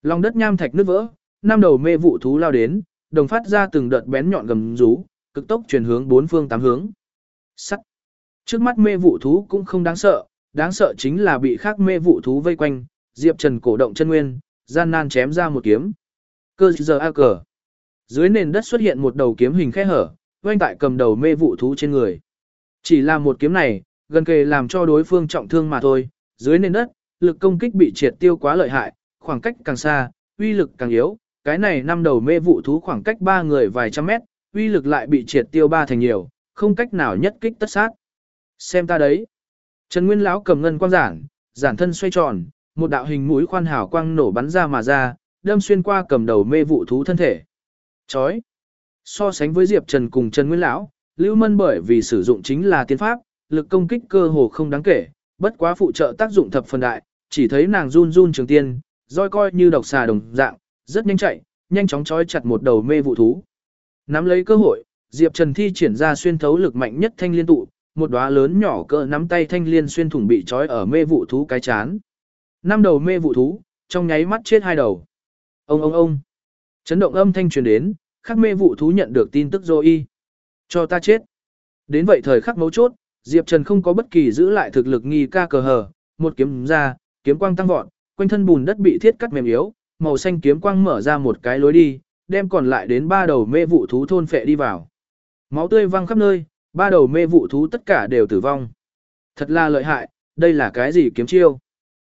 Lòng đất nham thạch nứt vỡ, năm đầu mê vụ thú lao đến, đồng phát ra từng đợt bén nhọn gầm rú, cực tốc chuyển hướng bốn phương tám hướng. Sắt. Trước mắt mê vụ thú cũng không đáng sợ, đáng sợ chính là bị khác mê vụ thú vây quanh, Diệp Trần cổ động chân nguyên, gian nan chém ra một kiếm. Cơ giờ a cờ. Dưới nền đất xuất hiện một đầu kiếm hình khe hở, quanh tại cầm đầu mê vụ thú trên người. Chỉ là một kiếm này, gần kề làm cho đối phương trọng thương mà thôi, dưới nền đất, lực công kích bị triệt tiêu quá lợi hại, khoảng cách càng xa, uy lực càng yếu, cái này năm đầu mê vụ thú khoảng cách ba người vài trăm mét, uy lực lại bị triệt tiêu ba thành nhiều, không cách nào nhất kích tất sát. Xem ta đấy. Trần Nguyên lão cầm ngân quang giản, giản thân xoay tròn, một đạo hình mũi khoan hào quang nổ bắn ra mà ra, đâm xuyên qua cầm đầu mê vụ thú thân thể. Chói. So sánh với Diệp Trần cùng Trần Nguyên lão, Lưu Mân bởi vì sử dụng chính là tiên pháp, lực công kích cơ hồ không đáng kể, bất quá phụ trợ tác dụng thập phần đại, chỉ thấy nàng run run trường tiên, roi coi như độc xà đồng dạng, rất nhanh chạy, nhanh chóng chói chặt một đầu mê vụ thú. Nắm lấy cơ hội, Diệp Trần thi triển ra xuyên thấu lực mạnh nhất thanh liên tụ, một đóa lớn nhỏ cỡ nắm tay thanh liên xuyên thủng bị trói ở mê vụ thú cái chán. Năm đầu mê vụ thú, trong nháy mắt chết hai đầu. Ông ông ông. Chấn động âm thanh truyền đến, khắc mê vụ thú nhận được tin tức rồi Cho ta chết. Đến vậy thời khắc mấu chốt, Diệp Trần không có bất kỳ giữ lại thực lực nghi ca cờ hờ, một kiếm ra, kiếm quang tăng vọt, quanh thân bùn đất bị thiết cắt mềm yếu, màu xanh kiếm quang mở ra một cái lối đi, đem còn lại đến ba đầu mê vụ thú thôn phệ đi vào. Máu tươi văng khắp nơi, ba đầu mê vụ thú tất cả đều tử vong. Thật là lợi hại, đây là cái gì kiếm chiêu?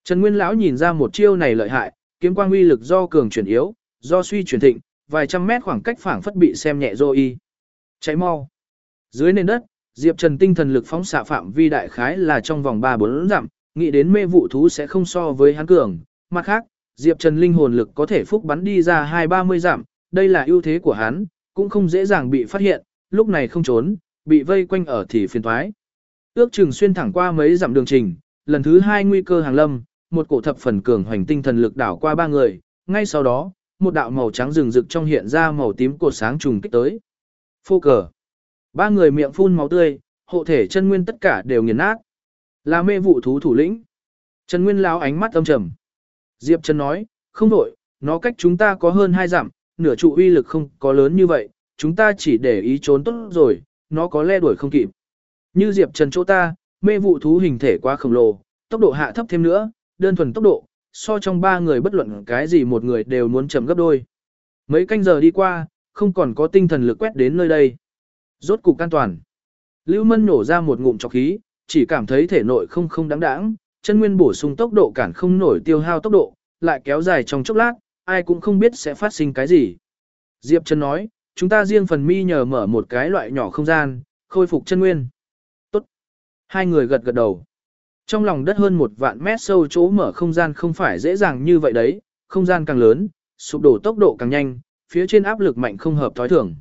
Trần Nguyên lão nhìn ra một chiêu này lợi hại, kiếm quang uy lực do cường chuyển yếu, do suy chuyển thịnh, vài trăm mét khoảng cách phảng phất bị xem nhẹ rồi y. Cháy mau. Dưới nền đất, Diệp Trần tinh thần lực phóng xạ phạm vi đại khái là trong vòng 3-4 dặm, nghĩ đến mê vụ thú sẽ không so với hắn cường. Mặt khác, Diệp Trần linh hồn lực có thể phúc bắn đi ra 2-30 dặm, đây là ưu thế của hắn, cũng không dễ dàng bị phát hiện, lúc này không trốn, bị vây quanh ở thì phiền thoái. Ước chừng xuyên thẳng qua mấy dặm đường trình, lần thứ hai nguy cơ hàng lâm, một cổ thập phần cường hoành tinh thần lực đảo qua ba người, ngay sau đó, một đạo màu trắng rừng rực trong hiện ra màu tím cột sáng trùng kích tới. Phô cờ. Ba người miệng phun máu tươi, hộ thể chân nguyên tất cả đều nghiền nát. Là mê vụ thú thủ lĩnh. Trần Nguyên lão ánh mắt âm trầm. Diệp Trần nói, không đổi, nó cách chúng ta có hơn hai dặm, nửa trụ uy lực không có lớn như vậy, chúng ta chỉ để ý trốn tốt rồi, nó có le đuổi không kịp. Như Diệp Trần chỗ ta, mê vụ thú hình thể quá khổng lồ, tốc độ hạ thấp thêm nữa, đơn thuần tốc độ, so trong ba người bất luận cái gì một người đều muốn chậm gấp đôi. Mấy canh giờ đi qua, không còn có tinh thần lực quét đến nơi đây. Rốt cục an toàn. Lưu Mân nổ ra một ngụm trọc khí, chỉ cảm thấy thể nội không không đáng đáng, chân nguyên bổ sung tốc độ cản không nổi tiêu hao tốc độ, lại kéo dài trong chốc lát, ai cũng không biết sẽ phát sinh cái gì. Diệp Trần nói, chúng ta riêng phần mi nhờ mở một cái loại nhỏ không gian, khôi phục chân nguyên. Tốt. Hai người gật gật đầu. Trong lòng đất hơn một vạn mét sâu chỗ mở không gian không phải dễ dàng như vậy đấy, không gian càng lớn, sụp đổ tốc độ càng nhanh, phía trên áp lực mạnh không hợp thói thường.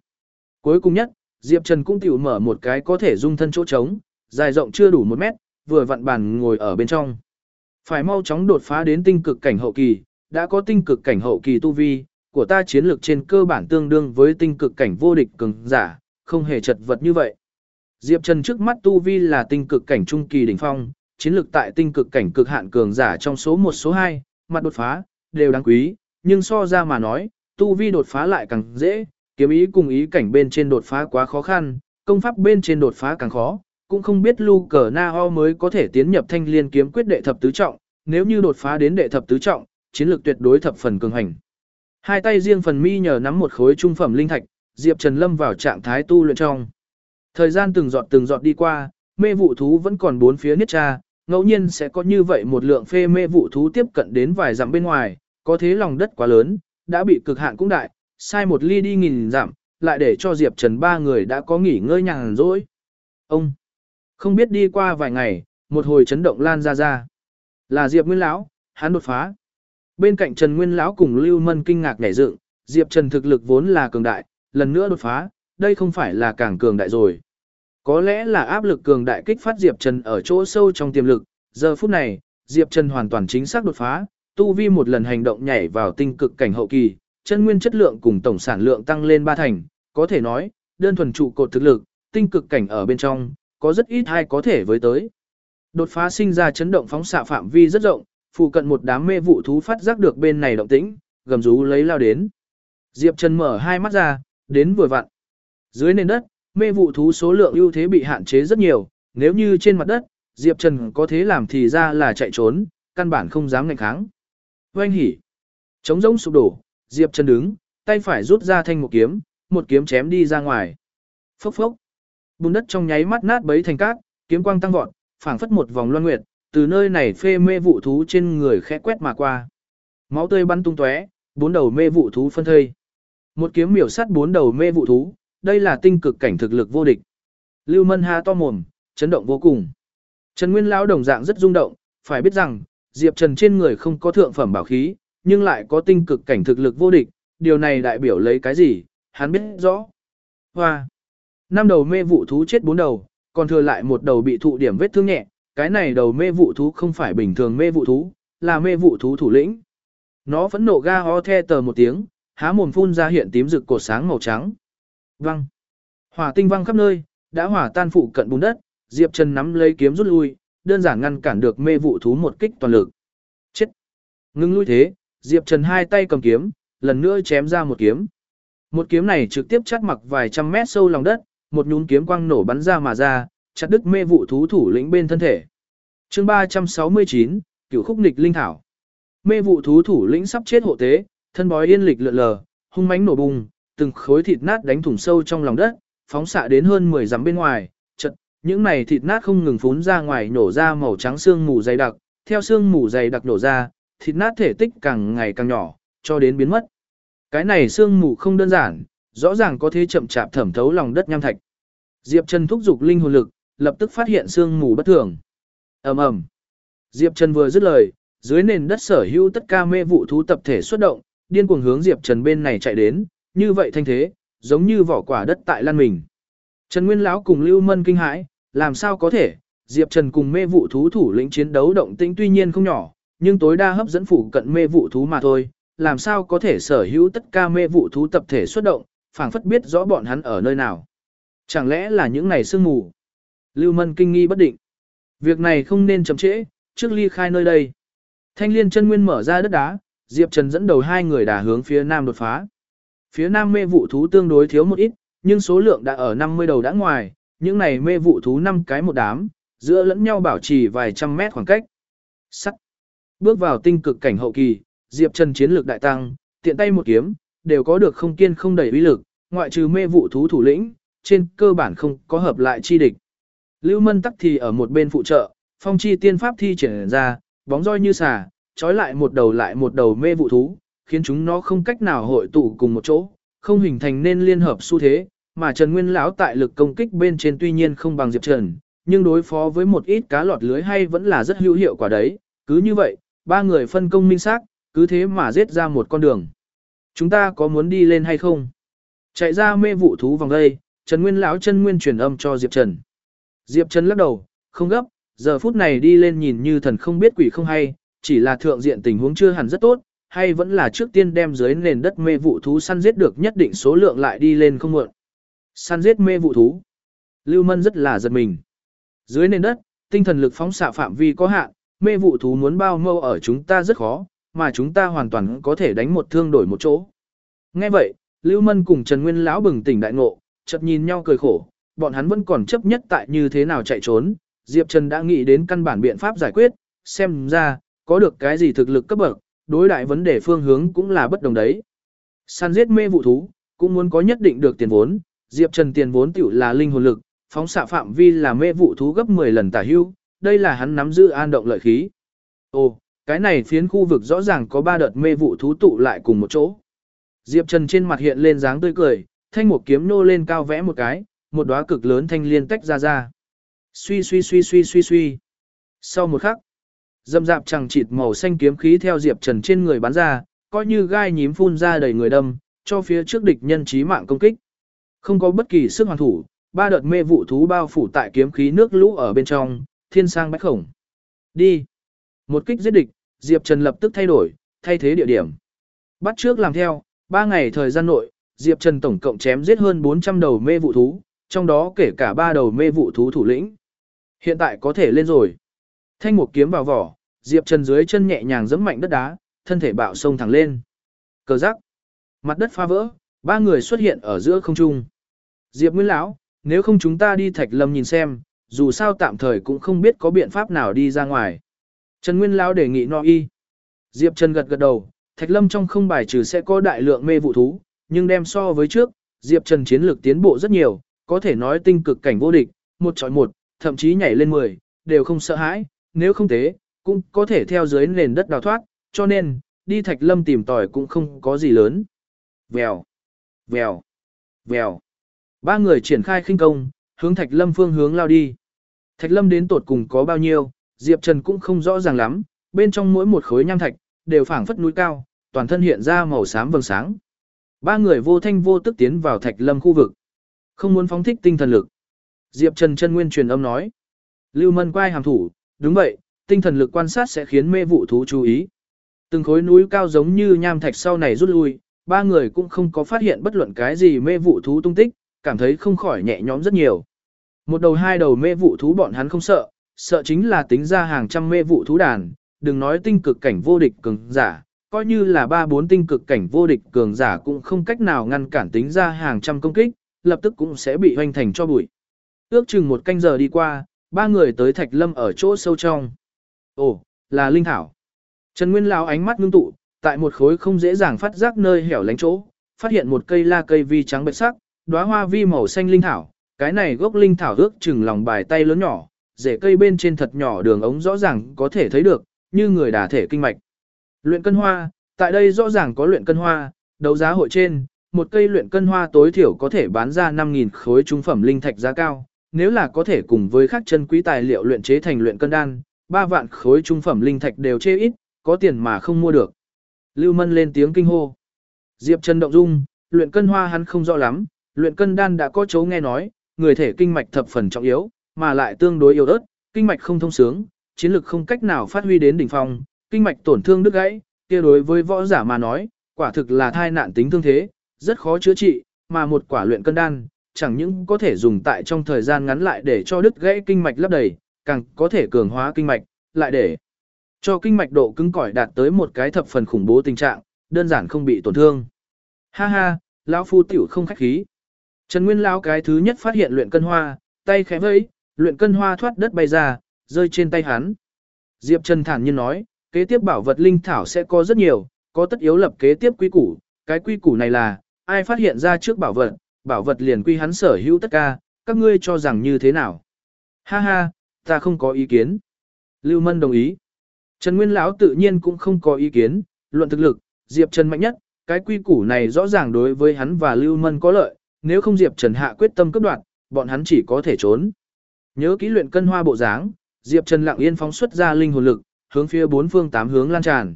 Cuối cùng nhất, Diệp Trần cũng tiểu mở một cái có thể dung thân chỗ trống, dài rộng chưa đủ một mét, vừa vặn bàn ngồi ở bên trong. Phải mau chóng đột phá đến tinh cực cảnh hậu kỳ, đã có tinh cực cảnh hậu kỳ tu vi, của ta chiến lược trên cơ bản tương đương với tinh cực cảnh vô địch cường giả, không hề chật vật như vậy. Diệp Trần trước mắt tu vi là tinh cực cảnh trung kỳ đỉnh phong, chiến lược tại tinh cực cảnh cực hạn cường giả trong số 1 số 2, mặt đột phá, đều đáng quý, nhưng so ra mà nói, tu vi đột phá lại càng dễ, kiếm ý cùng ý cảnh bên trên đột phá quá khó khăn, công pháp bên trên đột phá càng khó, cũng không biết Lu Cờ Na Ho mới có thể tiến nhập thanh liên kiếm quyết đệ thập tứ trọng, nếu như đột phá đến đệ thập tứ trọng, chiến lược tuyệt đối thập phần cường hành. Hai tay riêng phần mi nhờ nắm một khối trung phẩm linh thạch, Diệp Trần lâm vào trạng thái tu luyện trong. Thời gian từng giọt từng giọt đi qua, mê vụ thú vẫn còn bốn phía niết tra, ngẫu nhiên sẽ có như vậy một lượng phê mê vụ thú tiếp cận đến vài dặm bên ngoài, có thế lòng đất quá lớn, đã bị cực hạn cũng đại, sai một ly đi nghìn dặm, lại để cho Diệp Trần ba người đã có nghỉ ngơi nhàn rỗi. Ông, không biết đi qua vài ngày, một hồi chấn động lan ra ra. Là Diệp Nguyên lão, hắn đột phá. Bên cạnh Trần Nguyên lão cùng Lưu Mân kinh ngạc nhảy dựng, Diệp Trần thực lực vốn là cường đại, lần nữa đột phá, đây không phải là càng cường đại rồi. Có lẽ là áp lực cường đại kích phát Diệp Trần ở chỗ sâu trong tiềm lực, giờ phút này, Diệp Trần hoàn toàn chính xác đột phá, tu vi một lần hành động nhảy vào tinh cực cảnh hậu kỳ, chân nguyên chất lượng cùng tổng sản lượng tăng lên ba thành, có thể nói, đơn thuần trụ cột thực lực, tinh cực cảnh ở bên trong, có rất ít hay có thể với tới. Đột phá sinh ra chấn động phóng xạ phạm vi rất rộng, phụ cận một đám mê vụ thú phát giác được bên này động tĩnh, gầm rú lấy lao đến. Diệp Trần mở hai mắt ra, đến vừa vặn. Dưới nền đất, mê vụ thú số lượng ưu thế bị hạn chế rất nhiều, nếu như trên mặt đất, Diệp Trần có thế làm thì ra là chạy trốn, căn bản không dám ngạnh kháng. Oanh hỉ. Trống rỗng sụp đổ, Diệp Trần đứng, tay phải rút ra thanh một kiếm, một kiếm chém đi ra ngoài. Phốc phốc. Bùn đất trong nháy mắt nát bấy thành cát, kiếm quang tăng vọt, phảng phất một vòng loan nguyệt, từ nơi này phê mê vụ thú trên người khẽ quét mà qua. Máu tươi bắn tung tóe, bốn đầu mê vụ thú phân thây. Một kiếm miểu sát bốn đầu mê vụ thú, đây là tinh cực cảnh thực lực vô địch. Lưu Mân hà to mồm, chấn động vô cùng. Trần Nguyên lão đồng dạng rất rung động, phải biết rằng, Diệp Trần trên người không có thượng phẩm bảo khí, nhưng lại có tinh cực cảnh thực lực vô địch, điều này đại biểu lấy cái gì, hắn biết rõ. Hoa! Năm đầu mê vụ thú chết bốn đầu, còn thừa lại một đầu bị thụ điểm vết thương nhẹ, cái này đầu mê vụ thú không phải bình thường mê vụ thú, là mê vụ thú thủ lĩnh. Nó phẫn nộ ga ho the tờ một tiếng, há mồm phun ra hiện tím rực cột sáng màu trắng. Văng! Hỏa tinh văng khắp nơi, đã hỏa tan phụ cận bùn đất, Diệp Trần nắm lấy kiếm rút lui, đơn giản ngăn cản được mê vụ thú một kích toàn lực. Chết! Ngưng lui thế, Diệp Trần hai tay cầm kiếm, lần nữa chém ra một kiếm. Một kiếm này trực tiếp chát mặc vài trăm mét sâu lòng đất, một nhún kiếm quang nổ bắn ra mà ra, chặt đứt mê vụ thú thủ lĩnh bên thân thể. Chương 369, Cửu khúc nghịch linh thảo. Mê vụ thú thủ lĩnh sắp chết hộ tế, thân bói yên lịch lượn lờ, hung mãnh nổ bùng, từng khối thịt nát đánh thủng sâu trong lòng đất, phóng xạ đến hơn 10 dặm bên ngoài, chợt, những này thịt nát không ngừng phún ra ngoài nổ ra màu trắng xương mù dày đặc, theo xương mù dày đặc nổ ra, thịt nát thể tích càng ngày càng nhỏ, cho đến biến mất. Cái này xương mù không đơn giản, rõ ràng có thể chậm chạp thẩm thấu lòng đất nham thạch. Diệp Trần thúc dục linh hồn lực, lập tức phát hiện sương mù bất thường. Ầm ầm. Diệp Trần vừa dứt lời, dưới nền đất sở hữu tất cả mê vụ thú tập thể xuất động, điên cuồng hướng Diệp Trần bên này chạy đến, như vậy thanh thế, giống như vỏ quả đất tại lan mình. Trần Nguyên lão cùng Lưu Mân kinh hãi, làm sao có thể? Diệp Trần cùng mê vụ thú thủ lĩnh chiến đấu động tĩnh tuy nhiên không nhỏ, nhưng tối đa hấp dẫn phủ cận mê vụ thú mà thôi, làm sao có thể sở hữu tất cả mê vụ thú tập thể xuất động, phảng phất biết rõ bọn hắn ở nơi nào. Chẳng lẽ là những này sương mù? Lưu Mân kinh nghi bất định. Việc này không nên chậm trễ, trước ly khai nơi đây. Thanh liên chân nguyên mở ra đất đá, Diệp Trần dẫn đầu hai người đà hướng phía nam đột phá. Phía nam mê vụ thú tương đối thiếu một ít, nhưng số lượng đã ở 50 đầu đã ngoài, những này mê vụ thú năm cái một đám, giữa lẫn nhau bảo trì vài trăm mét khoảng cách. Sắt. Bước vào tinh cực cảnh hậu kỳ, Diệp Trần chiến lược đại tăng, tiện tay một kiếm, đều có được không kiên không đẩy uy lực, ngoại trừ mê vụ thú thủ lĩnh, trên cơ bản không có hợp lại chi địch. Lưu Mân tắc thì ở một bên phụ trợ, phong chi tiên pháp thi triển ra, bóng roi như xà, trói lại một đầu lại một đầu mê vụ thú, khiến chúng nó không cách nào hội tụ cùng một chỗ, không hình thành nên liên hợp xu thế, mà Trần Nguyên lão tại lực công kích bên trên tuy nhiên không bằng Diệp Trần, nhưng đối phó với một ít cá lọt lưới hay vẫn là rất hữu hiệu quả đấy, cứ như vậy, ba người phân công minh xác, cứ thế mà giết ra một con đường. Chúng ta có muốn đi lên hay không? Chạy ra mê vụ thú vòng đây, Trần Nguyên lão chân nguyên truyền âm cho Diệp Trần. Diệp Trần lắc đầu, không gấp, giờ phút này đi lên nhìn như thần không biết quỷ không hay, chỉ là thượng diện tình huống chưa hẳn rất tốt, hay vẫn là trước tiên đem dưới nền đất mê vụ thú săn giết được nhất định số lượng lại đi lên không muộn. Săn giết mê vụ thú. Lưu Mân rất là giật mình. Dưới nền đất, tinh thần lực phóng xạ phạm vi có hạn, mê vụ thú muốn bao mâu ở chúng ta rất khó, mà chúng ta hoàn toàn có thể đánh một thương đổi một chỗ. Nghe vậy, Lưu Mân cùng Trần Nguyên lão bừng tỉnh đại ngộ, chợt nhìn nhau cười khổ, bọn hắn vẫn còn chấp nhất tại như thế nào chạy trốn, Diệp Trần đã nghĩ đến căn bản biện pháp giải quyết, xem ra, có được cái gì thực lực cấp bậc, đối đại vấn đề phương hướng cũng là bất đồng đấy. Săn giết mê vụ thú, cũng muốn có nhất định được tiền vốn, Diệp Trần tiền vốn tiểu là linh hồn lực, phóng xạ phạm vi là mê vụ thú gấp 10 lần tả hưu, đây là hắn nắm giữ an động lợi khí. Ồ, cái này phiến khu vực rõ ràng có ba đợt mê vụ thú tụ lại cùng một chỗ. Diệp Trần trên mặt hiện lên dáng tươi cười, thanh một kiếm nô lên cao vẽ một cái, một đóa cực lớn thanh liên tách ra ra. Suy suy suy suy suy suy. Sau một khắc, dâm dạp chẳng chịt màu xanh kiếm khí theo Diệp Trần trên người bắn ra, coi như gai nhím phun ra đầy người đâm, cho phía trước địch nhân chí mạng công kích. Không có bất kỳ sức hoàn thủ, ba đợt mê vụ thú bao phủ tại kiếm khí nước lũ ở bên trong, thiên sang bách khổng. Đi. Một kích giết địch, Diệp Trần lập tức thay đổi, thay thế địa điểm. Bắt trước làm theo, ba ngày thời gian nội, Diệp Trần tổng cộng chém giết hơn 400 đầu mê vụ thú, trong đó kể cả ba đầu mê vụ thú thủ lĩnh. Hiện tại có thể lên rồi. Thanh một kiếm vào vỏ, Diệp Trần dưới chân nhẹ nhàng giẫm mạnh đất đá, thân thể bạo sông thẳng lên. Cờ rắc. Mặt đất phá vỡ, ba người xuất hiện ở giữa không trung. Diệp Nguyên lão, nếu không chúng ta đi Thạch Lâm nhìn xem, dù sao tạm thời cũng không biết có biện pháp nào đi ra ngoài. Trần Nguyên lão đề nghị no y. Diệp Trần gật gật đầu, Thạch Lâm trong không bài trừ sẽ có đại lượng mê vụ thú, nhưng đem so với trước, Diệp Trần chiến lược tiến bộ rất nhiều, có thể nói tinh cực cảnh vô địch, một chọi một, thậm chí nhảy lên 10, đều không sợ hãi, nếu không thế, cũng có thể theo dưới nền đất đào thoát, cho nên, đi Thạch Lâm tìm tòi cũng không có gì lớn. Vèo, vèo, vèo. Ba người triển khai khinh công, hướng Thạch Lâm phương hướng lao đi. Thạch Lâm đến tột cùng có bao nhiêu, Diệp Trần cũng không rõ ràng lắm, bên trong mỗi một khối nham thạch, đều phảng phất núi cao, toàn thân hiện ra màu xám vầng sáng. Ba người vô thanh vô tức tiến vào Thạch Lâm khu vực. Không muốn phóng thích tinh thần lực. Diệp Trần chân nguyên truyền âm nói. Lưu Mân quay hàm thủ, đúng vậy, tinh thần lực quan sát sẽ khiến mê vụ thú chú ý. Từng khối núi cao giống như nham thạch sau này rút lui, ba người cũng không có phát hiện bất luận cái gì mê vụ thú tung tích, cảm thấy không khỏi nhẹ nhõm rất nhiều. Một đầu hai đầu mê vụ thú bọn hắn không sợ, sợ chính là tính ra hàng trăm mê vụ thú đàn, đừng nói tinh cực cảnh vô địch cường giả, coi như là ba bốn tinh cực cảnh vô địch cường giả cũng không cách nào ngăn cản tính ra hàng trăm công kích, lập tức cũng sẽ bị hoành thành cho bụi. Ước chừng một canh giờ đi qua, ba người tới Thạch Lâm ở chỗ sâu trong. Ồ, là Linh Thảo. Trần Nguyên lão ánh mắt ngưng tụ, tại một khối không dễ dàng phát giác nơi hẻo lánh chỗ, phát hiện một cây la cây vi trắng bạch sắc, đóa hoa vi màu xanh linh thảo, cái này gốc linh thảo ước chừng lòng bài tay lớn nhỏ, rễ cây bên trên thật nhỏ đường ống rõ ràng có thể thấy được, như người đả thể kinh mạch. Luyện cân hoa, tại đây rõ ràng có luyện cân hoa, đấu giá hội trên, một cây luyện cân hoa tối thiểu có thể bán ra 5.000 khối trung phẩm linh thạch giá cao, nếu là có thể cùng với các chân quý tài liệu luyện chế thành luyện cân đan, 3 vạn khối trung phẩm linh thạch đều chê ít, có tiền mà không mua được. Lưu Mân lên tiếng kinh hô. Diệp Trần động dung, luyện cân hoa hắn không rõ lắm, luyện cân đan đã có chấu nghe nói, người thể kinh mạch thập phần trọng yếu, mà lại tương đối yếu ớt, kinh mạch không thông sướng, chiến lực không cách nào phát huy đến đỉnh phong, kinh mạch tổn thương đứt gãy, kia đối với võ giả mà nói, quả thực là thai nạn tính thương thế, rất khó chữa trị, mà một quả luyện cân đan, chẳng những có thể dùng tại trong thời gian ngắn lại để cho đứt gãy kinh mạch lấp đầy, càng có thể cường hóa kinh mạch, lại để cho kinh mạch độ cứng cỏi đạt tới một cái thập phần khủng bố tình trạng, đơn giản không bị tổn thương. Ha ha, lão phu tiểu không khách khí. Trần Nguyên lão cái thứ nhất phát hiện luyện cân hoa, tay khẽ vẫy, luyện cân hoa thoát đất bay ra, rơi trên tay hắn. Diệp Trần thản nhiên nói, kế tiếp bảo vật linh thảo sẽ có rất nhiều, có tất yếu lập kế tiếp quy củ, cái quy củ này là, ai phát hiện ra trước bảo vật, bảo vật liền quy hắn sở hữu tất cả, các ngươi cho rằng như thế nào? Ha ha, ta không có ý kiến. Lưu Mân đồng ý. Trần Nguyên lão tự nhiên cũng không có ý kiến, luận thực lực, Diệp Trần mạnh nhất, cái quy củ này rõ ràng đối với hắn và Lưu Mân có lợi, nếu không Diệp Trần hạ quyết tâm cướp đoạt, bọn hắn chỉ có thể trốn. Nhớ kỹ luyện cân hoa bộ dáng, Diệp Trần lặng yên phóng xuất ra linh hồn lực, hướng phía bốn phương tám hướng lan tràn.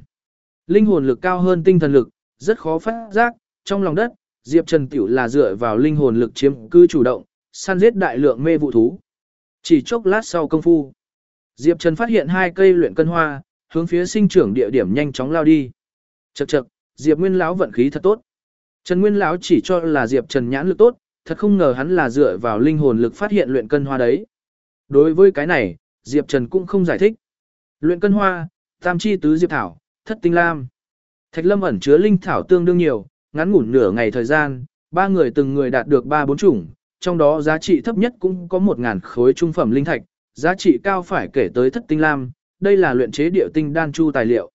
Linh hồn lực cao hơn tinh thần lực, rất khó phát giác, trong lòng đất, Diệp Trần tiểu là dựa vào linh hồn lực chiếm cư chủ động, săn giết đại lượng mê vụ thú. Chỉ chốc lát sau công phu, Diệp Trần phát hiện hai cây luyện cân hoa, hướng phía sinh trưởng địa điểm nhanh chóng lao đi. Chậc chậc, Diệp Nguyên lão vận khí thật tốt. Trần Nguyên lão chỉ cho là Diệp Trần nhãn lực tốt, thật không ngờ hắn là dựa vào linh hồn lực phát hiện luyện cân hoa đấy. Đối với cái này, Diệp Trần cũng không giải thích. Luyện cân hoa, tam chi tứ diệp thảo, thất tinh lam. Thạch Lâm ẩn chứa linh thảo tương đương nhiều, ngắn ngủn nửa ngày thời gian, ba người từng người đạt được ba bốn chủng, trong đó giá trị thấp nhất cũng có 1000 khối trung phẩm linh thạch, giá trị cao phải kể tới thất tinh lam, đây là luyện chế địa tinh đan chu tài liệu.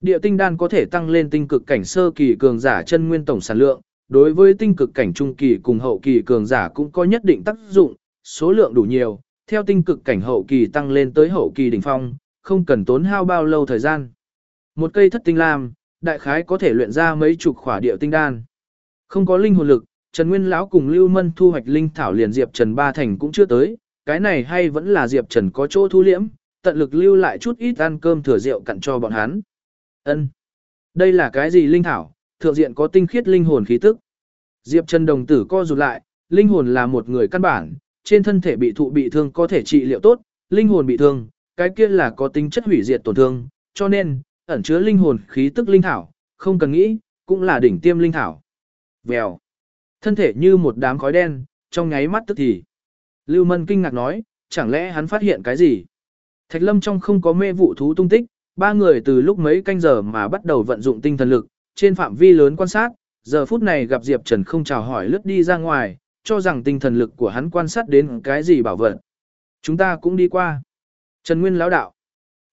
Địa tinh đan có thể tăng lên tinh cực cảnh sơ kỳ cường giả chân nguyên tổng sản lượng, đối với tinh cực cảnh trung kỳ cùng hậu kỳ cường giả cũng có nhất định tác dụng, số lượng đủ nhiều, theo tinh cực cảnh hậu kỳ tăng lên tới hậu kỳ đỉnh phong, không cần tốn hao bao lâu thời gian. Một cây thất tinh lam, đại khái có thể luyện ra mấy chục khỏa địa tinh đan. Không có linh hồn lực, Trần Nguyên lão cùng Lưu Mân thu hoạch linh thảo liền Diệp Trần ba thành cũng chưa tới, cái này hay vẫn là Diệp Trần có chỗ thu liễm, tận lực lưu lại chút ít ăn cơm thừa rượu cặn cho bọn hắn. Ân, Đây là cái gì linh thảo, thượng diện có tinh khiết linh hồn khí tức. Diệp Trần đồng tử co rụt lại, linh hồn là một người căn bản, trên thân thể bị thụ bị thương có thể trị liệu tốt, linh hồn bị thương, cái kia là có tính chất hủy diệt tổn thương, cho nên, ẩn chứa linh hồn khí tức linh thảo, không cần nghĩ, cũng là đỉnh tiêm linh thảo. Vèo. Thân thể như một đám khói đen, trong nháy mắt tức thì. Lưu Mân kinh ngạc nói, chẳng lẽ hắn phát hiện cái gì? Thạch Lâm trong không có mê vụ thú tung tích, ba người từ lúc mấy canh giờ mà bắt đầu vận dụng tinh thần lực, trên phạm vi lớn quan sát, giờ phút này gặp Diệp Trần không chào hỏi lướt đi ra ngoài, cho rằng tinh thần lực của hắn quan sát đến cái gì bảo vật. Chúng ta cũng đi qua. Trần Nguyên lão đạo.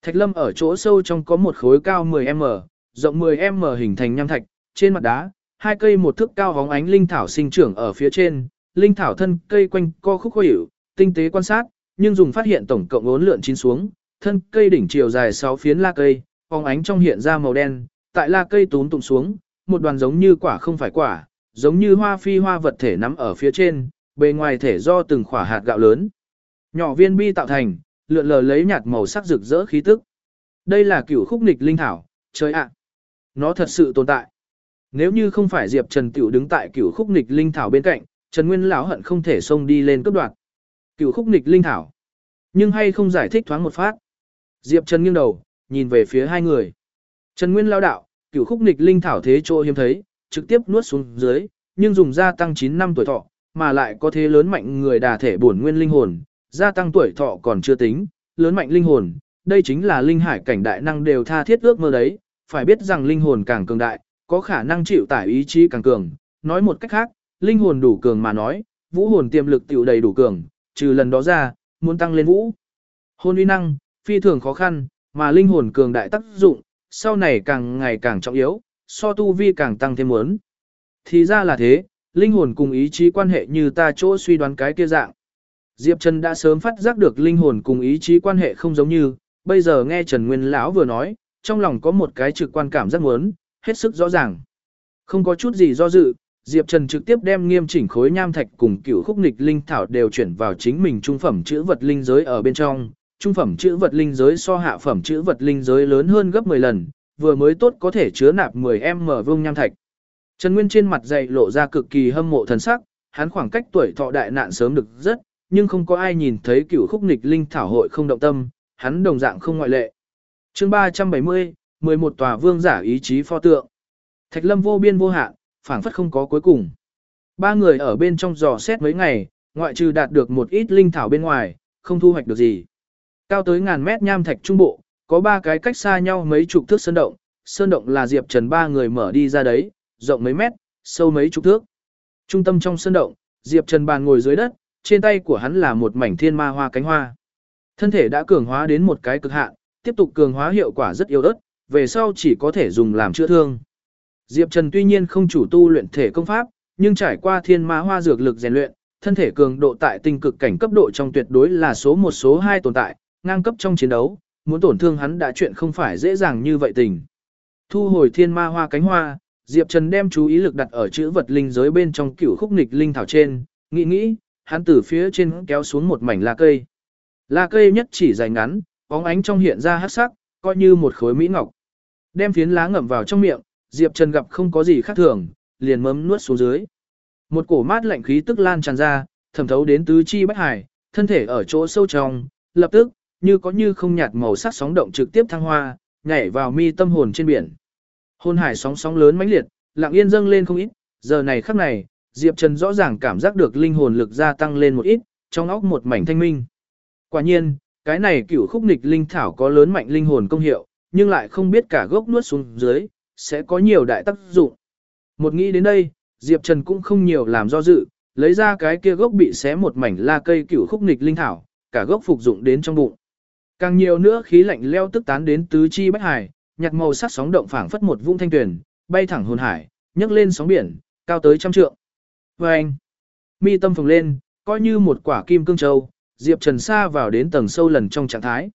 Thạch Lâm ở chỗ sâu trong có một khối cao 10m, rộng 10m hình thành nham thạch, trên mặt đá, hai cây một thước cao hóng ánh linh thảo sinh trưởng ở phía trên, linh thảo thân cây quanh co khúc khuỷu, tinh tế quan sát, nhưng dùng phát hiện tổng cộng ốn lượn chín xuống, thân cây đỉnh chiều dài 6 phiến la cây, hóng ánh trong hiện ra màu đen, tại la cây tún tụng xuống, một đoàn giống như quả không phải quả, giống như hoa phi hoa vật thể nắm ở phía trên, bề ngoài thể do từng khỏa hạt gạo lớn. Nhỏ viên bi tạo thành, lượn lờ lấy nhạt màu sắc rực rỡ khí tức. Đây là cửu khúc nghịch linh thảo, trời ạ. Nó thật sự tồn tại. Nếu như không phải Diệp Trần Tiểu đứng tại cửu khúc nghịch linh thảo bên cạnh, Trần Nguyên lão hận không thể xông đi lên cấp đoạt. Cửu khúc nghịch linh thảo. Nhưng hay không giải thích thoáng một phát. Diệp Trần nghiêng đầu, nhìn về phía hai người. Trần Nguyên lão đạo, cửu khúc nghịch linh thảo thế chỗ hiếm thấy, trực tiếp nuốt xuống dưới, nhưng dùng gia tăng 9 năm tuổi thọ, mà lại có thế lớn mạnh người đà thể bổn nguyên linh hồn, gia tăng tuổi thọ còn chưa tính, lớn mạnh linh hồn, đây chính là linh hải cảnh đại năng đều tha thiết ước mơ đấy, phải biết rằng linh hồn càng cường đại, có khả năng chịu tải ý chí càng cường, nói một cách khác, linh hồn đủ cường mà nói, vũ hồn tiềm lực tiểu đầy đủ cường, trừ lần đó ra, muốn tăng lên vũ. Hồn uy năng, phi thường khó khăn, mà linh hồn cường đại tác dụng, sau này càng ngày càng trọng yếu, so tu vi càng tăng thêm muốn. Thì ra là thế, linh hồn cùng ý chí quan hệ như ta chỗ suy đoán cái kia dạng. Diệp Trần đã sớm phát giác được linh hồn cùng ý chí quan hệ không giống như, bây giờ nghe Trần Nguyên lão vừa nói, trong lòng có một cái trực quan cảm giác muốn, hết sức rõ ràng. Không có chút gì do dự, Diệp Trần trực tiếp đem nghiêm chỉnh khối nham thạch cùng cựu khúc nghịch linh thảo đều chuyển vào chính mình trung phẩm chữ vật linh giới ở bên trong. Trung phẩm chữ vật linh giới so hạ phẩm chữ vật linh giới lớn hơn gấp 10 lần, vừa mới tốt có thể chứa nạp 10m vuông nham thạch. Trần Nguyên trên mặt dày lộ ra cực kỳ hâm mộ thần sắc, hắn khoảng cách tuổi thọ đại nạn sớm được rất, nhưng không có ai nhìn thấy cửu khúc nghịch linh thảo hội không động tâm, hắn đồng dạng không ngoại lệ. Chương 370, 11 tòa vương giả ý chí pho tượng. Thạch Lâm vô biên vô hạn, phảng phất không có cuối cùng. Ba người ở bên trong dò xét mấy ngày, ngoại trừ đạt được một ít linh thảo bên ngoài, không thu hoạch được gì. Cao tới ngàn mét nham thạch trung bộ, có ba cái cách xa nhau mấy chục thước sơn động, sơn động là Diệp Trần ba người mở đi ra đấy, rộng mấy mét, sâu mấy chục thước. Trung tâm trong sơn động, Diệp Trần bàn ngồi dưới đất, trên tay của hắn là một mảnh thiên ma hoa cánh hoa. Thân thể đã cường hóa đến một cái cực hạn, tiếp tục cường hóa hiệu quả rất yếu ớt, về sau chỉ có thể dùng làm chữa thương. Diệp Trần tuy nhiên không chủ tu luyện thể công pháp, nhưng trải qua thiên ma hoa dược lực rèn luyện, thân thể cường độ tại tinh cực cảnh cấp độ trong tuyệt đối là số một số hai tồn tại, ngang cấp trong chiến đấu, muốn tổn thương hắn đã chuyện không phải dễ dàng như vậy tình. Thu hồi thiên ma hoa cánh hoa, Diệp Trần đem chú ý lực đặt ở chữ vật linh giới bên trong cửu khúc nghịch linh thảo trên, nghĩ nghĩ, hắn từ phía trên kéo xuống một mảnh lá cây. lá cây nhất chỉ dài ngắn, bóng ánh trong hiện ra hắc sắc, coi như một khối mỹ ngọc. Đem phiến lá ngậm vào trong miệng, Diệp Trần gặp không có gì khác thường, liền mấm nuốt xuống dưới. Một cổ mát lạnh khí tức lan tràn ra, thẩm thấu đến tứ chi bách hải, thân thể ở chỗ sâu trong, lập tức, như có như không nhạt màu sắc sóng động trực tiếp thăng hoa, nhảy vào mi tâm hồn trên biển. Hồn hải sóng sóng lớn mãnh liệt, lặng yên dâng lên không ít, giờ này khắc này, Diệp Trần rõ ràng cảm giác được linh hồn lực gia tăng lên một ít, trong óc một mảnh thanh minh. Quả nhiên, cái này cửu khúc nghịch linh thảo có lớn mạnh linh hồn công hiệu, nhưng lại không biết cả gốc nuốt xuống dưới, sẽ có nhiều đại tác dụng. Một nghĩ đến đây, Diệp Trần cũng không nhiều làm do dự, lấy ra cái kia gốc bị xé một mảnh la cây cửu khúc nghịch linh thảo, cả gốc phục dụng đến trong bụng. Càng nhiều nữa khí lạnh leo tức tán đến tứ chi bách hải, nhạt màu sắc sóng động phảng phất một vũng thanh tuyển, bay thẳng hồn hải, nhấc lên sóng biển, cao tới trăm trượng. Và anh, mi tâm phồng lên, coi như một quả kim cương châu, Diệp Trần xa vào đến tầng sâu lần trong trạng thái.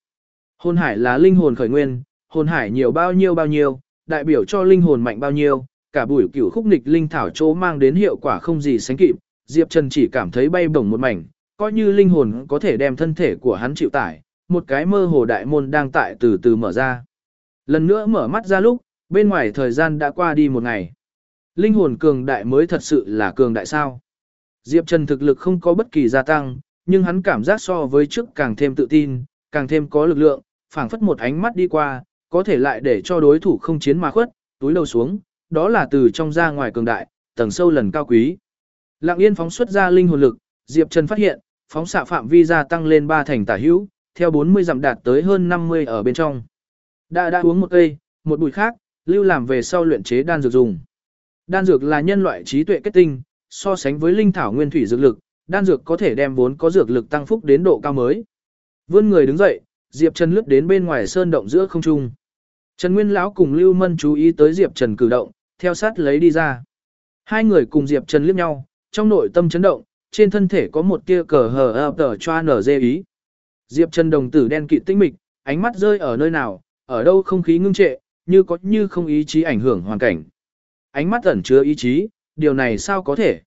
Hồn hải là linh hồn khởi nguyên, hồn hải nhiều bao nhiêu bao nhiêu, đại biểu cho linh hồn mạnh bao nhiêu, cả buổi cửu khúc nghịch linh thảo chỗ mang đến hiệu quả không gì sánh kịp, Diệp Trần chỉ cảm thấy bay bổng một mảnh, coi như linh hồn có thể đem thân thể của hắn chịu tải, một cái mơ hồ đại môn đang tại từ từ mở ra. Lần nữa mở mắt ra lúc, bên ngoài thời gian đã qua đi một ngày. Linh hồn cường đại mới thật sự là cường đại sao. Diệp Trần thực lực không có bất kỳ gia tăng, nhưng hắn cảm giác so với trước càng thêm tự tin, càng thêm có lực lượng, phảng phất một ánh mắt đi qua, có thể lại để cho đối thủ không chiến mà khuất, túi đầu xuống, đó là từ trong ra ngoài cường đại, tầng sâu lần cao quý. Lặng yên phóng xuất ra linh hồn lực, Diệp Trần phát hiện, phóng xạ phạm vi gia tăng lên 3 thành tả hữu, theo 40 dặm đạt tới hơn 50 ở bên trong. Đã đã uống một cây, một bụi khác, lưu làm về sau luyện chế đan dược dùng. Đan dược là nhân loại trí tuệ kết tinh, so sánh với linh thảo nguyên thủy dược lực, đan dược có thể đem vốn có dược lực tăng phúc đến độ cao mới. Vươn người đứng dậy, Diệp Trần lướt đến bên ngoài sơn động giữa không trung. Trần Nguyên lão cùng Lưu Mân chú ý tới Diệp Trần cử động, theo sát lấy đi ra. Hai người cùng Diệp Trần liếc nhau, trong nội tâm chấn động, trên thân thể có một tia cờ hờ ập tờ choa nở dê ý. Diệp Trần đồng tử đen kịt tinh mịch, ánh mắt rơi ở nơi nào, ở đâu không khí ngưng trệ, như có như không ý chí ảnh hưởng hoàn cảnh. Ánh mắt ẩn chứa ý chí, điều này sao có thể?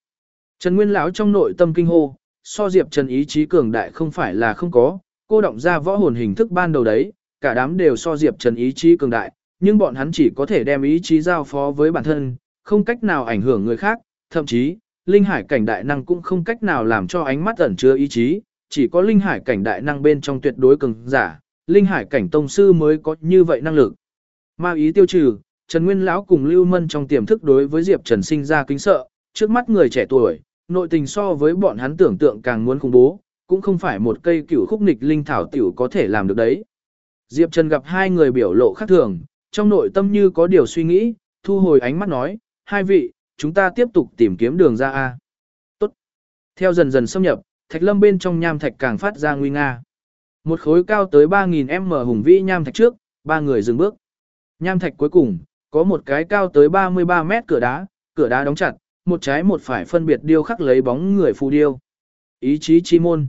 Trần Nguyên lão trong nội tâm kinh hô, so Diệp Trần ý chí cường đại không phải là không có, cô động ra võ hồn hình thức ban đầu đấy, cả đám đều so Diệp Trần ý chí cường đại, nhưng bọn hắn chỉ có thể đem ý chí giao phó với bản thân, không cách nào ảnh hưởng người khác, thậm chí, linh hải cảnh đại năng cũng không cách nào làm cho ánh mắt ẩn chứa ý chí, chỉ có linh hải cảnh đại năng bên trong tuyệt đối cường giả, linh hải cảnh tông sư mới có như vậy năng lực. Ma ý tiêu trừ, Trần Nguyên lão cùng Lưu Mân trong tiềm thức đối với Diệp Trần sinh ra kính sợ, trước mắt người trẻ tuổi, nội tình so với bọn hắn tưởng tượng càng muốn khủng bố, cũng không phải một cây cửu khúc nịch linh thảo tiểu có thể làm được đấy. Diệp Trần gặp hai người biểu lộ khác thường, trong nội tâm như có điều suy nghĩ, thu hồi ánh mắt nói, hai vị, chúng ta tiếp tục tìm kiếm đường ra A. Tốt. Theo dần dần xâm nhập, thạch lâm bên trong nham thạch càng phát ra nguy nga. Một khối cao tới 3.000m hùng vĩ nham thạch trước, ba người dừng bước. Nham thạch cuối cùng, có một cái cao tới 33 mét cửa đá, cửa đá đóng chặt, một trái một phải phân biệt điêu khắc lấy bóng người phù điêu. Ý chí chi môn.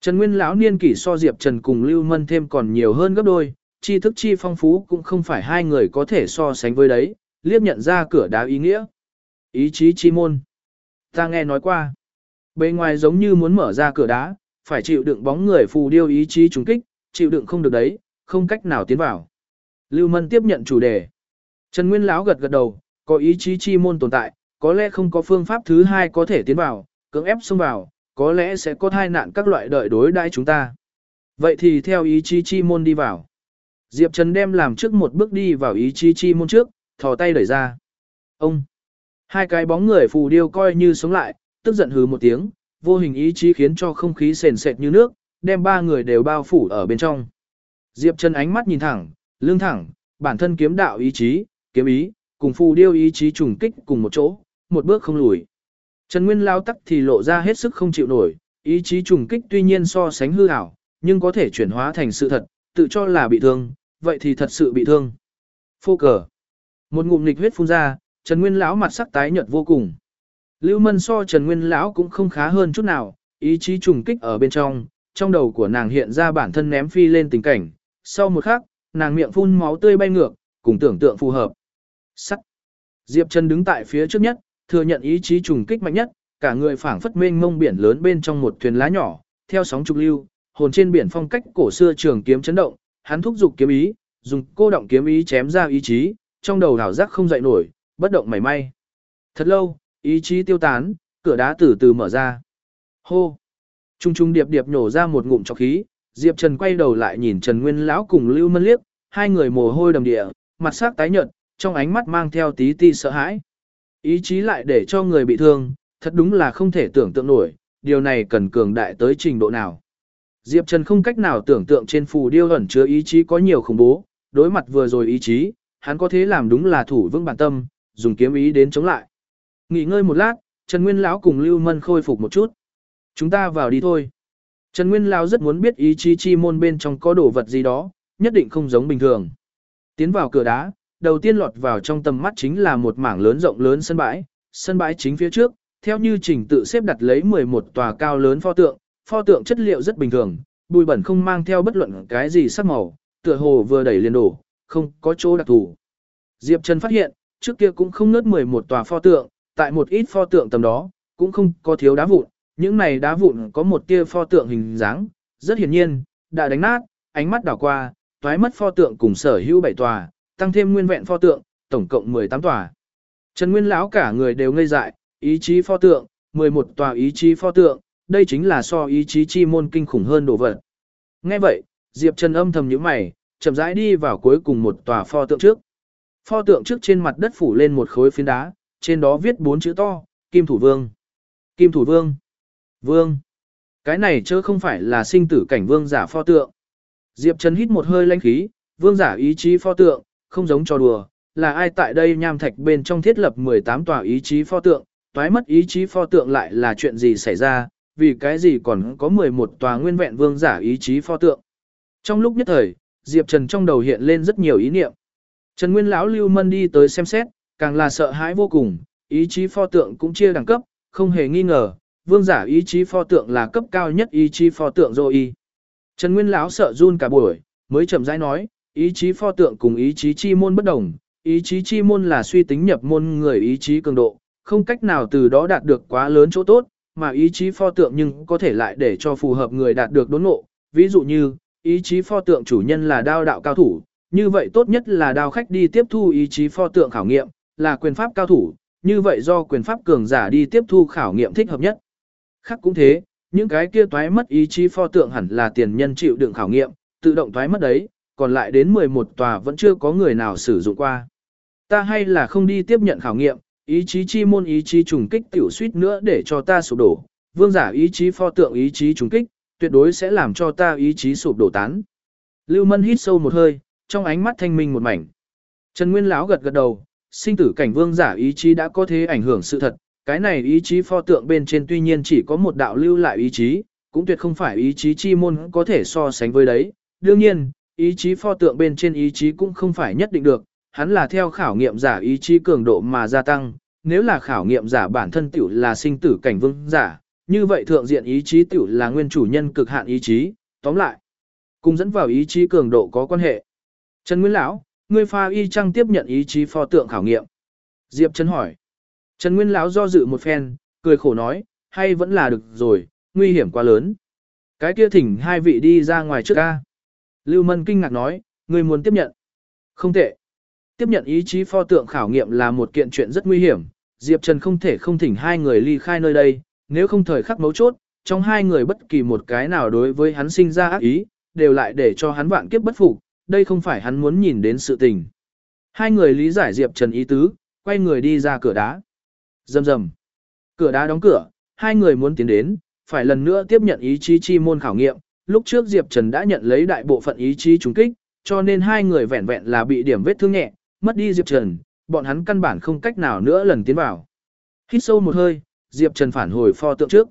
Trần Nguyên lão niên kỷ so Diệp Trần cùng Lưu Mân thêm còn nhiều hơn gấp đôi, tri thức chi phong phú cũng không phải hai người có thể so sánh với đấy, liếc nhận ra cửa đá ý nghĩa. Ý chí chi môn. Ta nghe nói qua. Bề ngoài giống như muốn mở ra cửa đá, phải chịu đựng bóng người phù điêu ý chí trùng kích, chịu đựng không được đấy, không cách nào tiến vào. Lưu Mân tiếp nhận chủ đề. Trần Nguyên lão gật gật đầu, có ý chí chi môn tồn tại, có lẽ không có phương pháp thứ hai có thể tiến vào, cưỡng ép xông vào, có lẽ sẽ có thai nạn các loại đợi đối đãi chúng ta. Vậy thì theo ý chí chi môn đi vào. Diệp Trần đem làm trước một bước đi vào ý chí chi môn trước, thò tay đẩy ra. Ông! Hai cái bóng người phù điêu coi như sống lại, tức giận hứ một tiếng, vô hình ý chí khiến cho không khí sền sệt như nước, đem ba người đều bao phủ ở bên trong. Diệp Trần ánh mắt nhìn thẳng, lưng thẳng, bản thân kiếm đạo ý chí, kiếm ý, cùng phù điêu ý chí trùng kích cùng một chỗ, một bước không lùi. Trần Nguyên lao tắc thì lộ ra hết sức không chịu nổi, ý chí trùng kích tuy nhiên so sánh hư ảo, nhưng có thể chuyển hóa thành sự thật, tự cho là bị thương, vậy thì thật sự bị thương. Phô cờ. Một ngụm nghịch huyết phun ra, Trần Nguyên lão mặt sắc tái nhợt vô cùng. Lưu Mân so Trần Nguyên lão cũng không khá hơn chút nào, ý chí trùng kích ở bên trong, trong đầu của nàng hiện ra bản thân ném phi lên tình cảnh, sau một khắc, nàng miệng phun máu tươi bay ngược, cùng tưởng tượng phù hợp. Sắt. Diệp Trần đứng tại phía trước nhất, thừa nhận ý chí trùng kích mạnh nhất, cả người phảng phất mênh mông biển lớn bên trong một thuyền lá nhỏ, theo sóng trục lưu, hồn trên biển phong cách cổ xưa trường kiếm chấn động, hắn thúc giục kiếm ý, dùng cô động kiếm ý chém ra ý chí, trong đầu đảo giác không dậy nổi, bất động mảy may. Thật lâu, ý chí tiêu tán, cửa đá từ từ mở ra. Hô! Trung trung điệp điệp nhổ ra một ngụm trọc khí, Diệp Trần quay đầu lại nhìn Trần Nguyên lão cùng Lưu Mân liếc, hai người mồ hôi đầm địa, mặt sắc tái nhợt, trong ánh mắt mang theo tí ti sợ hãi. Ý chí lại để cho người bị thương, thật đúng là không thể tưởng tượng nổi, điều này cần cường đại tới trình độ nào. Diệp Trần không cách nào tưởng tượng trên phù điêu ẩn chứa ý chí có nhiều khủng bố, đối mặt vừa rồi ý chí, hắn có thế làm đúng là thủ vững bản tâm, dùng kiếm ý đến chống lại. Nghỉ ngơi một lát, Trần Nguyên lão cùng Lưu Mân khôi phục một chút. Chúng ta vào đi thôi. Trần Nguyên lão rất muốn biết ý chí chi môn bên trong có đồ vật gì đó, nhất định không giống bình thường. Tiến vào cửa đá, đầu tiên lọt vào trong tầm mắt chính là một mảng lớn rộng lớn sân bãi, sân bãi chính phía trước, theo như trình tự xếp đặt lấy 11 tòa cao lớn pho tượng, pho tượng chất liệu rất bình thường, bụi bẩn không mang theo bất luận cái gì sắc màu, tựa hồ vừa đẩy liền đổ, không có chỗ đặc thù. Diệp Trần phát hiện, trước kia cũng không nớt 11 tòa pho tượng, tại một ít pho tượng tầm đó, cũng không có thiếu đá vụn, những này đá vụn có một tia pho tượng hình dáng, rất hiển nhiên, đã đánh nát, ánh mắt đảo qua, toái mất pho tượng cùng sở hữu bảy tòa, tăng thêm nguyên vẹn pho tượng, tổng cộng 18 tòa. Trần Nguyên lão cả người đều ngây dại, ý chí pho tượng, 11 tòa ý chí pho tượng, đây chính là so ý chí chi môn kinh khủng hơn đồ vật. Nghe vậy, Diệp Trần âm thầm nhíu mày, chậm rãi đi vào cuối cùng một tòa pho tượng trước. Pho tượng trước trên mặt đất phủ lên một khối phiến đá, trên đó viết bốn chữ to, Kim Thủ Vương. Kim Thủ Vương. Vương. Cái này chớ không phải là sinh tử cảnh vương giả pho tượng. Diệp Trần hít một hơi lanh khí, vương giả ý chí pho tượng, không giống trò đùa, là ai tại đây nham thạch bên trong thiết lập 18 tòa ý chí pho tượng, toái mất ý chí pho tượng lại là chuyện gì xảy ra, vì cái gì còn có 11 tòa nguyên vẹn vương giả ý chí pho tượng. Trong lúc nhất thời, Diệp Trần trong đầu hiện lên rất nhiều ý niệm. Trần Nguyên lão Lưu Mân đi tới xem xét, càng là sợ hãi vô cùng, ý chí pho tượng cũng chia đẳng cấp, không hề nghi ngờ, vương giả ý chí pho tượng là cấp cao nhất ý chí pho tượng rồi y. Trần Nguyên lão sợ run cả buổi, mới chậm rãi nói, ý chí pho tượng cùng ý chí chi môn bất đồng, ý chí chi môn là suy tính nhập môn người ý chí cường độ, không cách nào từ đó đạt được quá lớn chỗ tốt, mà ý chí pho tượng nhưng có thể lại để cho phù hợp người đạt được đốn ngộ, ví dụ như, ý chí pho tượng chủ nhân là đao đạo cao thủ, như vậy tốt nhất là đao khách đi tiếp thu ý chí pho tượng khảo nghiệm, là quyền pháp cao thủ, như vậy do quyền pháp cường giả đi tiếp thu khảo nghiệm thích hợp nhất. Khác cũng thế, những cái kia toái mất ý chí pho tượng hẳn là tiền nhân chịu đựng khảo nghiệm, tự động toái mất đấy, còn lại đến 11 tòa vẫn chưa có người nào sử dụng qua. Ta hay là không đi tiếp nhận khảo nghiệm, ý chí chi môn ý chí trùng kích tiểu suýt nữa để cho ta sụp đổ, vương giả ý chí pho tượng ý chí trùng kích, tuyệt đối sẽ làm cho ta ý chí sụp đổ tán. Lưu Mân hít sâu một hơi, trong ánh mắt thanh minh một mảnh. Trần Nguyên lão gật gật đầu, sinh tử cảnh vương giả ý chí đã có thể ảnh hưởng sự thật, cái này ý chí pho tượng bên trên tuy nhiên chỉ có một đạo lưu lại ý chí, cũng tuyệt không phải ý chí chi môn có thể so sánh với đấy. Đương nhiên, ý chí pho tượng bên trên ý chí cũng không phải nhất định được, hắn là theo khảo nghiệm giả ý chí cường độ mà gia tăng, nếu là khảo nghiệm giả bản thân tiểu là sinh tử cảnh vương giả, như vậy thượng diện ý chí tiểu là nguyên chủ nhân cực hạn ý chí, tóm lại, cùng dẫn vào ý chí cường độ có quan hệ. Trần Nguyên lão, ngươi pha y chăng tiếp nhận ý chí pho tượng khảo nghiệm? Diệp Trần hỏi. Trần Nguyên lão do dự một phen, cười khổ nói, hay vẫn là được rồi, nguy hiểm quá lớn. Cái kia thỉnh hai vị đi ra ngoài trước ca. Lưu Mân kinh ngạc nói, người muốn tiếp nhận. Không tệ. Tiếp nhận ý chí pho tượng khảo nghiệm là một kiện chuyện rất nguy hiểm, Diệp Trần không thể không thỉnh hai người ly khai nơi đây, nếu không thời khắc mấu chốt, trong hai người bất kỳ một cái nào đối với hắn sinh ra ác ý, đều lại để cho hắn vạn kiếp bất phục, đây không phải hắn muốn nhìn đến sự tình. Hai người lý giải Diệp Trần ý tứ, quay người đi ra cửa đá. Rầm rầm. Cửa đá đóng cửa, hai người muốn tiến đến, phải lần nữa tiếp nhận ý chí chi môn khảo nghiệm. Lúc trước Diệp Trần đã nhận lấy đại bộ phận ý chí trùng kích, cho nên hai người vẹn vẹn là bị điểm vết thương nhẹ, mất đi Diệp Trần, bọn hắn căn bản không cách nào nữa lần tiến vào. Hít sâu một hơi, Diệp Trần phản hồi pho tượng trước.